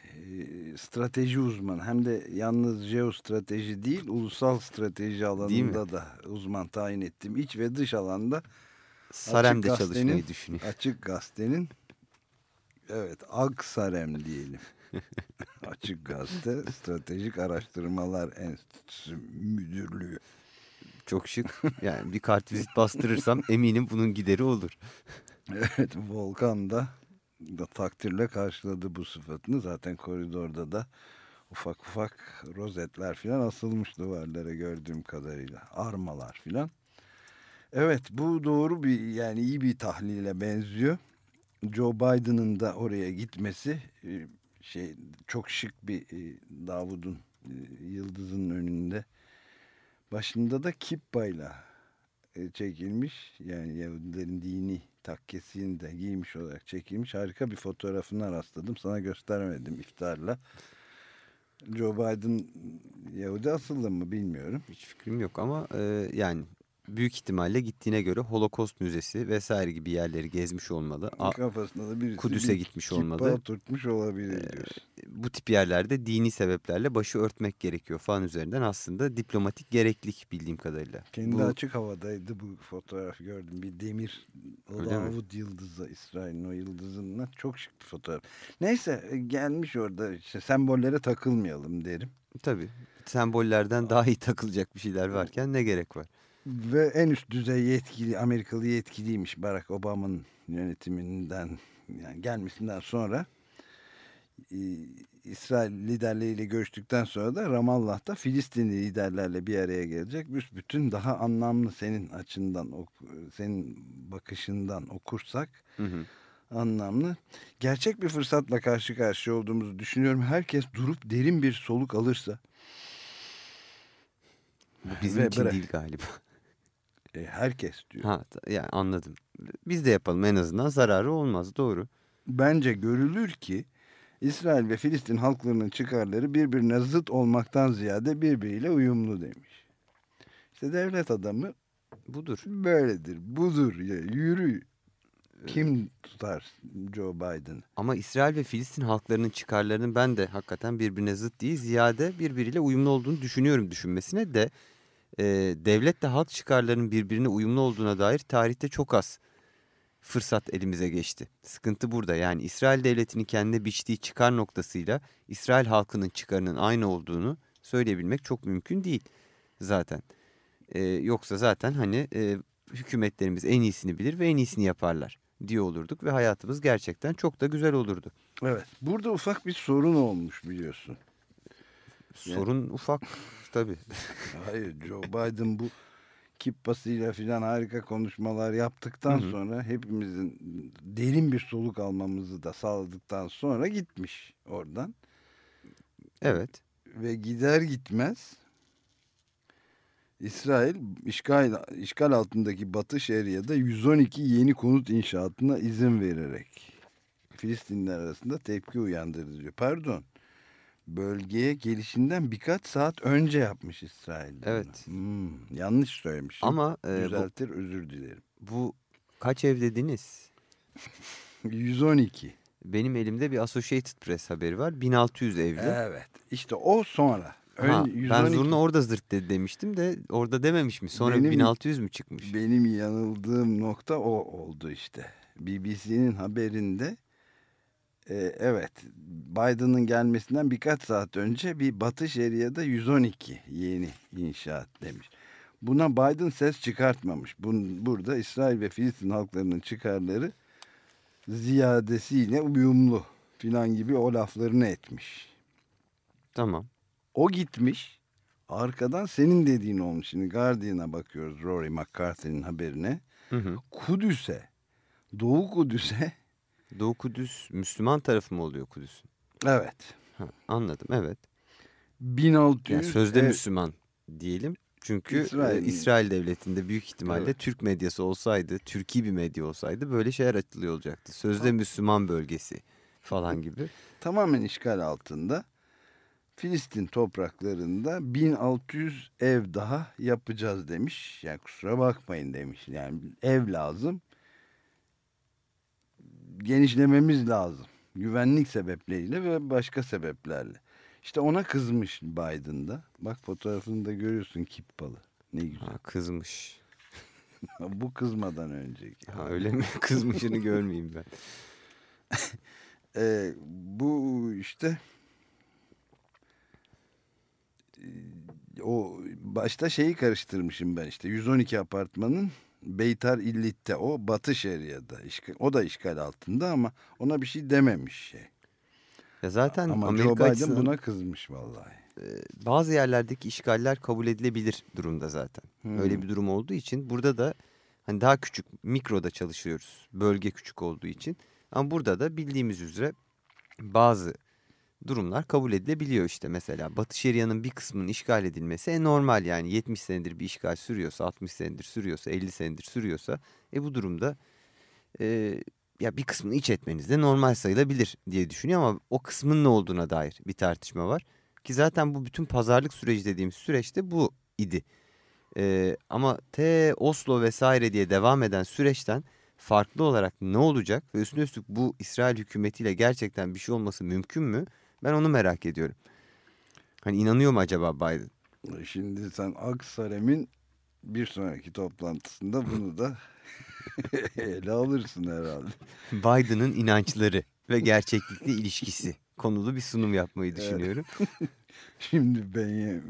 e, strateji uzmanı hem de yalnız jeostrateji değil ulusal strateji alanında da uzman tayin ettim. İç ve dış alanda Sarem'de çalışmayı düşünüyor. Açık Gazete'nin evet Ag Sarem diyelim. Açık Gazete Stratejik Araştırmalar Enstitüsü Müdürlüğü. Çok şık. Yani bir kartvizit bastırırsam eminim bunun gideri olur. Evet Volkan da, da takdirle karşıladı bu sıfatını. Zaten koridorda da ufak ufak rozetler filan asılmış duvarlara gördüğüm kadarıyla. Armalar filan. Evet bu doğru bir yani iyi bir tahlile benziyor. Joe Biden'ın da oraya gitmesi e, şey çok şık bir e, Davud'un e, yıldızın önünde. Başında da kippayla e, çekilmiş yani Yahudilerin dini takkesini de giymiş olarak çekilmiş. Harika bir fotoğrafına rastladım. Sana göstermedim iftarla. Joe Biden Yahudi asıllı mı bilmiyorum. Hiç fikrim yok ama e, yani büyük ihtimalle gittiğine göre Holocaust Müzesi vesaire gibi yerleri gezmiş olmalı. A- kafasına da birisi Kudüs'e bir gitmiş olmalı. oturtmuş olabilir diyorsun. bu tip yerlerde dini sebeplerle başı örtmek gerekiyor falan üzerinden aslında diplomatik gereklilik bildiğim kadarıyla. Kendi Bu- açık havadaydı bu fotoğraf gördüm. Bir demir o? Davut yıldızı İsrail'in o yıldızından çok şık bir fotoğraf. Neyse e, gelmiş orada işte sembollere takılmayalım derim. Tabii sembollerden daha iyi takılacak bir şeyler varken ne gerek var? Ve en üst düzey yetkili Amerikalı yetkiliymiş Barack Obama'nın yönetiminden yani gelmesinden sonra e, İsrail liderleriyle görüştükten sonra da Ramallah'ta Filistinli liderlerle bir araya gelecek. Büsbütün daha anlamlı senin açından, senin bakışından okursak Hı hı. anlamlı. Gerçek bir fırsatla karşı karşıya olduğumuzu düşünüyorum. Herkes durup derin bir soluk alırsa Bu bizim Ve için bırak- değil galiba. E, herkes diyor. Ha, yani anladım. Biz de yapalım en azından zararı olmaz doğru. bence görülür ki İsrail ve Filistin halklarının çıkarları birbirine zıt olmaktan ziyade birbiriyle uyumlu demiş. İşte devlet adamı budur. Böyledir. Budur. Yürü. Kim tutar Joe Biden? Ama İsrail ve Filistin halklarının çıkarlarının ben de hakikaten birbirine zıt değil ziyade birbiriyle uyumlu olduğunu düşünüyorum düşünmesine de e, devletle halk çıkarlarının birbirine uyumlu olduğuna dair tarihte çok az fırsat elimize geçti. Sıkıntı burada yani İsrail devletinin kendine biçtiği çıkar noktasıyla İsrail halkının çıkarının aynı olduğunu söyleyebilmek çok mümkün değil zaten. E, yoksa zaten hani e, hükümetlerimiz en iyisini bilir ve en iyisini yaparlar diye olurduk ve hayatımız gerçekten çok da güzel olurdu. Evet. Burada ufak bir sorun olmuş biliyorsun. Sorun ufak tabii. Hayır Joe Biden bu kippasıyla filan harika konuşmalar yaptıktan Hı hı. sonra hepimizin derin bir soluk almamızı da sağladıktan sonra gitmiş oradan. Evet. Ve gider gitmez İsrail işgal, işgal altındaki Batı Şeria'da 112 yeni konut inşaatına izin vererek Filistinler arasında tepki uyandırdı diyor. Pardon. Bölgeye gelişinden birkaç saat önce yapmış İsrail. Evet. Hmm, yanlış söylemişim. Ama e, bu, Düzeltir özür dilerim. bu kaç ev dediniz? 112. Benim elimde bir Associated Press haberi var. 1600 evli. Evet. İşte o sonra. Ön, Ha, ben 112 zurna orada zırt dedi demiştim de orada dememiş mi? Sonra Benim- 1600 mü çıkmış? Benim yanıldığım nokta o oldu işte. BBC'nin haberinde e, evet Biden'ın gelmesinden birkaç saat önce bir Batı Şeria'da 112 yeni inşaat demiş. Buna Biden ses çıkartmamış. Bun, burada İsrail ve Filistin halklarının çıkarları ziyadesiyle uyumlu filan gibi o laflarını etmiş. Tamam. O gitmiş. Arkadan senin dediğin olmuş. Şimdi Guardian'a bakıyoruz Rory McCarthy'nin haberine. Hı hı. Kudüs'e, Doğu Kudüs'e Doğu Kudüs Müslüman tarafı mı oluyor Kudüs'ün? evet Ha, anladım evet. 1600 Yani sözde ev- Müslüman diyelim. Çünkü İsrail- İsrail, İsrail devletinde büyük ihtimalle Evet. Türk medyası olsaydı, Türkiye bir medya olsaydı böyle şeyler açılıyor olacaktı. Sözde Müslüman bölgesi falan gibi. tamamen işgal altında. Filistin topraklarında 1600 ev daha yapacağız demiş. Yani kusura bakmayın demiş. Yani ev lazım. Genişlememiz lazım. Güvenlik sebepleriyle ve başka sebeplerle. İşte ona kızmış Biden'da. Bak fotoğrafını da görüyorsun kippalı. Ne güzel. Ha, kızmış. Bu kızmadan önceki. Ha, öyle mi? Kızmışını görmeyeyim ben. Ee, bu işte e, o başta şeyi karıştırmışım ben işte 112 apartmanın Beytar İllit'te o Batı Şeria'da işgal- o da işgal altında ama ona bir şey dememiş şey. Ya zaten ama Amerika Joe Biden açısından buna kızmış vallahi. bazı yerlerdeki işgaller kabul edilebilir durumda zaten. Hmm. Öyle bir durum olduğu için burada da hani daha küçük mikroda çalışıyoruz. Bölge küçük olduğu için. Ama burada da bildiğimiz üzere bazı durumlar kabul edilebiliyor işte mesela Batı Şeria'nın bir kısmının işgal edilmesi e, normal yani 70 senedir bir işgal sürüyorsa 60 senedir sürüyorsa 50 senedir sürüyorsa e bu durumda e, ya bir kısmını iç etmeniz de normal sayılabilir diye düşünüyor ama o kısmın ne olduğuna dair bir tartışma var. Ki zaten bu bütün pazarlık süreci dediğimiz süreçte bu idi. E, ama T Oslo vesaire diye devam eden süreçten farklı olarak ne olacak ve üstüne üstlük bu İsrail hükümetiyle gerçekten bir şey olması mümkün mü? Ben onu merak ediyorum. Hani inanıyor mu acaba Biden? Şimdi sen Aksarem'in bir sonraki toplantısında bunu da ele alırsın herhalde. Biden'ın inançları ve gerçeklikle ilişkisi konulu bir sunum yapmayı düşünüyorum. Şimdi ben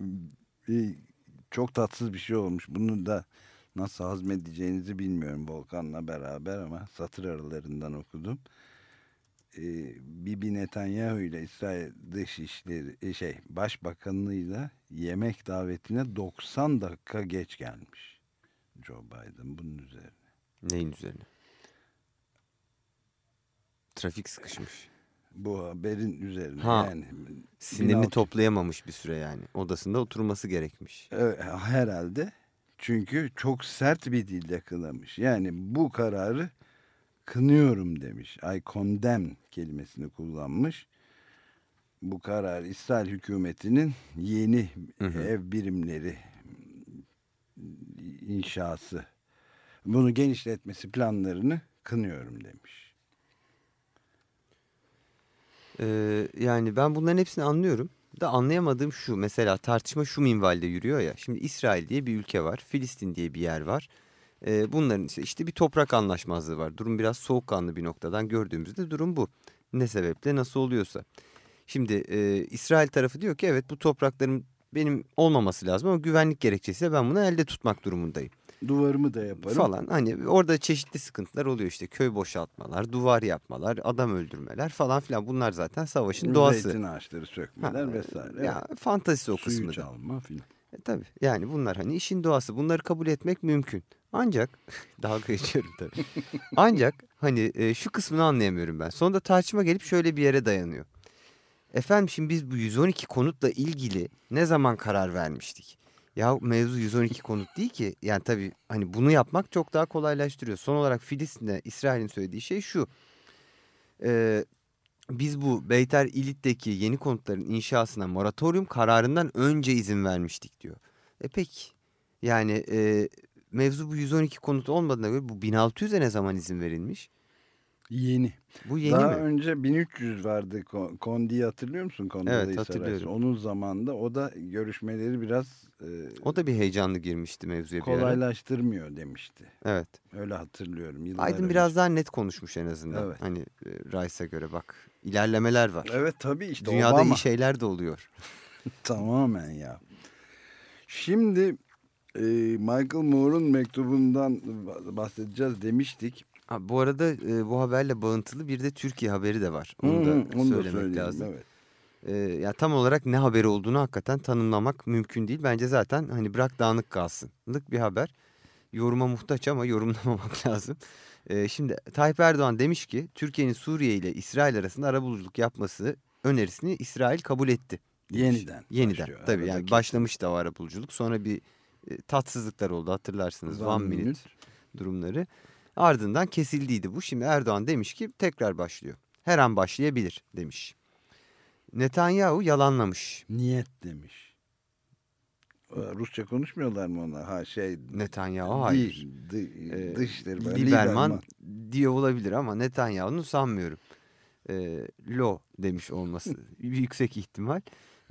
çok tatsız bir şey olmuş. Bunu da nasıl hazmedeceğinizi bilmiyorum Volkan'la beraber ama satır aralarından okudum. Bibi Netanyahu ile İsrail Dışişleri şey Başbakanlığıyla yemek davetine 90 dakika geç gelmiş. Joe Biden bunun üzerine. Neyin üzerine? Trafik sıkışmış. Bu haberin üzerine Ha, yani. Sinirini 1600 toplayamamış bir süre yani. Odasında oturması gerekmiş. Evet, herhalde. Çünkü çok sert bir dille kınamış. Yani bu kararı kınıyorum demiş. I condemn kelimesini kullanmış. Bu karar İsrail hükümetinin yeni Hı hı. ev birimleri inşası. Bunu genişletmesi planlarını kınıyorum demiş. Ee, yani ben bunların hepsini anlıyorum. Da anlayamadığım şu mesela tartışma şu minvalde yürüyor ya. Şimdi İsrail diye bir ülke var. Filistin diye bir yer var. Ee, bunların işte, işte bir toprak anlaşmazlığı var. Durum biraz soğukkanlı bir noktadan gördüğümüzde durum bu. Ne sebeple nasıl oluyorsa. Şimdi e, İsrail tarafı diyor ki evet bu toprakların benim olmaması lazım ama güvenlik gerekçesiyle ben bunu elde tutmak durumundayım. Duvarımı da yaparım. Falan hani orada çeşitli sıkıntılar oluyor işte köy boşaltmalar, duvar yapmalar, adam öldürmeler falan filan bunlar zaten savaşın doğası. Zeytin ağaçları sökmeler Ha, vesaire. Ya fantazisi o Suyu kısmı da. çalma filan. E, tabii yani bunlar hani işin doğası bunları kabul etmek mümkün. Ancak dalga geçiyorum tabii. Ancak hani e, şu kısmını anlayamıyorum ben. Sonunda tartışma gelip şöyle bir yere dayanıyor. Efendim şimdi biz bu 112 konutla ilgili ne zaman karar vermiştik? Ya mevzu 112 konut değil ki. Yani tabii hani bunu yapmak çok daha kolaylaştırıyor. Son olarak Filistin'de İsrail'in söylediği şey şu. Ee, biz bu Beyter İlit'teki yeni konutların inşasına moratorium kararından önce izin vermiştik diyor. E peki yani e, mevzu bu 112 konut olmadığına göre bu 1600'e ne zaman izin verilmiş? Yeni. Bu yeni Daha mi? önce 1300 vardı Kon- Kondi'yi hatırlıyor musun? Kondoleezza Evet, hatırlıyorum. Rice. Onun zamanında o da görüşmeleri biraz e, O da bir heyecanlı girmişti mevzuya kolaylaştırmıyor demişti. Evet. Öyle hatırlıyorum. Yıllar Aydın önce. biraz daha net konuşmuş en azından. Evet. Hani e, Rice'a göre bak ilerlemeler var. Evet tabii işte Dünyada Obama. iyi şeyler de oluyor. Tamamen ya. Şimdi e, Michael Moore'un mektubundan bahsedeceğiz demiştik. Ha, bu arada e, bu haberle bağıntılı bir de Türkiye haberi de var. Onu da onu da söylemek söyleyelim, lazım. evet. E, ya tam olarak ne haberi olduğunu hakikaten tanımlamak mümkün değil. Bence zaten hani bırak dağınık kalsınlık bir haber. Yoruma muhtaç ama yorumlamamak lazım. E, şimdi Tayyip Erdoğan demiş ki Türkiye'nin Suriye ile İsrail arasında arabuluculuk yapması önerisini İsrail kabul etti. demiş. Yeniden Yeniden başlıyor, tabii yani başlamış da o arabuluculuk. Sonra bir tatsızlıklar oldu hatırlarsınız. One One, minute. minute. durumları. Ardından kesildiydi bu. Şimdi Erdoğan demiş ki tekrar başlıyor. Her an başlayabilir demiş. Netanyahu yalanlamış. Niyet demiş. Ee, Rusça konuşmuyorlar mı onlar? Ha şey Netanyahu hayır. Değil, dı- Ee, dışları var. Liberman diye olabilir ama Netanyahu'nu sanmıyorum. Ee, lo demiş olması yüksek ihtimal.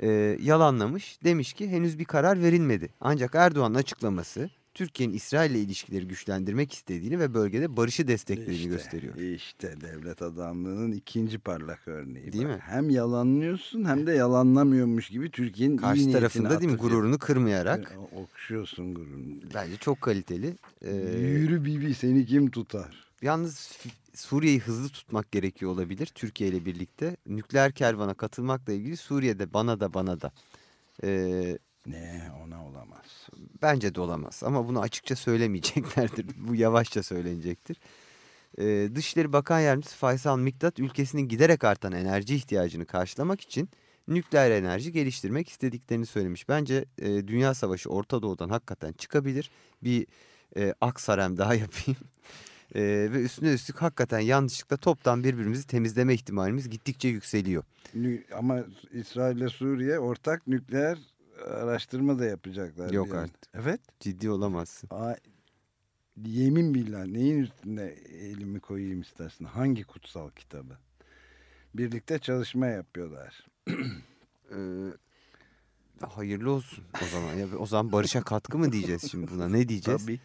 Ee, yalanlamış. Demiş ki henüz bir karar verilmedi. Ancak Erdoğan'ın açıklaması Türkiye'nin İsrail ile ilişkileri güçlendirmek istediğini ve bölgede barışı desteklediğini İşte, gösteriyor. İşte devlet adamlığının ikinci parlak örneği. Değil Bak, mi? Hem yalanlıyorsun hem de yalanlamıyormuş gibi Türkiye'nin Karşı tarafında değil mi gururunu kırmayarak. E, Okşuyorsun gururunu. Bence çok kaliteli. Ee, Yürü Bibi seni kim tutar? Yalnız Suriye'yi hızlı tutmak gerekiyor olabilir Türkiye ile birlikte. Nükleer kervana katılmakla ilgili Suriye'de bana da bana da. Ee, Ne ona olamaz. bence de olamaz ama bunu açıkça söylemeyeceklerdir. Bu yavaşça söylenecektir. Ee, Dışişleri Bakan Yardımcısı Faysal Miktat ülkesinin giderek artan enerji ihtiyacını karşılamak için nükleer enerji geliştirmek istediklerini söylemiş. Bence e, Dünya Savaşı Orta Doğu'dan hakikaten çıkabilir. Bir e, aksarem daha yapayım. E, ve üstüne üstlük hakikaten yanlışlıkla toptan birbirimizi temizleme ihtimalimiz gittikçe yükseliyor. Ama İsrail ile Suriye ortak nükleer araştırma da yapacaklar. Yok an. artık. Evet. Ciddi olamazsın. Aa, yemin billah neyin üstüne elimi koyayım istersin? Hangi kutsal kitabı? Birlikte çalışma yapıyorlar. Ee, hayırlı olsun o zaman. Ya, o zaman barışa katkı mı diyeceğiz şimdi buna? Ne diyeceğiz? Tabii.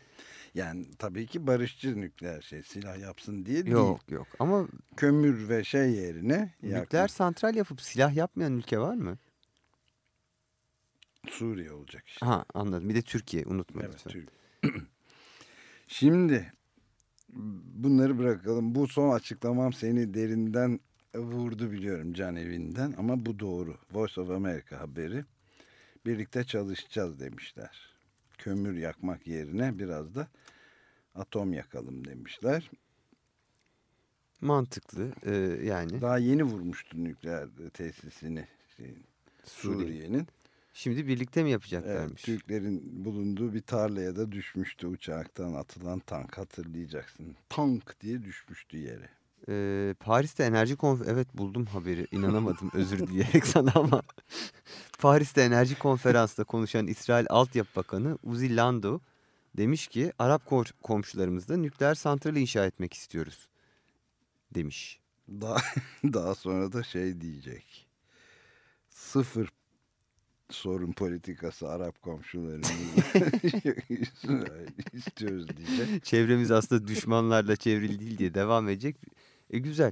Yani tabii ki barışçı nükleer şey silah yapsın diye Yok değil. yok ama Kömür ve şey yerine nükleer yakma- santral yapıp silah yapmayan ülke var mı? Suriye olacak işte. Ha anladım. Bir de Türkiye unutma Evet, lütfen. Türk- Şimdi bunları bırakalım. Bu son açıklamam seni derinden vurdu biliyorum can evinden ama bu doğru. Voice of America haberi. Birlikte çalışacağız demişler. Kömür yakmak yerine biraz da atom yakalım demişler. Mantıklı ee, yani. Daha yeni vurmuştu nükleer tesisini şeyin, Suriye. Suriye'nin. Şimdi birlikte mi Evet, yapacaklarmış? Türklerin bulunduğu bir tarlaya da düşmüştü uçaktan atılan tank hatırlayacaksın. Tank diye düşmüştü yere. Ee, Paris'te enerji konf evet buldum haberi inanamadım özür dileyerek sana ama Paris'te enerji konferansında konuşan İsrail Altyapı Bakanı Uzi Lando demiş ki Arap kom- komşularımızda nükleer santrali inşa etmek istiyoruz demiş. Daha, daha sonra da şey diyecek. Sıfır sorun politikası Arap komşularımızla istiyoruz diyecek. Çevremiz aslında düşmanlarla çevrili değil diye devam edecek. E güzel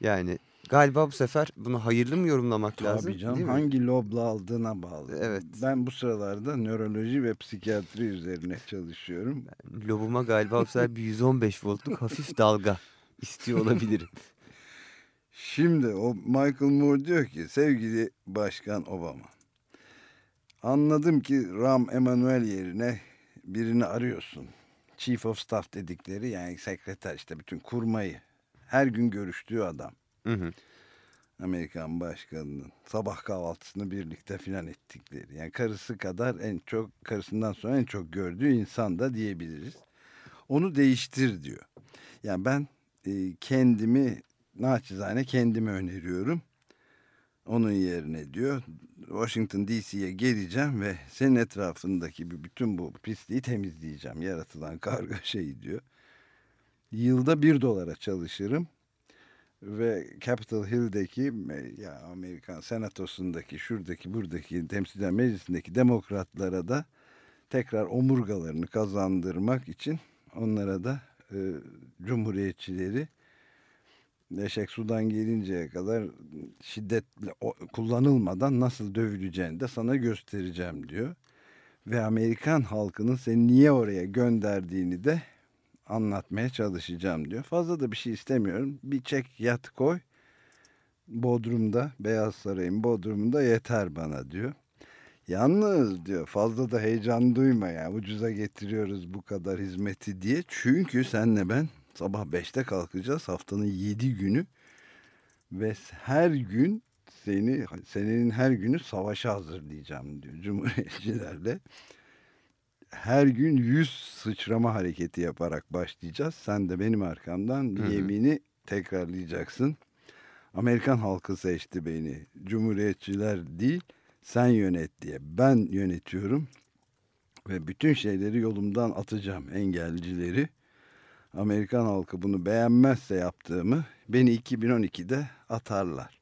yani galiba bu sefer bunu hayırlı mı yorumlamak lazım? Tabii canım hangi lobla aldığına bağlı. Evet. Ben bu sıralarda nöroloji ve psikiyatri üzerine çalışıyorum. Lobuma galiba bu sefer bir 115 voltluk hafif dalga istiyor olabilirim. Şimdi o Michael Moore diyor ki sevgili Başkan Obama anladım ki Ram Emanuel yerine birini arıyorsun. Chief of Staff dedikleri yani sekreter işte bütün kurmayı her gün görüştüğü adam. Hı hı. Amerikan başkanının sabah kahvaltısını birlikte filan ettikleri. Yani karısı kadar en çok karısından sonra en çok gördüğü insan da diyebiliriz. Onu değiştir diyor. Yani ben e, kendimi naçizane kendime öneriyorum. Onun yerine diyor Washington DC'ye geleceğim ve senin etrafındaki bütün bu pisliği temizleyeceğim. Yaratılan karga şeyi diyor. Yılda bir dolara çalışırım ve Capitol Hill'deki ya Amerikan senatosundaki şuradaki buradaki temsilciler meclisindeki demokratlara da tekrar omurgalarını kazandırmak için onlara da e, cumhuriyetçileri Eşek sudan gelinceye kadar şiddetle kullanılmadan nasıl dövüleceğini de sana göstereceğim diyor. Ve Amerikan halkının seni niye oraya gönderdiğini de anlatmaya çalışacağım diyor. Fazla da bir şey istemiyorum. Bir çek yat koy. Bodrum'da Beyaz Saray'ın Bodrum'da yeter bana diyor. Yalnız diyor fazla da heyecan duyma ya ucuza getiriyoruz bu kadar hizmeti diye. Çünkü senle ben sabah 5'te kalkacağız haftanın 7 günü ve her gün seni senenin her günü savaşa hazırlayacağım diyor Cumhuriyetçilerle her gün yüz sıçrama hareketi yaparak başlayacağız. Sen de benim arkamdan Hı -hı. yemini tekrarlayacaksın. Amerikan halkı seçti beni. Cumhuriyetçiler değil sen yönet diye. Ben yönetiyorum ve bütün şeyleri yolumdan atacağım engelcileri. Amerikan halkı bunu beğenmezse yaptığımı beni 2012'de atarlar.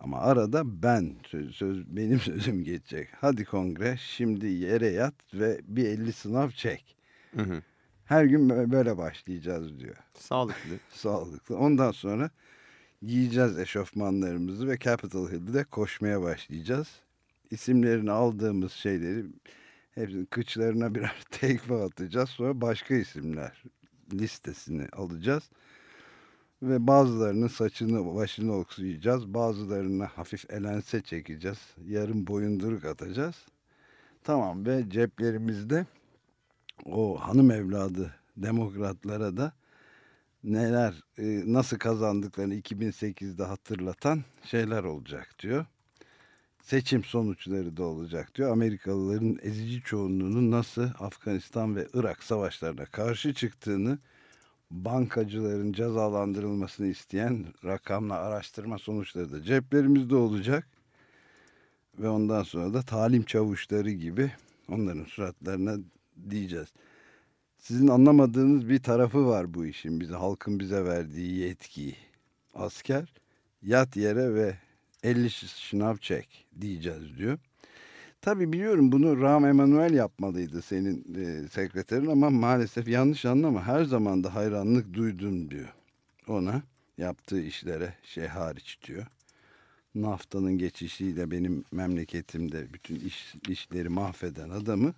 Ama arada ben söz, söz benim sözüm geçecek. Hadi kongre şimdi yere yat ve bir 50 sınav çek. Hı hı. Her gün böyle başlayacağız diyor. Sağlıklı. Sağlıklı. Ondan sonra giyeceğiz eşofmanlarımızı ve Capitol Hill'de koşmaya başlayacağız. İsimlerini aldığımız şeyleri hepsinin kıçlarına birer tekme atacağız. Sonra başka isimler listesini alacağız ve bazılarının saçını başını oksuyacağız. Bazılarına hafif elense çekeceğiz. Yarım boyunduruk atacağız. Tamam ve ceplerimizde o hanım evladı demokratlara da neler e, nasıl kazandıklarını 2008'de hatırlatan şeyler olacak diyor. Seçim sonuçları da olacak diyor. Amerikalıların ezici çoğunluğunun nasıl Afganistan ve Irak savaşlarına karşı çıktığını bankacıların cezalandırılmasını isteyen rakamla araştırma sonuçları da ceplerimizde olacak. Ve ondan sonra da talim çavuşları gibi onların suratlarına diyeceğiz. Sizin anlamadığınız bir tarafı var bu işin. Bize halkın bize verdiği yetkiyi. Asker yat yere ve 50 şınav çek diyeceğiz diyor. Tabii biliyorum bunu Rahm Emanuel yapmalıydı senin e, sekreterin ama maalesef yanlış anlama her zaman da hayranlık duydum diyor. Ona yaptığı işlere şey hariç diyor. Naftanın geçişiyle benim memleketimde bütün iş, işleri mahveden adamı.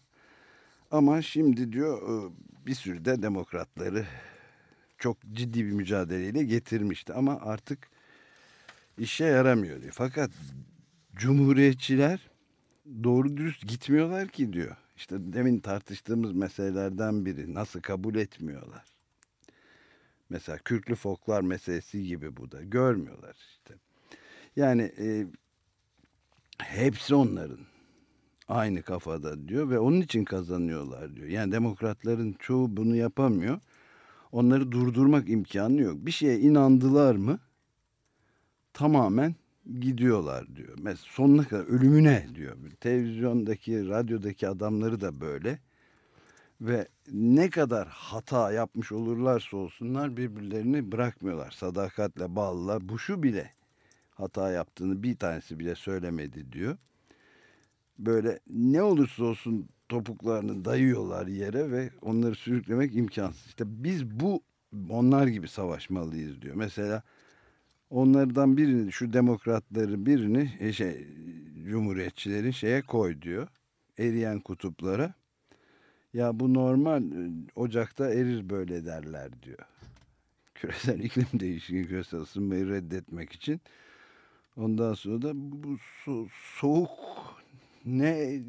Ama şimdi diyor e, bir sürü de demokratları çok ciddi bir mücadeleyle getirmişti. Ama artık işe yaramıyor diyor. Fakat cumhuriyetçiler doğru dürüst gitmiyorlar ki diyor. İşte demin tartıştığımız meselelerden biri nasıl kabul etmiyorlar. Mesela kürklü folklar meselesi gibi bu da görmüyorlar işte. Yani e, hepsi onların aynı kafada diyor ve onun için kazanıyorlar diyor. Yani demokratların çoğu bunu yapamıyor. Onları durdurmak imkanı yok. Bir şeye inandılar mı tamamen gidiyorlar diyor. Mesela sonuna kadar ölümüne diyor. Televizyondaki, radyodaki adamları da böyle. Ve ne kadar hata yapmış olurlarsa olsunlar birbirlerini bırakmıyorlar. Sadakatle bağlılar. Bu şu bile hata yaptığını bir tanesi bile söylemedi diyor. Böyle ne olursa olsun topuklarını dayıyorlar yere ve onları sürüklemek imkansız. İşte biz bu onlar gibi savaşmalıyız diyor. Mesela Onlardan birini şu demokratları birini e, şey cumhuriyetçilerin şeye koy diyor. Eriyen kutuplara. Ya bu normal e, Ocak'ta erir böyle derler diyor. Küresel iklim değişikliği küresel ısınmayı reddetmek için. Ondan sonra da bu so soğuk ne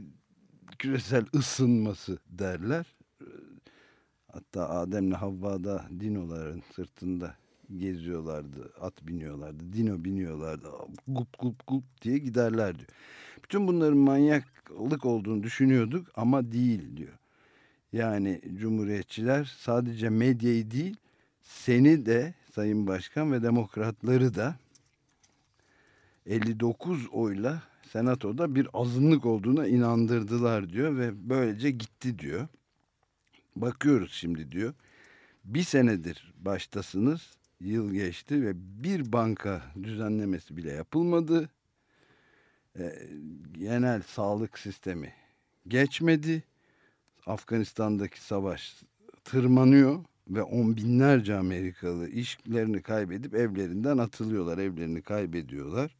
küresel ısınması derler. Hatta Adem'le Havva'da dinoların sırtında geziyorlardı. At biniyorlardı. Dino biniyorlardı. Gup gup gup diye giderler diyor. Bütün bunların manyaklık olduğunu düşünüyorduk ama değil diyor. Yani cumhuriyetçiler sadece medyayı değil seni de Sayın Başkan ve demokratları da 59 oyla senatoda bir azınlık olduğuna inandırdılar diyor ve böylece gitti diyor. Bakıyoruz şimdi diyor. Bir senedir baştasınız. Yıl geçti ve bir banka düzenlemesi bile yapılmadı. Ee, genel sağlık sistemi geçmedi. Afganistan'daki savaş tırmanıyor ve on binlerce Amerikalı işlerini kaybedip evlerinden atılıyorlar. Evlerini kaybediyorlar.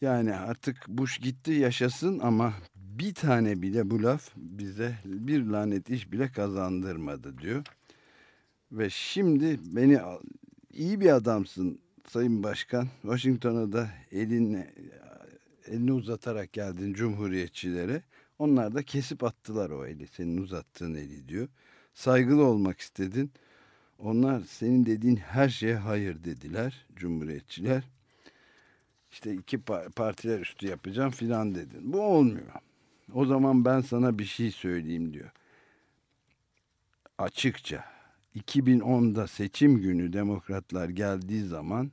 Yani artık Bush gitti yaşasın ama bir tane bile bu laf bize bir lanet iş bile kazandırmadı diyor. Ve şimdi beni iyi bir adamsın Sayın Başkan. Washington'a da elini, elini uzatarak geldin Cumhuriyetçilere. Onlar da kesip attılar o eli. Senin uzattığın eli diyor. Saygılı olmak istedin. Onlar senin dediğin her şeye hayır dediler Cumhuriyetçiler. İşte iki partiler üstü yapacağım filan dedin. Bu olmuyor. O zaman ben sana bir şey söyleyeyim diyor. Açıkça 2010'da seçim günü demokratlar geldiği zaman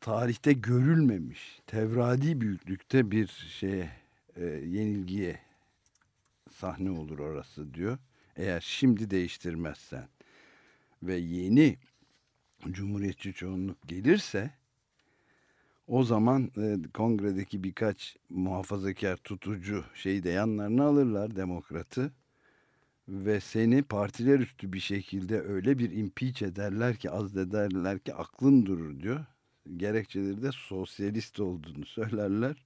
tarihte görülmemiş tevradi büyüklükte bir şeye e, yenilgiye sahne olur orası diyor. Eğer şimdi değiştirmezsen ve yeni cumhuriyetçi çoğunluk gelirse o zaman e, kongredeki birkaç muhafazakar tutucu şeyi de yanlarına alırlar demokratı ve seni partiler üstü bir şekilde öyle bir impeach ederler ki azlederler ki aklın durur diyor. Gerekçeleri de sosyalist olduğunu söylerler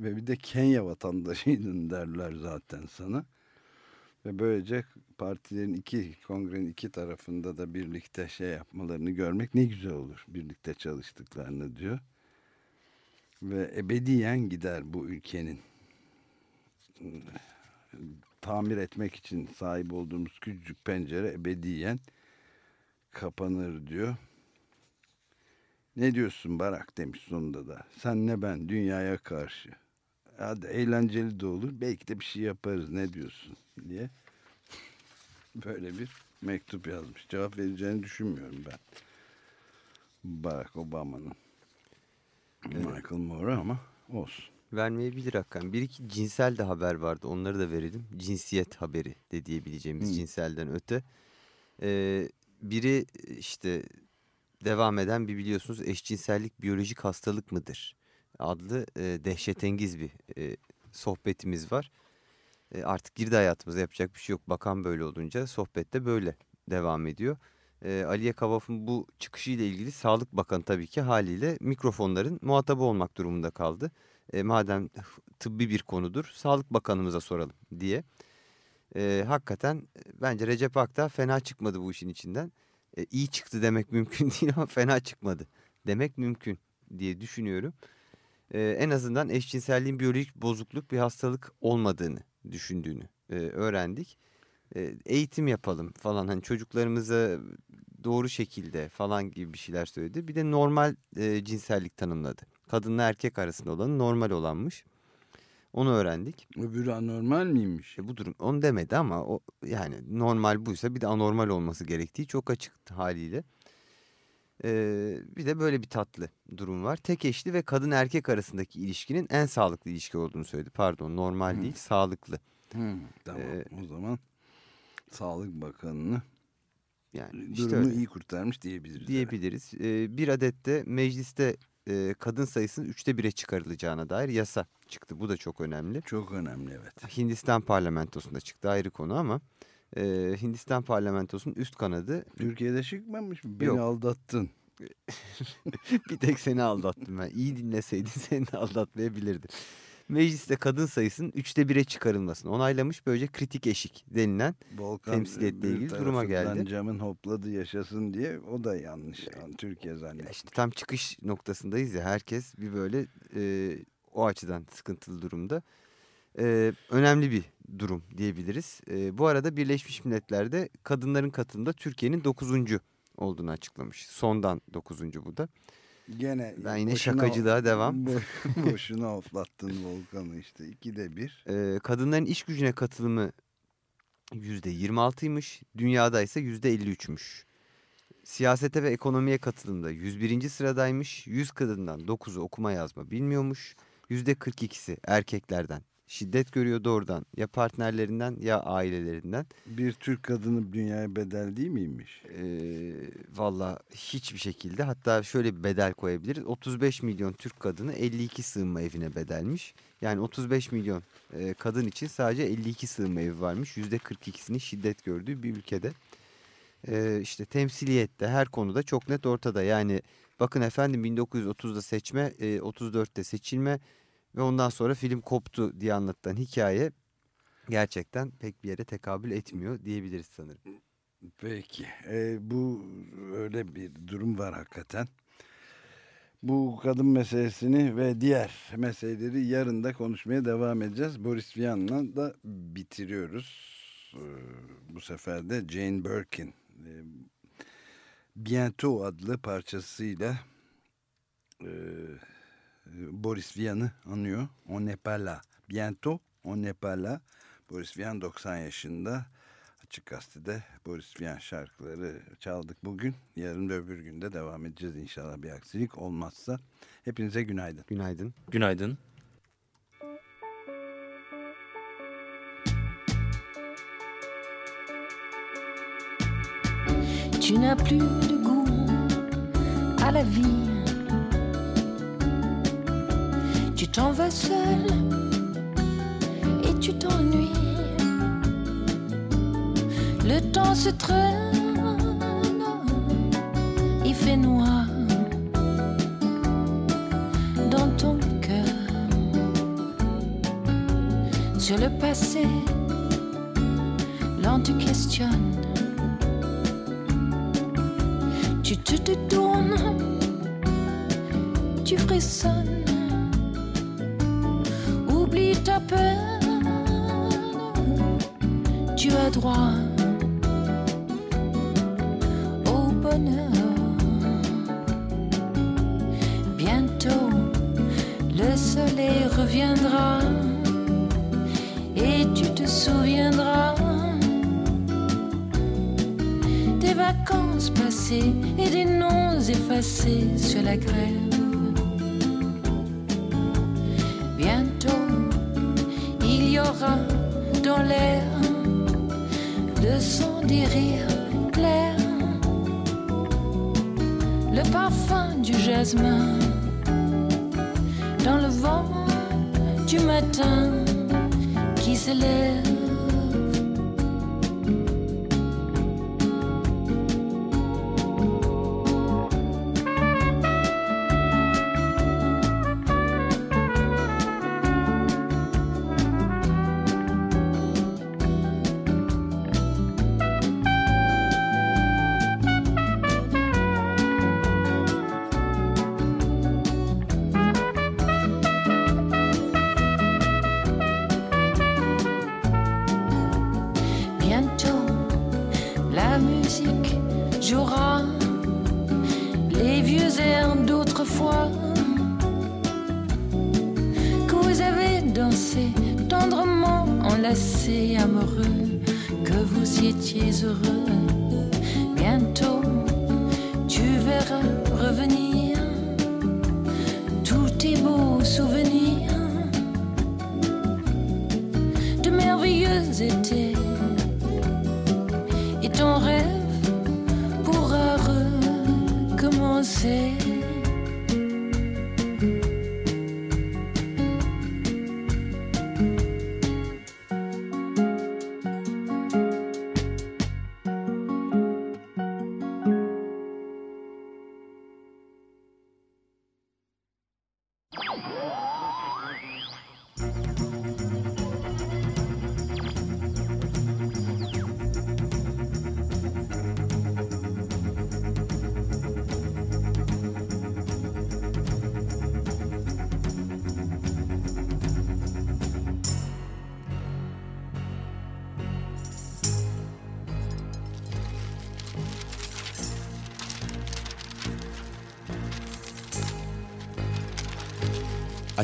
ve bir de Kenya vatandaşıydın derler zaten sana. Ve böylece partilerin iki kongrenin iki tarafında da birlikte şey yapmalarını görmek ne güzel olur. Birlikte çalıştıklarını diyor. Ve ebediyen gider bu ülkenin tamir etmek için sahip olduğumuz küçücük pencere ebediyen kapanır diyor. Ne diyorsun Barak demiş sonunda da. Sen ne ben dünyaya karşı. Hadi eğlenceli de olur. Belki de bir şey yaparız ne diyorsun diye. Böyle bir mektup yazmış. Cevap vereceğini düşünmüyorum ben. Barack Obama'nın. Michael Moore ama olsun. Vermeyebilir Hakan. Bir iki cinsel de haber vardı. Onları da verelim. Cinsiyet haberi de diyebileceğimiz hmm. cinselden öte. Ee, biri işte devam eden bir biliyorsunuz eşcinsellik biyolojik hastalık mıdır? adlı e, dehşetengiz bir e, sohbetimiz var. E, artık girdi hayatımıza yapacak bir şey yok. Bakan böyle olunca sohbet de böyle devam ediyor. E, Aliye Kavaf'ın bu çıkışıyla ilgili Sağlık Bakanı tabii ki haliyle mikrofonların muhatabı olmak durumunda kaldı. E, madem tıbbi bir konudur Sağlık Bakanımıza soralım diye. E, hakikaten e, bence Recep Akta fena çıkmadı bu işin içinden. E, iyi çıktı demek mümkün değil ama fena çıkmadı demek mümkün diye düşünüyorum. E, en azından eşcinselliğin biyolojik bozukluk bir hastalık olmadığını düşündüğünü e, öğrendik. E, eğitim yapalım falan hani çocuklarımıza doğru şekilde falan gibi bir şeyler söyledi. Bir de normal e, cinsellik tanımladı. Kadınla erkek arasında olanı normal olanmış. Onu öğrendik. Öbürü anormal miymiş? E, bu durum onu demedi ama o yani normal buysa bir de anormal olması gerektiği çok açık haliyle. Ee, bir de böyle bir tatlı durum var. Tek eşli ve kadın erkek arasındaki ilişkinin en sağlıklı ilişki olduğunu söyledi. Pardon normal hmm. değil sağlıklı. Hmm, tamam ee, o zaman Sağlık Bakanı'nı yani işte durumu öyle. iyi kurtarmış diyebiliriz. Diyebiliriz. Ee, bir adette mecliste e, kadın sayısının üçte bire çıkarılacağına dair yasa çıktı. Bu da çok önemli. Çok önemli evet. Hindistan parlamentosunda çıktı ayrı konu ama e, Hindistan parlamentosunun üst kanadı. Türkiye'de çıkmamış Beni Yok. aldattın. bir tek seni aldattım ben. İyi dinleseydin seni de aldatmayabilirdi. Mecliste kadın sayısının üçte bire çıkarılmasını onaylamış. Böylece kritik eşik denilen Volkan, temsiliyetle ilgili duruma geldi. camın hopladı yaşasın diye o da yanlış. Yani Türkiye zannediyor. İşte tam çıkış noktasındayız ya herkes bir böyle e, o açıdan sıkıntılı durumda. E, önemli bir durum diyebiliriz. E, bu arada Birleşmiş Milletler'de kadınların katılımında Türkiye'nin dokuzuncu olduğunu açıklamış. Sondan dokuzuncu bu da. Gene Ben yine şakacılığa devam. Bo- boşuna oflattın Volkan'ı işte. ikide bir. Ee, kadınların iş gücüne katılımı %26'ymış. Dünyada ise %53'müş. Siyasete ve ekonomiye katılımda 101. sıradaymış. 100 kadından 9'u okuma yazma bilmiyormuş. %42'si erkeklerden şiddet görüyor doğrudan ya partnerlerinden ya ailelerinden. Bir Türk kadını dünyaya bedel değil miymiş? Ee, Valla hiçbir şekilde hatta şöyle bir bedel koyabiliriz. 35 milyon Türk kadını 52 sığınma evine bedelmiş. Yani 35 milyon e, kadın için sadece 52 sığınma evi varmış. %42'sinin şiddet gördüğü bir ülkede. Ee, işte temsiliyette her konuda çok net ortada. Yani bakın efendim 1930'da seçme, e, 34'te seçilme ve ondan sonra film koptu diye anlatılan hikaye gerçekten pek bir yere tekabül etmiyor diyebiliriz sanırım. Peki. Ee, bu öyle bir durum var hakikaten. Bu kadın meselesini ve diğer meseleleri yarın da konuşmaya devam edeceğiz. Boris Vian'la da bitiriyoruz. Ee, bu sefer de Jane Birkin e, Bientôt adlı parçasıyla e, Boris Vian'ı anıyor. On n'est pas là. Bientôt on n'est pas là. Boris Vian 90 yaşında. Açık Gazete'de Boris Vian şarkıları çaldık bugün. Yarın da öbür günde devam edeceğiz inşallah bir aksilik olmazsa. Hepinize günaydın. Günaydın. Günaydın. Tu n'as plus de goût à la vie. Tu t'en vas seul et tu t'ennuies. Le temps se traîne, il fait noir dans ton cœur. Sur le passé, l'on te questionne. Tu te détournes, tu frissonnes, tu as droit au bonheur. Bientôt, le soleil reviendra et tu te souviendras des vacances passées et des noms effacés sur la grève.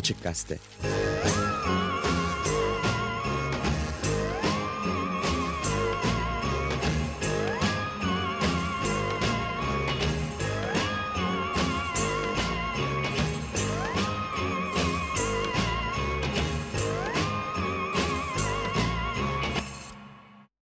Açık Gazete.